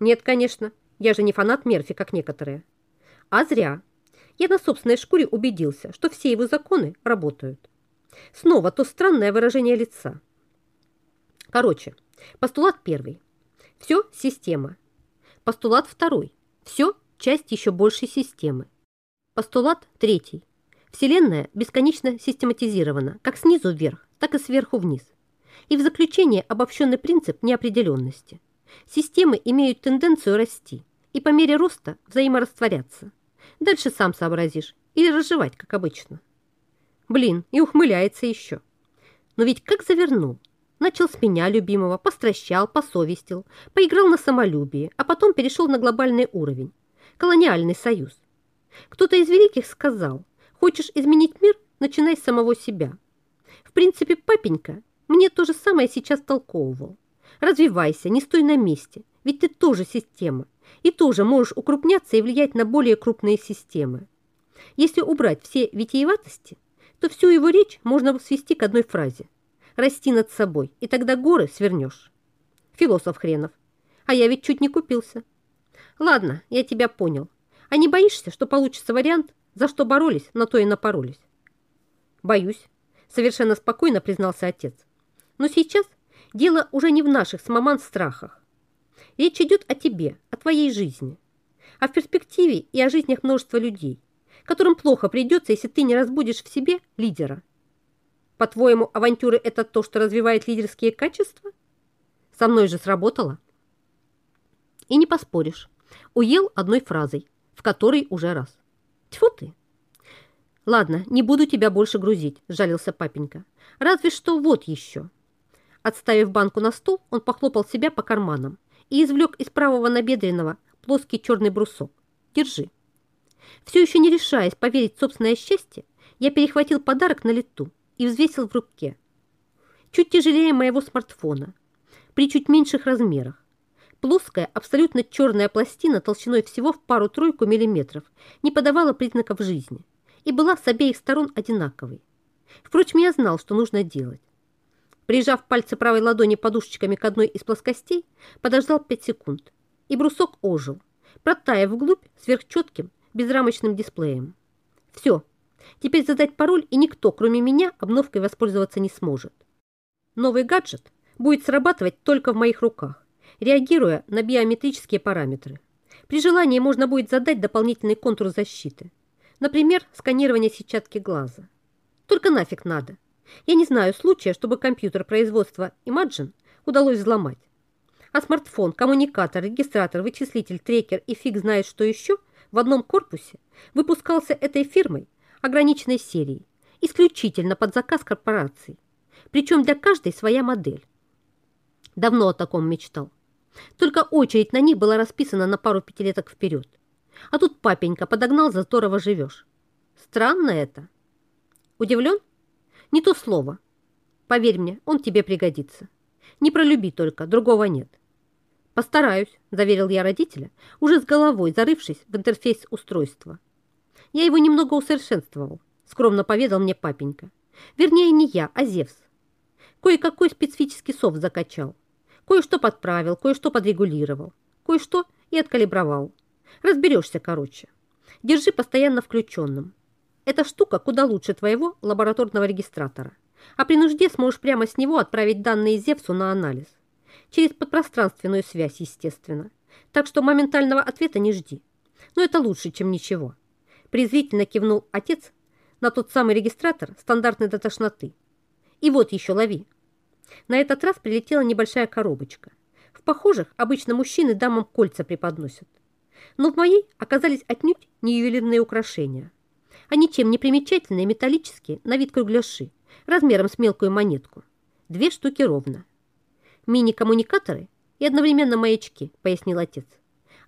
Нет, конечно, я же не фанат Мерфи, как некоторые. А зря. Я на собственной шкуре убедился, что все его законы работают. Снова то странное выражение лица. Короче, постулат первый. Все система. Постулат второй. Все часть еще большей системы. Постулат третий. Вселенная бесконечно систематизирована, как снизу вверх, так и сверху вниз. И в заключение обобщенный принцип неопределенности. Системы имеют тенденцию расти и по мере роста взаиморастворяться. Дальше сам сообразишь или разжевать, как обычно. Блин, и ухмыляется еще. Но ведь как завернул. Начал с меня, любимого, постращал, посовестил, поиграл на самолюбие, а потом перешел на глобальный уровень. Колониальный союз. Кто-то из великих сказал, хочешь изменить мир, начинай с самого себя. В принципе, папенька мне то же самое сейчас толковывал. Развивайся, не стой на месте, ведь ты тоже система, и тоже можешь укрупняться и влиять на более крупные системы. Если убрать все витиеватости, то всю его речь можно свести к одной фразе. Расти над собой, и тогда горы свернешь. Философ хренов. А я ведь чуть не купился. Ладно, я тебя понял. А не боишься, что получится вариант, за что боролись, на то и напоролись? Боюсь, совершенно спокойно признался отец. Но сейчас дело уже не в наших с маман страхах. Речь идет о тебе, о твоей жизни. А в перспективе и о жизнях множества людей, которым плохо придется, если ты не разбудишь в себе лидера. По-твоему, авантюры – это то, что развивает лидерские качества? Со мной же сработало. И не поспоришь. Уел одной фразой, в которой уже раз. Тьфу ты. Ладно, не буду тебя больше грузить, жалился папенька. Разве что вот еще. Отставив банку на стол, он похлопал себя по карманам и извлек из правого набедренного плоский черный брусок. Держи. Все еще не решаясь поверить в собственное счастье, я перехватил подарок на лету и взвесил в руке. Чуть тяжелее моего смартфона, при чуть меньших размерах. Плоская, абсолютно черная пластина толщиной всего в пару-тройку миллиметров не подавала признаков жизни и была с обеих сторон одинаковой. Впрочем, я знал, что нужно делать. Прижав пальцы правой ладони подушечками к одной из плоскостей, подождал 5 секунд, и брусок ожил, протаяв вглубь сверхчетким безрамочным дисплеем. Все, теперь задать пароль, и никто, кроме меня, обновкой воспользоваться не сможет. Новый гаджет будет срабатывать только в моих руках, реагируя на биометрические параметры. При желании можно будет задать дополнительный контур защиты. Например, сканирование сетчатки глаза. Только нафиг надо. Я не знаю случая, чтобы компьютер производства Imagine удалось взломать. А смартфон, коммуникатор, регистратор, вычислитель, трекер и фиг знает что еще в одном корпусе выпускался этой фирмой ограниченной серией, исключительно под заказ корпораций. Причем для каждой своя модель. Давно о таком мечтал. Только очередь на них была расписана на пару пятилеток вперед. А тут папенька подогнал, за здорово живешь. Странно это. Удивлен? Не то слово. Поверь мне, он тебе пригодится. Не пролюби только, другого нет. Постараюсь, заверил я родителя, уже с головой зарывшись в интерфейс устройства. Я его немного усовершенствовал, скромно поведал мне папенька. Вернее, не я, а Зевс. Кое-какой специфический софт закачал. Кое-что подправил, кое-что подрегулировал, кое-что и откалибровал. Разберешься, короче. Держи постоянно включенным. Эта штука куда лучше твоего лабораторного регистратора. А при нужде сможешь прямо с него отправить данные Зевсу на анализ. Через подпространственную связь, естественно. Так что моментального ответа не жди. Но это лучше, чем ничего. Презрительно кивнул отец на тот самый регистратор стандартной до тошноты. И вот еще лови. На этот раз прилетела небольшая коробочка. В похожих обычно мужчины дамам кольца преподносят. Но в моей оказались отнюдь не ювелирные украшения, а ничем не примечательные металлические на вид кругляши, размером с мелкую монетку. Две штуки ровно. Мини-коммуникаторы и одновременно маячки, пояснил отец.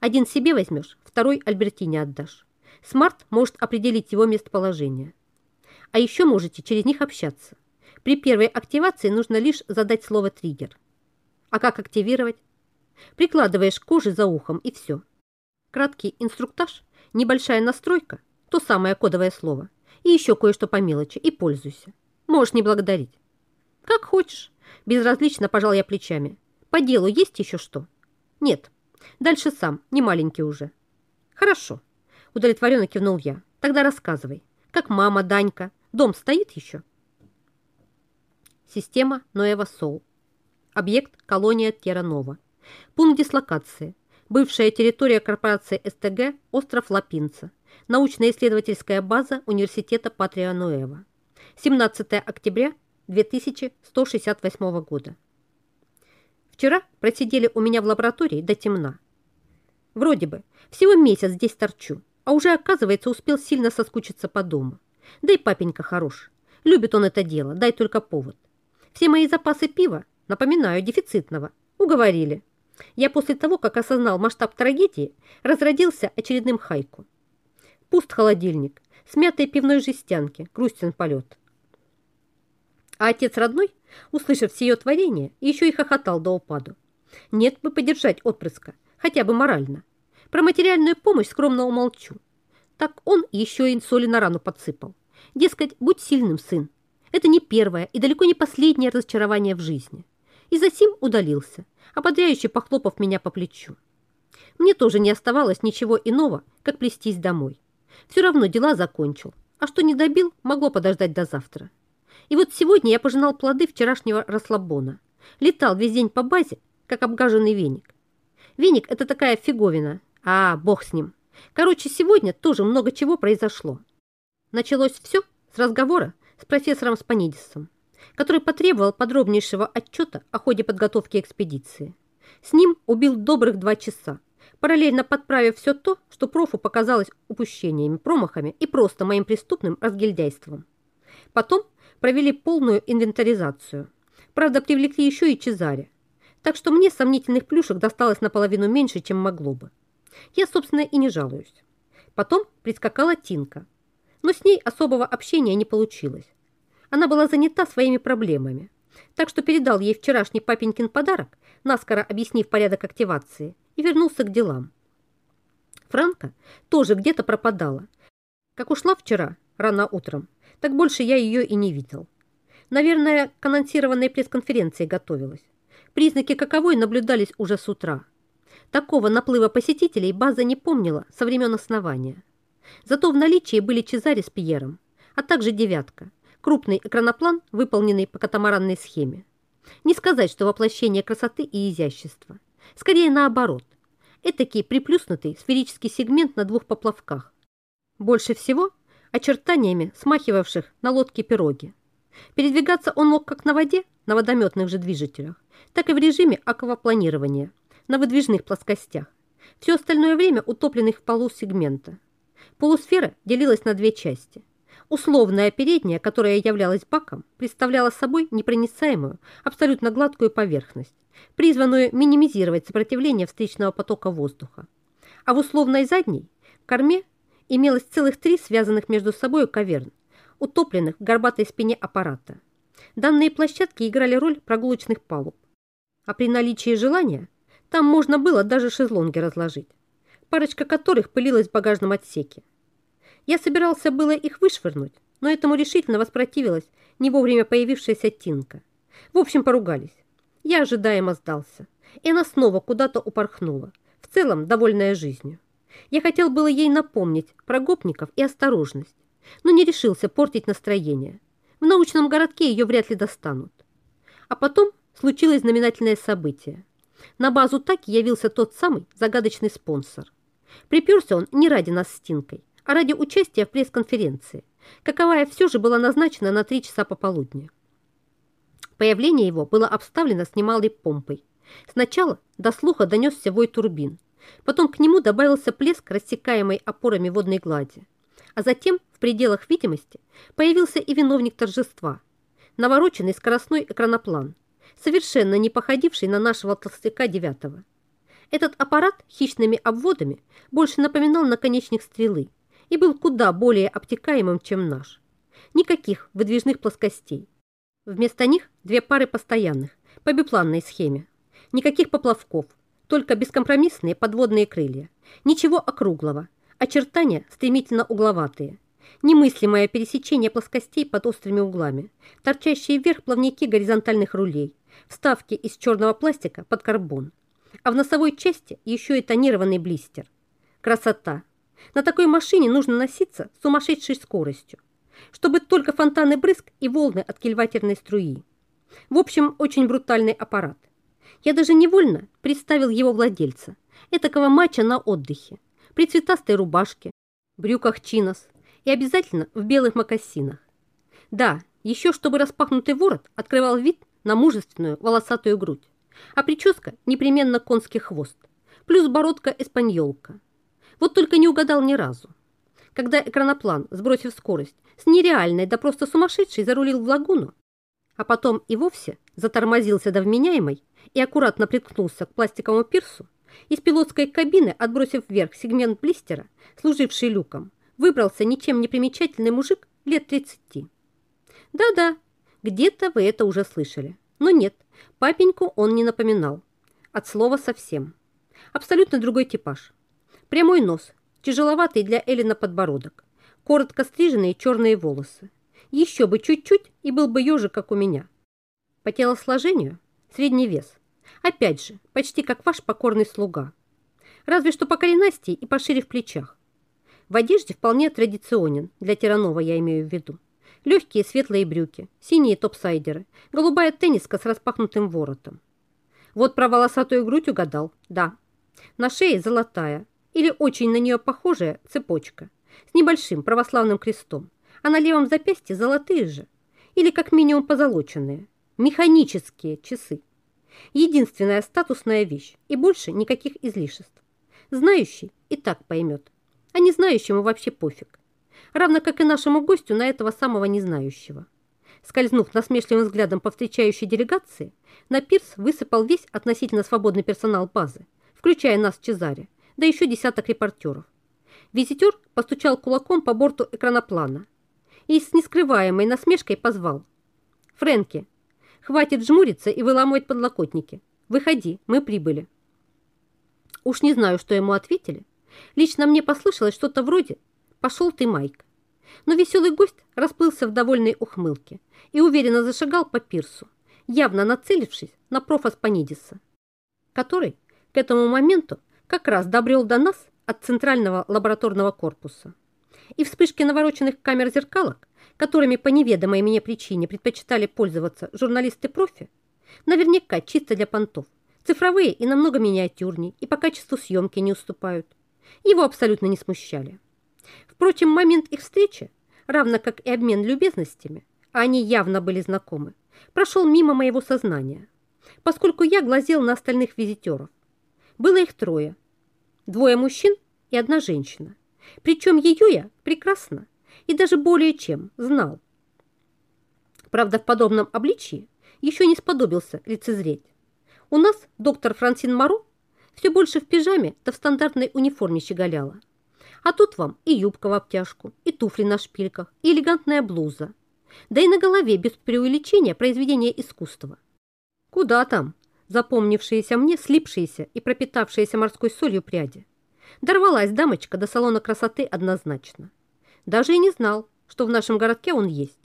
Один себе возьмешь, второй Альбертине отдашь. Смарт может определить его местоположение. А еще можете через них общаться. При первой активации нужно лишь задать слово «триггер». А как активировать? Прикладываешь к коже за ухом и все. Краткий инструктаж, небольшая настройка, то самое кодовое слово, и еще кое-что по мелочи, и пользуйся. Можешь не благодарить. Как хочешь. Безразлично пожал я плечами. По делу есть еще что? Нет. Дальше сам, не маленький уже. Хорошо. Удовлетворенно кивнул я. Тогда рассказывай. Как мама, Данька? Дом стоит еще? Система Ноева Сол. Объект колония Терранова. Пункт дислокации. Бывшая территория корпорации СТГ остров Лапинца. Научно-исследовательская база Университета Патрия Ноева. 17 октября 2168 года. Вчера просидели у меня в лаборатории до темна. Вроде бы, всего месяц здесь торчу, а уже, оказывается, успел сильно соскучиться по дому. Да и папенька хорош. Любит он это дело, дай только повод. Все мои запасы пива, напоминаю, дефицитного, уговорили. Я после того, как осознал масштаб трагедии, разродился очередным хайку. Пуст холодильник, смятые пивной жестянки, грустен полет. А отец родной, услышав все ее творение, еще и хохотал до упаду. Нет бы поддержать отпрыска, хотя бы морально. Про материальную помощь скромно умолчу. Так он еще и соли на рану подсыпал. Дескать, будь сильным, сын. Это не первое и далеко не последнее разочарование в жизни. И засим удалился, ободряюще похлопав меня по плечу. Мне тоже не оставалось ничего иного, как плестись домой. Все равно дела закончил, а что не добил, могло подождать до завтра. И вот сегодня я пожинал плоды вчерашнего расслабона. Летал весь день по базе, как обгаженный веник. Веник – это такая фиговина. А, бог с ним. Короче, сегодня тоже много чего произошло. Началось все с разговора с профессором Спанидисом, который потребовал подробнейшего отчета о ходе подготовки экспедиции. С ним убил добрых два часа, параллельно подправив все то, что профу показалось упущениями, промахами и просто моим преступным разгильдяйством. Потом провели полную инвентаризацию. Правда, привлекли еще и Чезаря. Так что мне сомнительных плюшек досталось наполовину меньше, чем могло бы. Я, собственно, и не жалуюсь. Потом прискакала Тинка. Но с ней особого общения не получилось. Она была занята своими проблемами. Так что передал ей вчерашний папенькин подарок, наскоро объяснив порядок активации, и вернулся к делам. Франка тоже где-то пропадала. Как ушла вчера, рано утром, так больше я ее и не видел. Наверное, к анонсированной пресс-конференции готовилась. Признаки каковой наблюдались уже с утра. Такого наплыва посетителей база не помнила со времен основания. Зато в наличии были Чезари с Пьером, а также «девятка» – крупный экраноплан, выполненный по катамаранной схеме. Не сказать, что воплощение красоты и изящества. Скорее наоборот. Этакий приплюснутый сферический сегмент на двух поплавках. Больше всего очертаниями смахивавших на лодке пироги. Передвигаться он мог как на воде, на водометных же движителях, так и в режиме аквапланирования, на выдвижных плоскостях. Все остальное время утопленных в полу сегмента. Полусфера делилась на две части. Условная передняя, которая являлась баком, представляла собой непроницаемую, абсолютно гладкую поверхность, призванную минимизировать сопротивление встречного потока воздуха. А в условной задней, корме, имелось целых три связанных между собой каверн, утопленных в горбатой спине аппарата. Данные площадки играли роль прогулочных палуб. А при наличии желания там можно было даже шезлонги разложить, парочка которых пылилась в багажном отсеке. Я собирался было их вышвырнуть, но этому решительно воспротивилась не вовремя появившаяся Тинка. В общем, поругались. Я ожидаемо сдался, и она снова куда-то упорхнула, в целом довольная жизнью. Я хотел было ей напомнить про гопников и осторожность, но не решился портить настроение. В научном городке ее вряд ли достанут. А потом случилось знаменательное событие. На базу Таки явился тот самый загадочный спонсор. Приперся он не ради нас с Тинкой, а ради участия в пресс-конференции, каковая все же была назначена на три часа пополудня. Появление его было обставлено с немалой помпой. Сначала до слуха донесся вой турбин, потом к нему добавился плеск рассекаемой опорами водной глади, а затем в пределах видимости появился и виновник торжества, навороченный скоростной экраноплан, совершенно не походивший на нашего толстяка девятого. Этот аппарат хищными обводами больше напоминал наконечник стрелы и был куда более обтекаемым, чем наш. Никаких выдвижных плоскостей. Вместо них две пары постоянных, по бипланной схеме. Никаких поплавков, только бескомпромиссные подводные крылья. Ничего округлого, очертания стремительно угловатые. Немыслимое пересечение плоскостей под острыми углами, торчащие вверх плавники горизонтальных рулей, вставки из черного пластика под карбон. А в носовой части еще и тонированный блистер. Красота! На такой машине нужно носиться с сумасшедшей скоростью, чтобы только фонтаны брызг и волны от кильватерной струи. В общем, очень брутальный аппарат. Я даже невольно представил его владельца, этакого матча на отдыхе, при цветастой рубашке, брюках чинос и обязательно в белых мокасинах. Да, еще чтобы распахнутый ворот открывал вид на мужественную волосатую грудь, а прическа непременно конский хвост, плюс бородка-эспаньолка. Вот только не угадал ни разу. Когда экраноплан, сбросив скорость, с нереальной да просто сумасшедшей зарулил в лагуну, а потом и вовсе затормозился до вменяемой и аккуратно приткнулся к пластиковому пирсу, из пилотской кабины, отбросив вверх сегмент блистера, служивший люком, выбрался ничем не примечательный мужик лет 30. Да-да, где-то вы это уже слышали. Но нет, папеньку он не напоминал. От слова совсем. Абсолютно другой типаж. Прямой нос, тяжеловатый для Эллина подбородок, коротко стриженные черные волосы. Еще бы чуть-чуть, и был бы ежик, как у меня. По телосложению средний вес. Опять же, почти как ваш покорный слуга. Разве что по коренастей и пошире в плечах. В одежде вполне традиционен, для Тиранова я имею в виду. Легкие светлые брюки, синие топсайдеры, голубая тенниска с распахнутым воротом. Вот про волосатую грудь угадал, да. На шее золотая, или очень на нее похожая цепочка, с небольшим православным крестом, а на левом запястье золотые же, или как минимум позолоченные, механические часы. Единственная статусная вещь и больше никаких излишеств. Знающий и так поймет, а не знающему вообще пофиг равно как и нашему гостю на этого самого незнающего. Скользнув насмешливым взглядом по встречающей делегации, на пирс высыпал весь относительно свободный персонал базы, включая нас в Чезаре, да еще десяток репортеров. Визитер постучал кулаком по борту экраноплана и с нескрываемой насмешкой позвал. «Фрэнки, хватит жмуриться и выламывать подлокотники. Выходи, мы прибыли». Уж не знаю, что ему ответили. Лично мне послышалось что-то вроде Пошел ты, Майк. Но веселый гость расплылся в довольной ухмылке и уверенно зашагал по пирсу, явно нацелившись на профаспанидиса, который к этому моменту как раз добрел до нас от центрального лабораторного корпуса. И вспышки навороченных камер зеркалок, которыми по неведомой мне причине предпочитали пользоваться журналисты-профи, наверняка чисто для понтов, цифровые и намного миниатюрнее, и по качеству съемки не уступают. Его абсолютно не смущали. Впрочем, момент их встречи, равно как и обмен любезностями, а они явно были знакомы, прошел мимо моего сознания, поскольку я глазел на остальных визитеров. Было их трое. Двое мужчин и одна женщина. Причем ее я прекрасно и даже более чем знал. Правда, в подобном обличии еще не сподобился лицезреть. У нас доктор Франсин Моро все больше в пижаме да в стандартной униформе щеголяла. А тут вам и юбка в обтяжку, и туфли на шпильках, и элегантная блуза. Да и на голове без преувеличения произведения искусства. Куда там? Запомнившиеся мне, слипшиеся и пропитавшиеся морской солью пряди. Дорвалась дамочка до салона красоты однозначно. Даже и не знал, что в нашем городке он есть.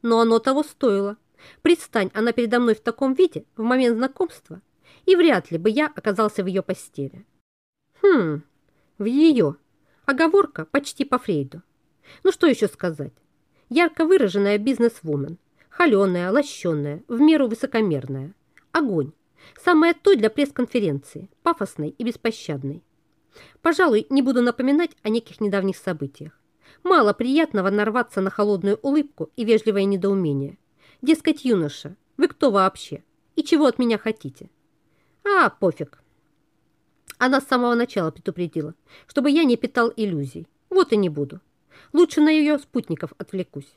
Но оно того стоило. Предстань она передо мной в таком виде в момент знакомства, и вряд ли бы я оказался в ее постели. Хм, в ее, Оговорка почти по Фрейду. Ну что еще сказать? Ярко выраженная бизнес-вумен. Холеная, лощеная, в меру высокомерная. Огонь. Самое то для пресс-конференции, пафосной и беспощадной. Пожалуй, не буду напоминать о неких недавних событиях. Мало приятного нарваться на холодную улыбку и вежливое недоумение. Дескать, юноша, вы кто вообще? И чего от меня хотите? А, пофиг. Она с самого начала предупредила, чтобы я не питал иллюзий. Вот и не буду. Лучше на ее спутников отвлекусь.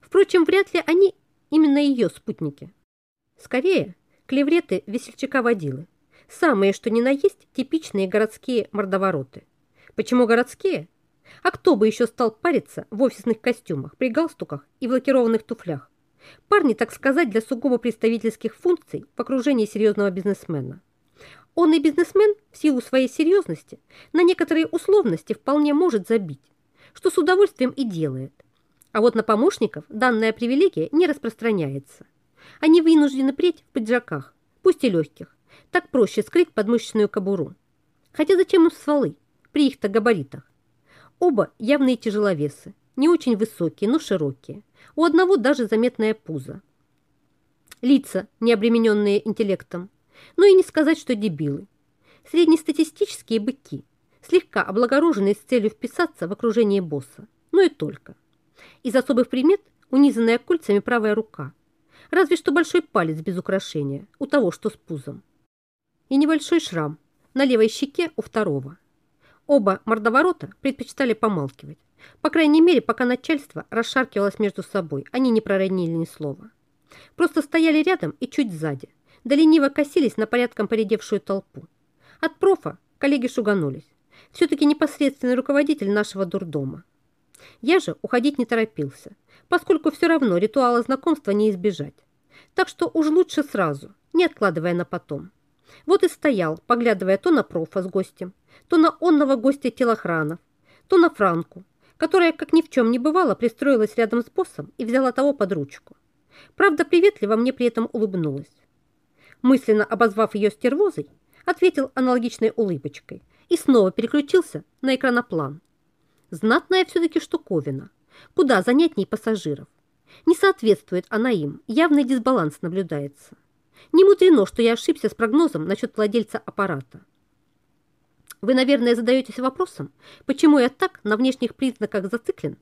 Впрочем, вряд ли они именно ее спутники. Скорее, клевреты весельчака-водилы. Самые, что ни на есть, типичные городские мордовороты. Почему городские? А кто бы еще стал париться в офисных костюмах, при галстуках и в лакированных туфлях? Парни, так сказать, для сугубо представительских функций в окружении серьезного бизнесмена. Он и бизнесмен в силу своей серьезности на некоторые условности вполне может забить, что с удовольствием и делает. А вот на помощников данная привилегия не распространяется. Они вынуждены преть в пиджаках, пусть и легких. Так проще скрыть подмышечную кобуру. Хотя зачем им стволы при их-то габаритах? Оба явные тяжеловесы, не очень высокие, но широкие. У одного даже заметное пузо. Лица, не обремененные интеллектом. Но и не сказать, что дебилы. Среднестатистические быки, слегка облагороженные с целью вписаться в окружение босса. Но и только. Из особых примет унизанная кольцами правая рука. Разве что большой палец без украшения у того, что с пузом. И небольшой шрам на левой щеке у второго. Оба мордоворота предпочитали помалкивать. По крайней мере, пока начальство расшаркивалось между собой, они не проронили ни слова. Просто стояли рядом и чуть сзади, да лениво косились на порядком поредевшую толпу. От профа коллеги шуганулись. Все-таки непосредственный руководитель нашего дурдома. Я же уходить не торопился, поскольку все равно ритуала знакомства не избежать. Так что уж лучше сразу, не откладывая на потом. Вот и стоял, поглядывая то на профа с гостем, то на онного гостя телохранов, то на Франку, которая, как ни в чем не бывало, пристроилась рядом с боссом и взяла того под ручку. Правда, приветливо мне при этом улыбнулась. Мысленно обозвав ее стервозой, ответил аналогичной улыбочкой и снова переключился на экраноплан. Знатная все-таки штуковина. Куда занятней пассажиров. Не соответствует она им, явный дисбаланс наблюдается. Не мудрено, что я ошибся с прогнозом насчет владельца аппарата. Вы, наверное, задаетесь вопросом, почему я так на внешних признаках зациклен?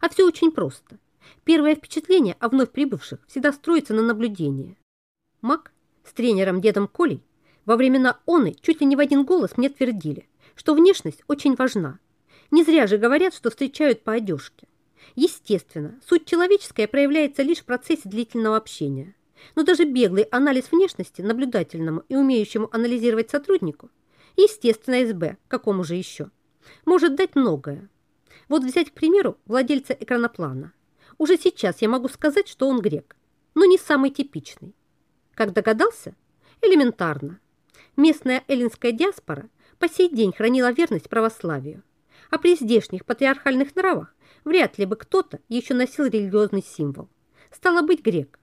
А все очень просто. Первое впечатление о вновь прибывших всегда строится на наблюдении. Мак с тренером дедом Колей во времена оны чуть ли не в один голос мне твердили, что внешность очень важна. Не зря же говорят, что встречают по одежке. Естественно, суть человеческая проявляется лишь в процессе длительного общения. Но даже беглый анализ внешности наблюдательному и умеющему анализировать сотруднику – Естественно, СБ, какому же еще, может дать многое. Вот взять, к примеру, владельца экраноплана. Уже сейчас я могу сказать, что он грек, но не самый типичный. Как догадался? Элементарно. Местная эллинская диаспора по сей день хранила верность православию, а при здешних патриархальных нравах вряд ли бы кто-то еще носил религиозный символ. Стало быть, грек.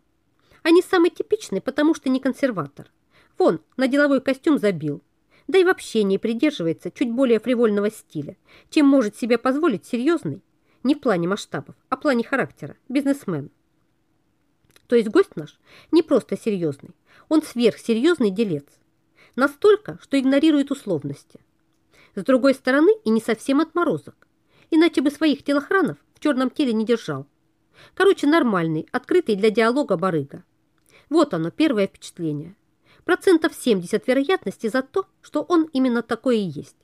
Не самый типичный, потому что не консерватор. Вон, на деловой костюм забил, да и вообще не придерживается чуть более фривольного стиля, чем может себе позволить серьезный, не в плане масштабов, а в плане характера, бизнесмен. То есть гость наш не просто серьезный, он сверхсерьезный делец. Настолько, что игнорирует условности. С другой стороны и не совсем отморозок, иначе бы своих телохранов в черном теле не держал. Короче, нормальный, открытый для диалога барыга. Вот оно, первое впечатление процентов 70 вероятности за то, что он именно такой и есть.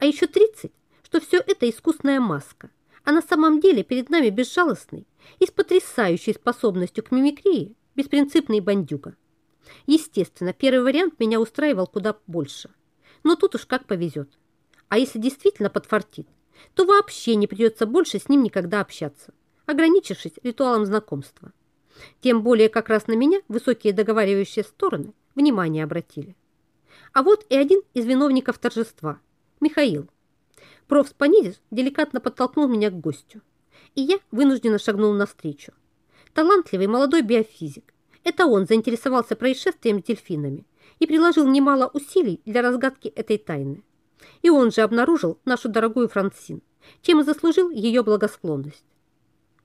А еще 30, что все это искусная маска, а на самом деле перед нами безжалостный и с потрясающей способностью к мимикрии беспринципный бандюга. Естественно, первый вариант меня устраивал куда больше. Но тут уж как повезет. А если действительно подфартит, то вообще не придется больше с ним никогда общаться, ограничившись ритуалом знакомства. Тем более как раз на меня высокие договаривающие стороны внимание обратили. А вот и один из виновников торжества – Михаил. Проф. Спанидис деликатно подтолкнул меня к гостю, и я вынужденно шагнул навстречу. Талантливый молодой биофизик. Это он заинтересовался происшествием с дельфинами и приложил немало усилий для разгадки этой тайны. И он же обнаружил нашу дорогую Франсин, чем и заслужил ее благосклонность.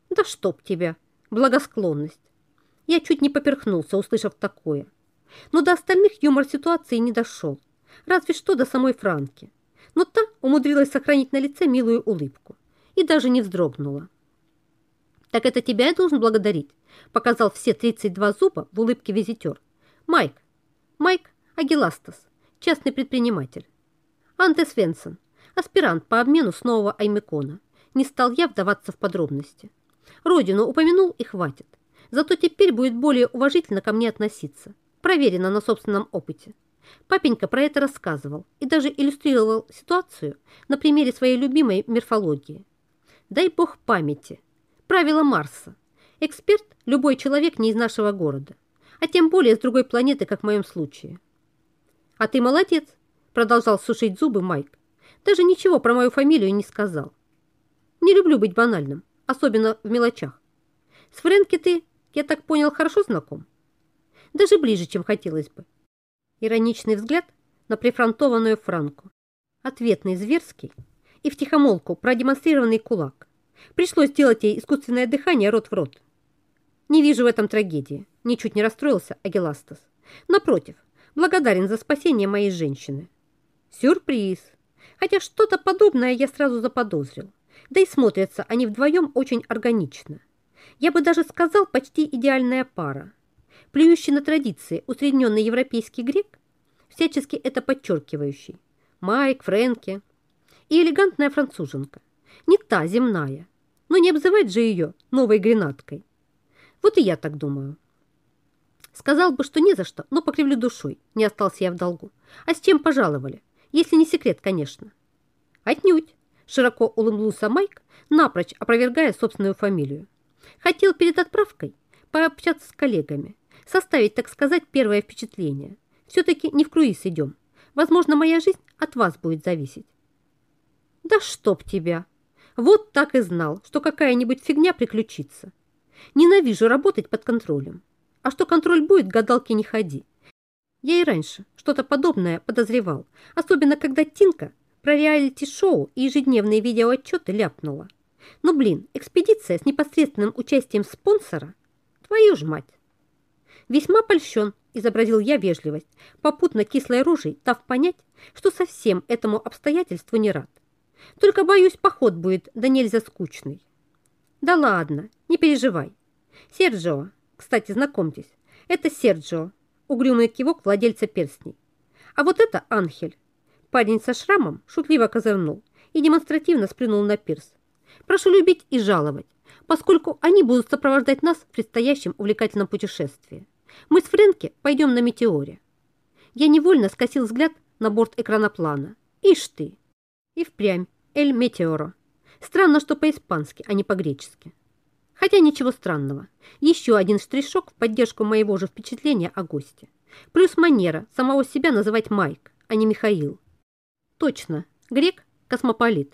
Да чтоб тебя, благосклонность! Я чуть не поперхнулся, услышав такое – но до остальных юмор ситуации не дошел, разве что до самой Франки. Но та умудрилась сохранить на лице милую улыбку и даже не вздрогнула. «Так это тебя я должен благодарить», показал все 32 зуба в улыбке визитер. «Майк, Майк Агиластас, частный предприниматель. Анте Свенсон, аспирант по обмену с нового Аймекона. Не стал я вдаваться в подробности. Родину упомянул и хватит. Зато теперь будет более уважительно ко мне относиться. Проверено на собственном опыте. Папенька про это рассказывал и даже иллюстрировал ситуацию на примере своей любимой морфологии. Дай бог памяти. Правило Марса. Эксперт – любой человек не из нашего города, а тем более с другой планеты, как в моем случае. «А ты молодец», – продолжал сушить зубы Майк. «Даже ничего про мою фамилию не сказал. Не люблю быть банальным, особенно в мелочах. С Фрэнки ты, я так понял, хорошо знаком? Даже ближе, чем хотелось бы. Ироничный взгляд на прифронтованную Франку. Ответный зверский и втихомолку продемонстрированный кулак. Пришлось сделать ей искусственное дыхание рот в рот. Не вижу в этом трагедии. Ничуть не расстроился Агиластас. Напротив, благодарен за спасение моей женщины. Сюрприз. Хотя что-то подобное я сразу заподозрил. Да и смотрятся они вдвоем очень органично. Я бы даже сказал, почти идеальная пара плюющий на традиции усредненный европейский грек, всячески это подчеркивающий, Майк, Фрэнки и элегантная француженка, не та земная, но не обзывать же ее новой гренаткой. Вот и я так думаю. Сказал бы, что не за что, но покривлю душой, не остался я в долгу. А с чем пожаловали? Если не секрет, конечно. Отнюдь, широко улыбнулся Майк, напрочь опровергая собственную фамилию. Хотел перед отправкой пообщаться с коллегами, составить, так сказать, первое впечатление. Все-таки не в круиз идем. Возможно, моя жизнь от вас будет зависеть. Да чтоб тебя! Вот так и знал, что какая-нибудь фигня приключится. Ненавижу работать под контролем. А что контроль будет, гадалки не ходи. Я и раньше что-то подобное подозревал, особенно когда Тинка про реалити-шоу и ежедневные видеоотчеты ляпнула. Но, блин, экспедиция с непосредственным участием спонсора? Твою ж мать! Весьма польщен, изобразил я вежливость, попутно кислой рожей, дав понять, что совсем этому обстоятельству не рад. Только, боюсь, поход будет да нельзя скучный. Да ладно, не переживай. Серджио, кстати, знакомьтесь, это Серджио, угрюмый кивок владельца перстней. А вот это Анхель. Парень со шрамом шутливо козырнул и демонстративно сплюнул на пирс. Прошу любить и жаловать, поскольку они будут сопровождать нас в предстоящем увлекательном путешествии. Мы с Фрэнки пойдем на метеоре. Я невольно скосил взгляд на борт экраноплана. Ишь ты! И впрямь Эль Метеоро. Странно, что по-испански, а не по-гречески. Хотя ничего странного. Еще один штришок в поддержку моего же впечатления о госте. Плюс манера самого себя называть Майк, а не Михаил. Точно, грек – космополит.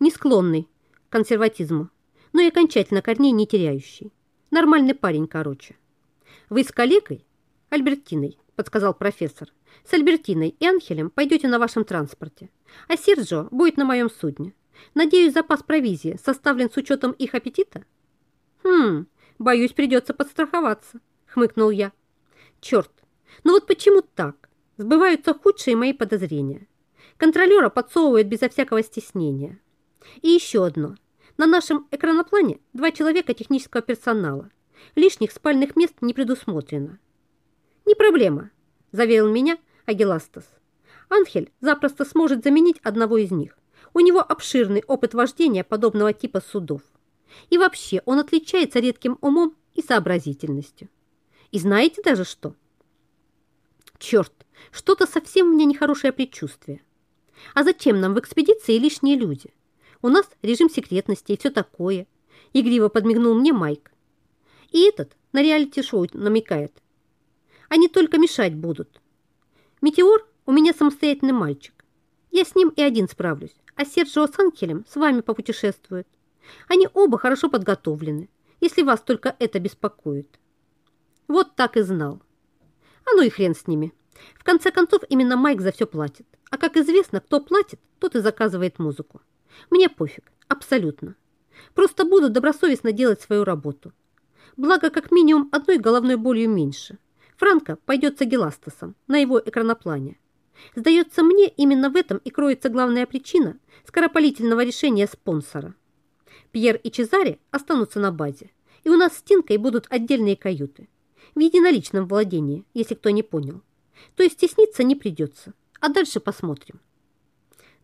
Не склонный к консерватизму, но и окончательно корней не теряющий. Нормальный парень, короче. «Вы с коллегой?» «Альбертиной», – подсказал профессор. «С Альбертиной и Анхелем пойдете на вашем транспорте, а Серджо будет на моем судне. Надеюсь, запас провизии составлен с учетом их аппетита?» «Хм, боюсь, придется подстраховаться», – хмыкнул я. «Черт, ну вот почему так? Сбываются худшие мои подозрения. Контролера подсовывают безо всякого стеснения. И еще одно. На нашем экраноплане два человека технического персонала. Лишних спальных мест не предусмотрено. «Не проблема», – заверил меня Агиластас. «Анхель запросто сможет заменить одного из них. У него обширный опыт вождения подобного типа судов. И вообще он отличается редким умом и сообразительностью. И знаете даже что? Черт, что-то совсем у меня нехорошее предчувствие. А зачем нам в экспедиции лишние люди? У нас режим секретности и все такое. Игриво подмигнул мне Майк. И этот на реалити-шоу намекает. Они только мешать будут. Метеор у меня самостоятельный мальчик. Я с ним и один справлюсь, а Серджио с Анхелем с вами попутешествуют. Они оба хорошо подготовлены, если вас только это беспокоит. Вот так и знал. А ну и хрен с ними. В конце концов, именно Майк за все платит. А как известно, кто платит, тот и заказывает музыку. Мне пофиг, абсолютно. Просто буду добросовестно делать свою работу. Благо, как минимум одной головной болью меньше. Франко пойдет с Агиластасом на его экраноплане. Сдается мне, именно в этом и кроется главная причина скоропалительного решения спонсора. Пьер и Чезаре останутся на базе, и у нас с Тинкой будут отдельные каюты. В единоличном владении, если кто не понял. То есть стесниться не придется. А дальше посмотрим.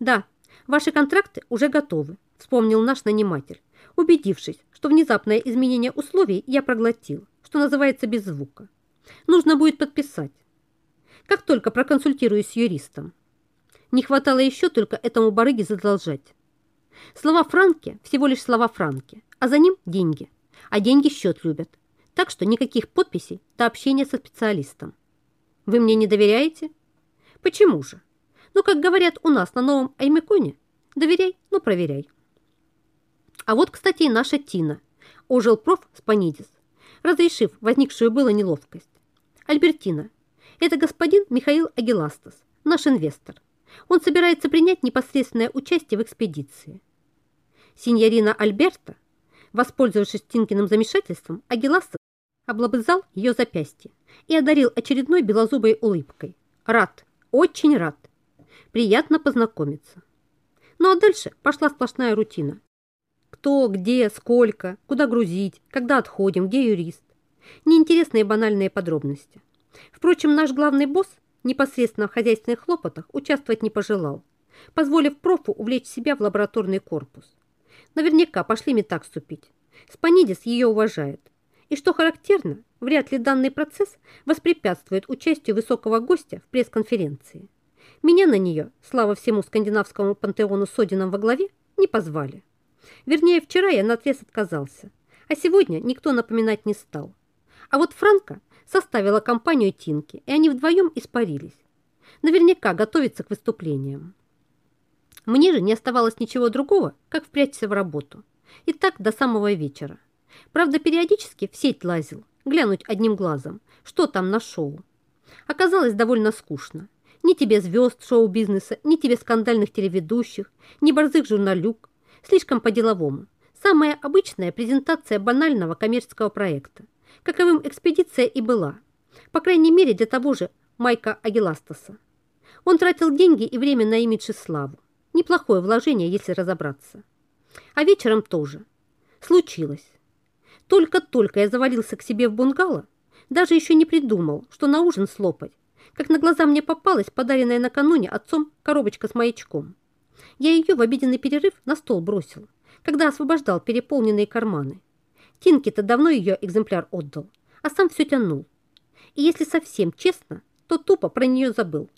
Да, ваши контракты уже готовы, вспомнил наш наниматель, убедившись, что внезапное изменение условий я проглотил, что называется без звука. Нужно будет подписать. Как только проконсультируюсь с юристом. Не хватало еще только этому барыге задолжать. Слова Франки всего лишь слова Франки, а за ним деньги. А деньги счет любят. Так что никаких подписей до общения со специалистом. Вы мне не доверяете? Почему же? Ну, как говорят у нас на новом Аймеконе, доверяй, но проверяй. А вот, кстати, и наша Тина. Ожил проф Спанидис, разрешив возникшую было неловкость. Альбертина, это господин Михаил Агиластас, наш инвестор. Он собирается принять непосредственное участие в экспедиции. Синьорина Альберта, воспользовавшись Тинкиным замешательством, Агиластас облобызал ее запястье и одарил очередной белозубой улыбкой. Рад, очень рад. Приятно познакомиться. Ну а дальше пошла сплошная рутина. Кто, где, сколько, куда грузить, когда отходим, где юрист. Неинтересные банальные подробности. Впрочем, наш главный босс непосредственно в хозяйственных хлопотах участвовать не пожелал, позволив профу увлечь себя в лабораторный корпус. Наверняка пошли мне так вступить. Спанидис ее уважает. И что характерно, вряд ли данный процесс воспрепятствует участию высокого гостя в пресс-конференции. Меня на нее, слава всему скандинавскому пантеону с во главе, не позвали. Вернее, вчера я наотрез отказался, а сегодня никто напоминать не стал. А вот Франко составила компанию Тинки, и они вдвоем испарились. Наверняка готовится к выступлениям. Мне же не оставалось ничего другого, как впрячься в работу. И так до самого вечера. Правда, периодически в сеть лазил, глянуть одним глазом, что там на шоу. Оказалось довольно скучно. Ни тебе звезд шоу-бизнеса, ни тебе скандальных телеведущих, ни борзых журналюк. Слишком по-деловому. Самая обычная презентация банального коммерческого проекта каковым экспедиция и была. По крайней мере, для того же Майка Агиластаса. Он тратил деньги и время на имидж и славу. Неплохое вложение, если разобраться. А вечером тоже. Случилось. Только-только я завалился к себе в бунгало, даже еще не придумал, что на ужин слопать, как на глаза мне попалась подаренная накануне отцом коробочка с маячком. Я ее в обеденный перерыв на стол бросил, когда освобождал переполненные карманы. Тинки-то давно ее экземпляр отдал, а сам все тянул. И если совсем честно, то тупо про нее забыл.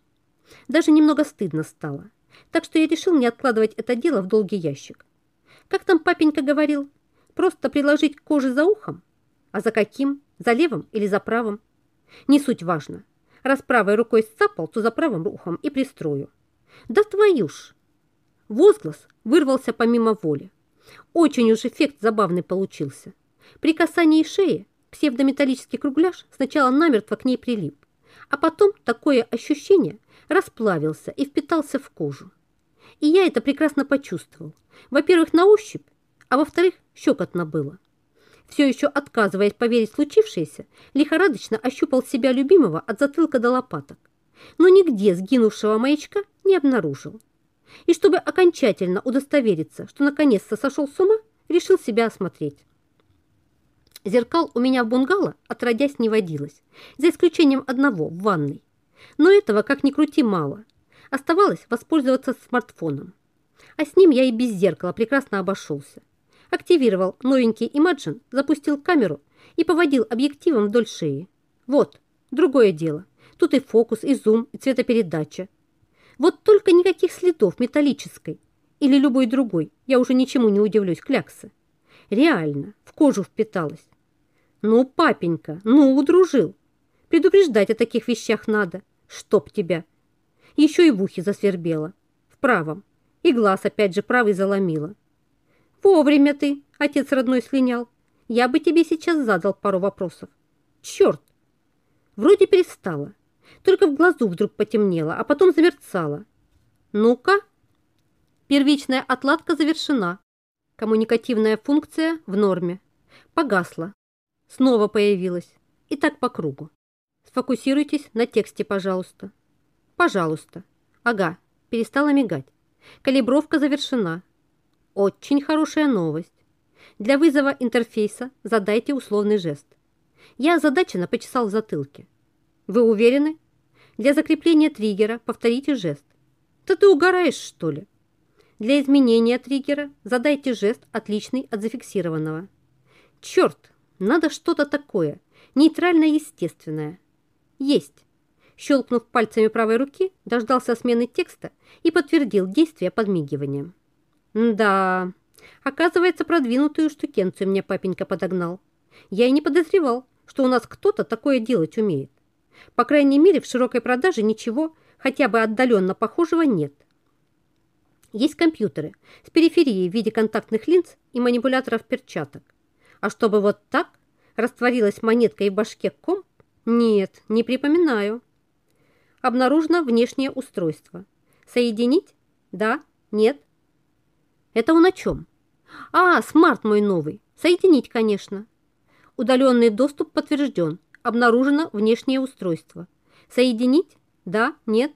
Даже немного стыдно стало. Так что я решил не откладывать это дело в долгий ящик. Как там папенька говорил? Просто приложить к коже за ухом? А за каким? За левым или за правым? Не суть важно. Раз правой рукой сцапал, то за правым ухом и пристрою. Да твою ж! Возглас вырвался помимо воли. Очень уж эффект забавный получился. При касании шеи псевдометаллический кругляш сначала намертво к ней прилип, а потом такое ощущение расплавился и впитался в кожу. И я это прекрасно почувствовал. Во-первых, на ощупь, а во-вторых, щекотно было. Все еще отказываясь поверить в случившееся, лихорадочно ощупал себя любимого от затылка до лопаток, но нигде сгинувшего маячка не обнаружил. И чтобы окончательно удостовериться, что наконец-то сошел с ума, решил себя осмотреть. Зеркал у меня в бунгало отродясь не водилось, за исключением одного в ванной. Но этого, как ни крути, мало. Оставалось воспользоваться смартфоном. А с ним я и без зеркала прекрасно обошелся. Активировал новенький Imagine, запустил камеру и поводил объективом вдоль шеи. Вот, другое дело. Тут и фокус, и зум, и цветопередача. Вот только никаких следов металлической или любой другой, я уже ничему не удивлюсь, кляксы. Реально, в кожу впиталась. Ну, папенька, ну, удружил. Предупреждать о таких вещах надо. Чтоб тебя. Еще и в ухе засвербело. В правом. И глаз опять же правый заломило. Вовремя ты, отец родной, слинял. Я бы тебе сейчас задал пару вопросов. Черт! Вроде перестала. Только в глазу вдруг потемнело, а потом замерцало. Ну-ка. Первичная отладка завершена. Коммуникативная функция в норме. Погасла. Снова появилась. И так по кругу. Сфокусируйтесь на тексте, пожалуйста. Пожалуйста. Ага, перестала мигать. Калибровка завершена. Очень хорошая новость. Для вызова интерфейса задайте условный жест. Я озадаченно почесал в затылке. Вы уверены? Для закрепления триггера повторите жест. Да ты угораешь, что ли? Для изменения триггера задайте жест, отличный от зафиксированного. Черт, надо что-то такое, нейтрально-естественное. Есть. Щелкнув пальцами правой руки, дождался смены текста и подтвердил действие подмигиванием. Да, оказывается, продвинутую штукенцию мне папенька подогнал. Я и не подозревал, что у нас кто-то такое делать умеет. По крайней мере, в широкой продаже ничего, хотя бы отдаленно похожего, нет. Есть компьютеры с периферией в виде контактных линз и манипуляторов перчаток. А чтобы вот так растворилась монетка и башке ком? Нет, не припоминаю. Обнаружено внешнее устройство. Соединить? Да? Нет? Это он о чем? А, смарт мой новый. Соединить, конечно. Удаленный доступ подтвержден. Обнаружено внешнее устройство. Соединить? Да? Нет?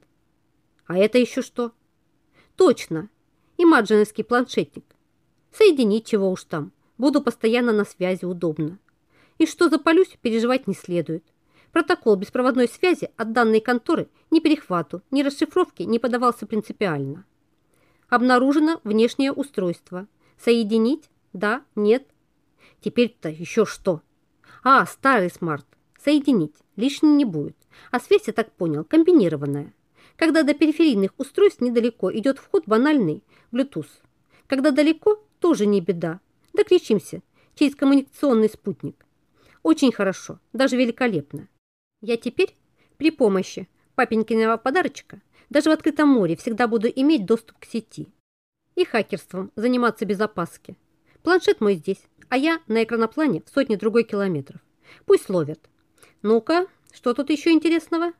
А это еще что? Точно. Имаджиновский планшетник. Соединить чего уж там. Буду постоянно на связи, удобно. И что запалюсь, переживать не следует. Протокол беспроводной связи от данной конторы ни перехвату, ни расшифровки не подавался принципиально. Обнаружено внешнее устройство. Соединить? Да? Нет? Теперь-то еще что? А, старый смарт. Соединить. Лишней не будет. А связь, я так понял, комбинированная. Когда до периферийных устройств недалеко идет вход банальный Bluetooth. Когда далеко, тоже не беда. Докричимся через коммуникационный спутник. Очень хорошо, даже великолепно. Я теперь при помощи папенькиного подарочка даже в открытом море всегда буду иметь доступ к сети. И хакерством заниматься без опаски. Планшет мой здесь, а я на экраноплане в сотне другой километров. Пусть ловят. Ну-ка, что тут еще интересного?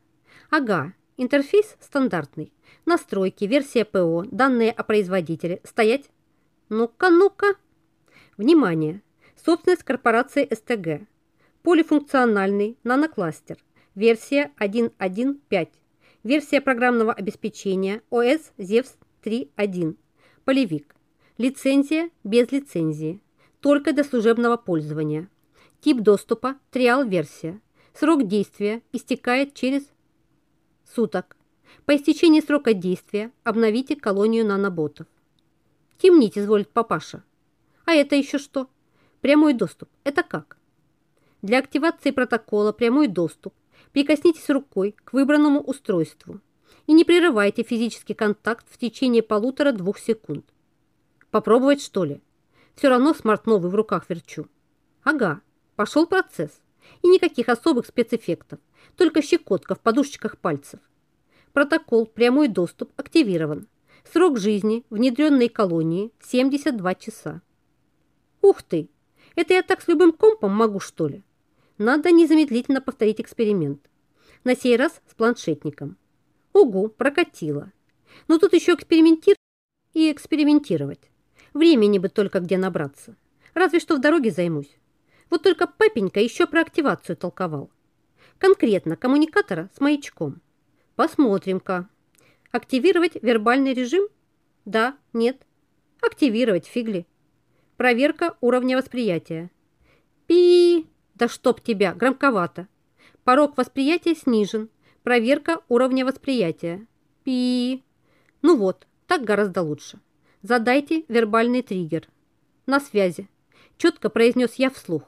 Ага, интерфейс стандартный. Настройки, версия ПО, данные о производителе. Стоять. Ну-ка, ну-ка. Внимание! Собственность корпорации СТГ. Полифункциональный нанокластер. Версия 1.1.5. Версия программного обеспечения ОС ZEVS 3.1. Полевик. Лицензия без лицензии. Только для служебного пользования. Тип доступа – триал-версия. Срок действия истекает через суток. По истечении срока действия обновите колонию наноботов. Темнить изволит папаша. А это еще что? Прямой доступ. Это как? Для активации протокола «Прямой доступ» прикоснитесь рукой к выбранному устройству и не прерывайте физический контакт в течение полутора-двух секунд. Попробовать, что ли? Все равно смарт новый в руках верчу. Ага, пошел процесс. И никаких особых спецэффектов, только щекотка в подушечках пальцев. Протокол «Прямой доступ» активирован. Срок жизни внедренной колонии 72 часа. Ух ты! Это я так с любым компом могу, что ли? Надо незамедлительно повторить эксперимент. На сей раз с планшетником. Угу, прокатило. Но тут еще экспериментировать и экспериментировать. Времени бы только где набраться. Разве что в дороге займусь. Вот только папенька еще про активацию толковал. Конкретно коммуникатора с маячком. Посмотрим-ка. Активировать вербальный режим? Да, нет. Активировать фигли. Проверка уровня восприятия. Пи! Да чтоб тебя, громковато. Порог восприятия снижен. Проверка уровня восприятия. Пи! Ну вот, так гораздо лучше. Задайте вербальный триггер. На связи. Четко произнес я вслух.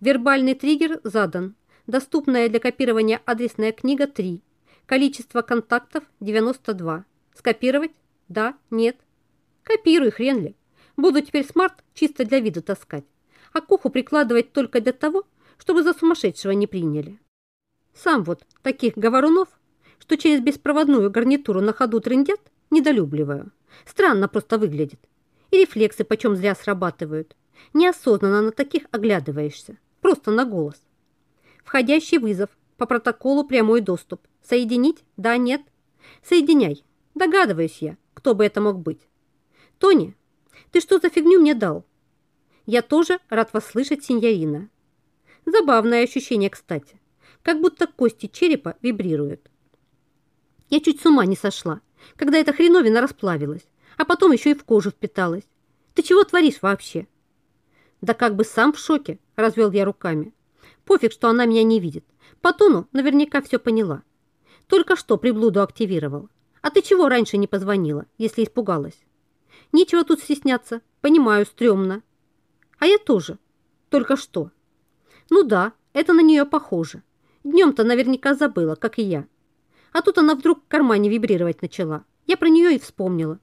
Вербальный триггер задан. Доступная для копирования адресная книга 3. Количество контактов 92. Скопировать? Да? Нет? Копируй, хрен ли. Буду теперь смарт чисто для вида таскать, а куху прикладывать только для того, чтобы за сумасшедшего не приняли. Сам вот таких говорунов, что через беспроводную гарнитуру на ходу трындят, недолюбливаю. Странно просто выглядит. И рефлексы почем зря срабатывают. Неосознанно на таких оглядываешься. Просто на голос. Входящий вызов. По протоколу прямой доступ. Соединить? Да, нет? Соединяй. Догадываюсь я, кто бы это мог быть. Тони, ты что за фигню мне дал? Я тоже рад вас слышать, сеньорина. Забавное ощущение, кстати. Как будто кости черепа вибрируют. Я чуть с ума не сошла, когда эта хреновина расплавилась, а потом еще и в кожу впиталась. Ты чего творишь вообще? Да как бы сам в шоке, развел я руками. Пофиг, что она меня не видит. По тону наверняка все поняла. Только что приблуду активировал. А ты чего раньше не позвонила, если испугалась? Нечего тут стесняться. Понимаю, стрёмно. А я тоже. Только что. Ну да, это на нее похоже. Днем-то наверняка забыла, как и я. А тут она вдруг в кармане вибрировать начала. Я про нее и вспомнила.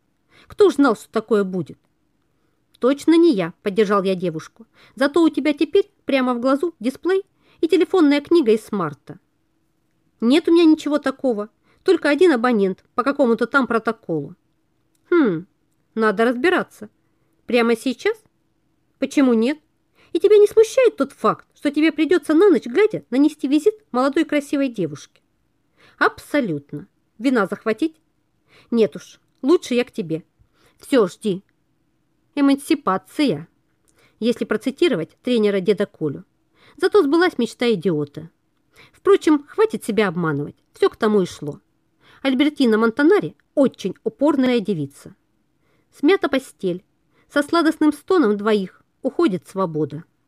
Кто ж знал, что такое будет? Точно не я, поддержал я девушку. Зато у тебя теперь прямо в глазу дисплей и телефонная книга из смарта. Нет у меня ничего такого. Только один абонент по какому-то там протоколу. Хм, надо разбираться. Прямо сейчас? Почему нет? И тебя не смущает тот факт, что тебе придется на ночь глядя нанести визит молодой красивой девушке? Абсолютно. Вина захватить? Нет уж, лучше я к тебе. Все, жди. Эмансипация. Если процитировать тренера деда Колю. Зато сбылась мечта идиота. Впрочем, хватит себя обманывать. Все к тому и шло. Альбертина Монтанари очень упорная девица. Смята постель. Со сладостным стоном двоих уходит свобода.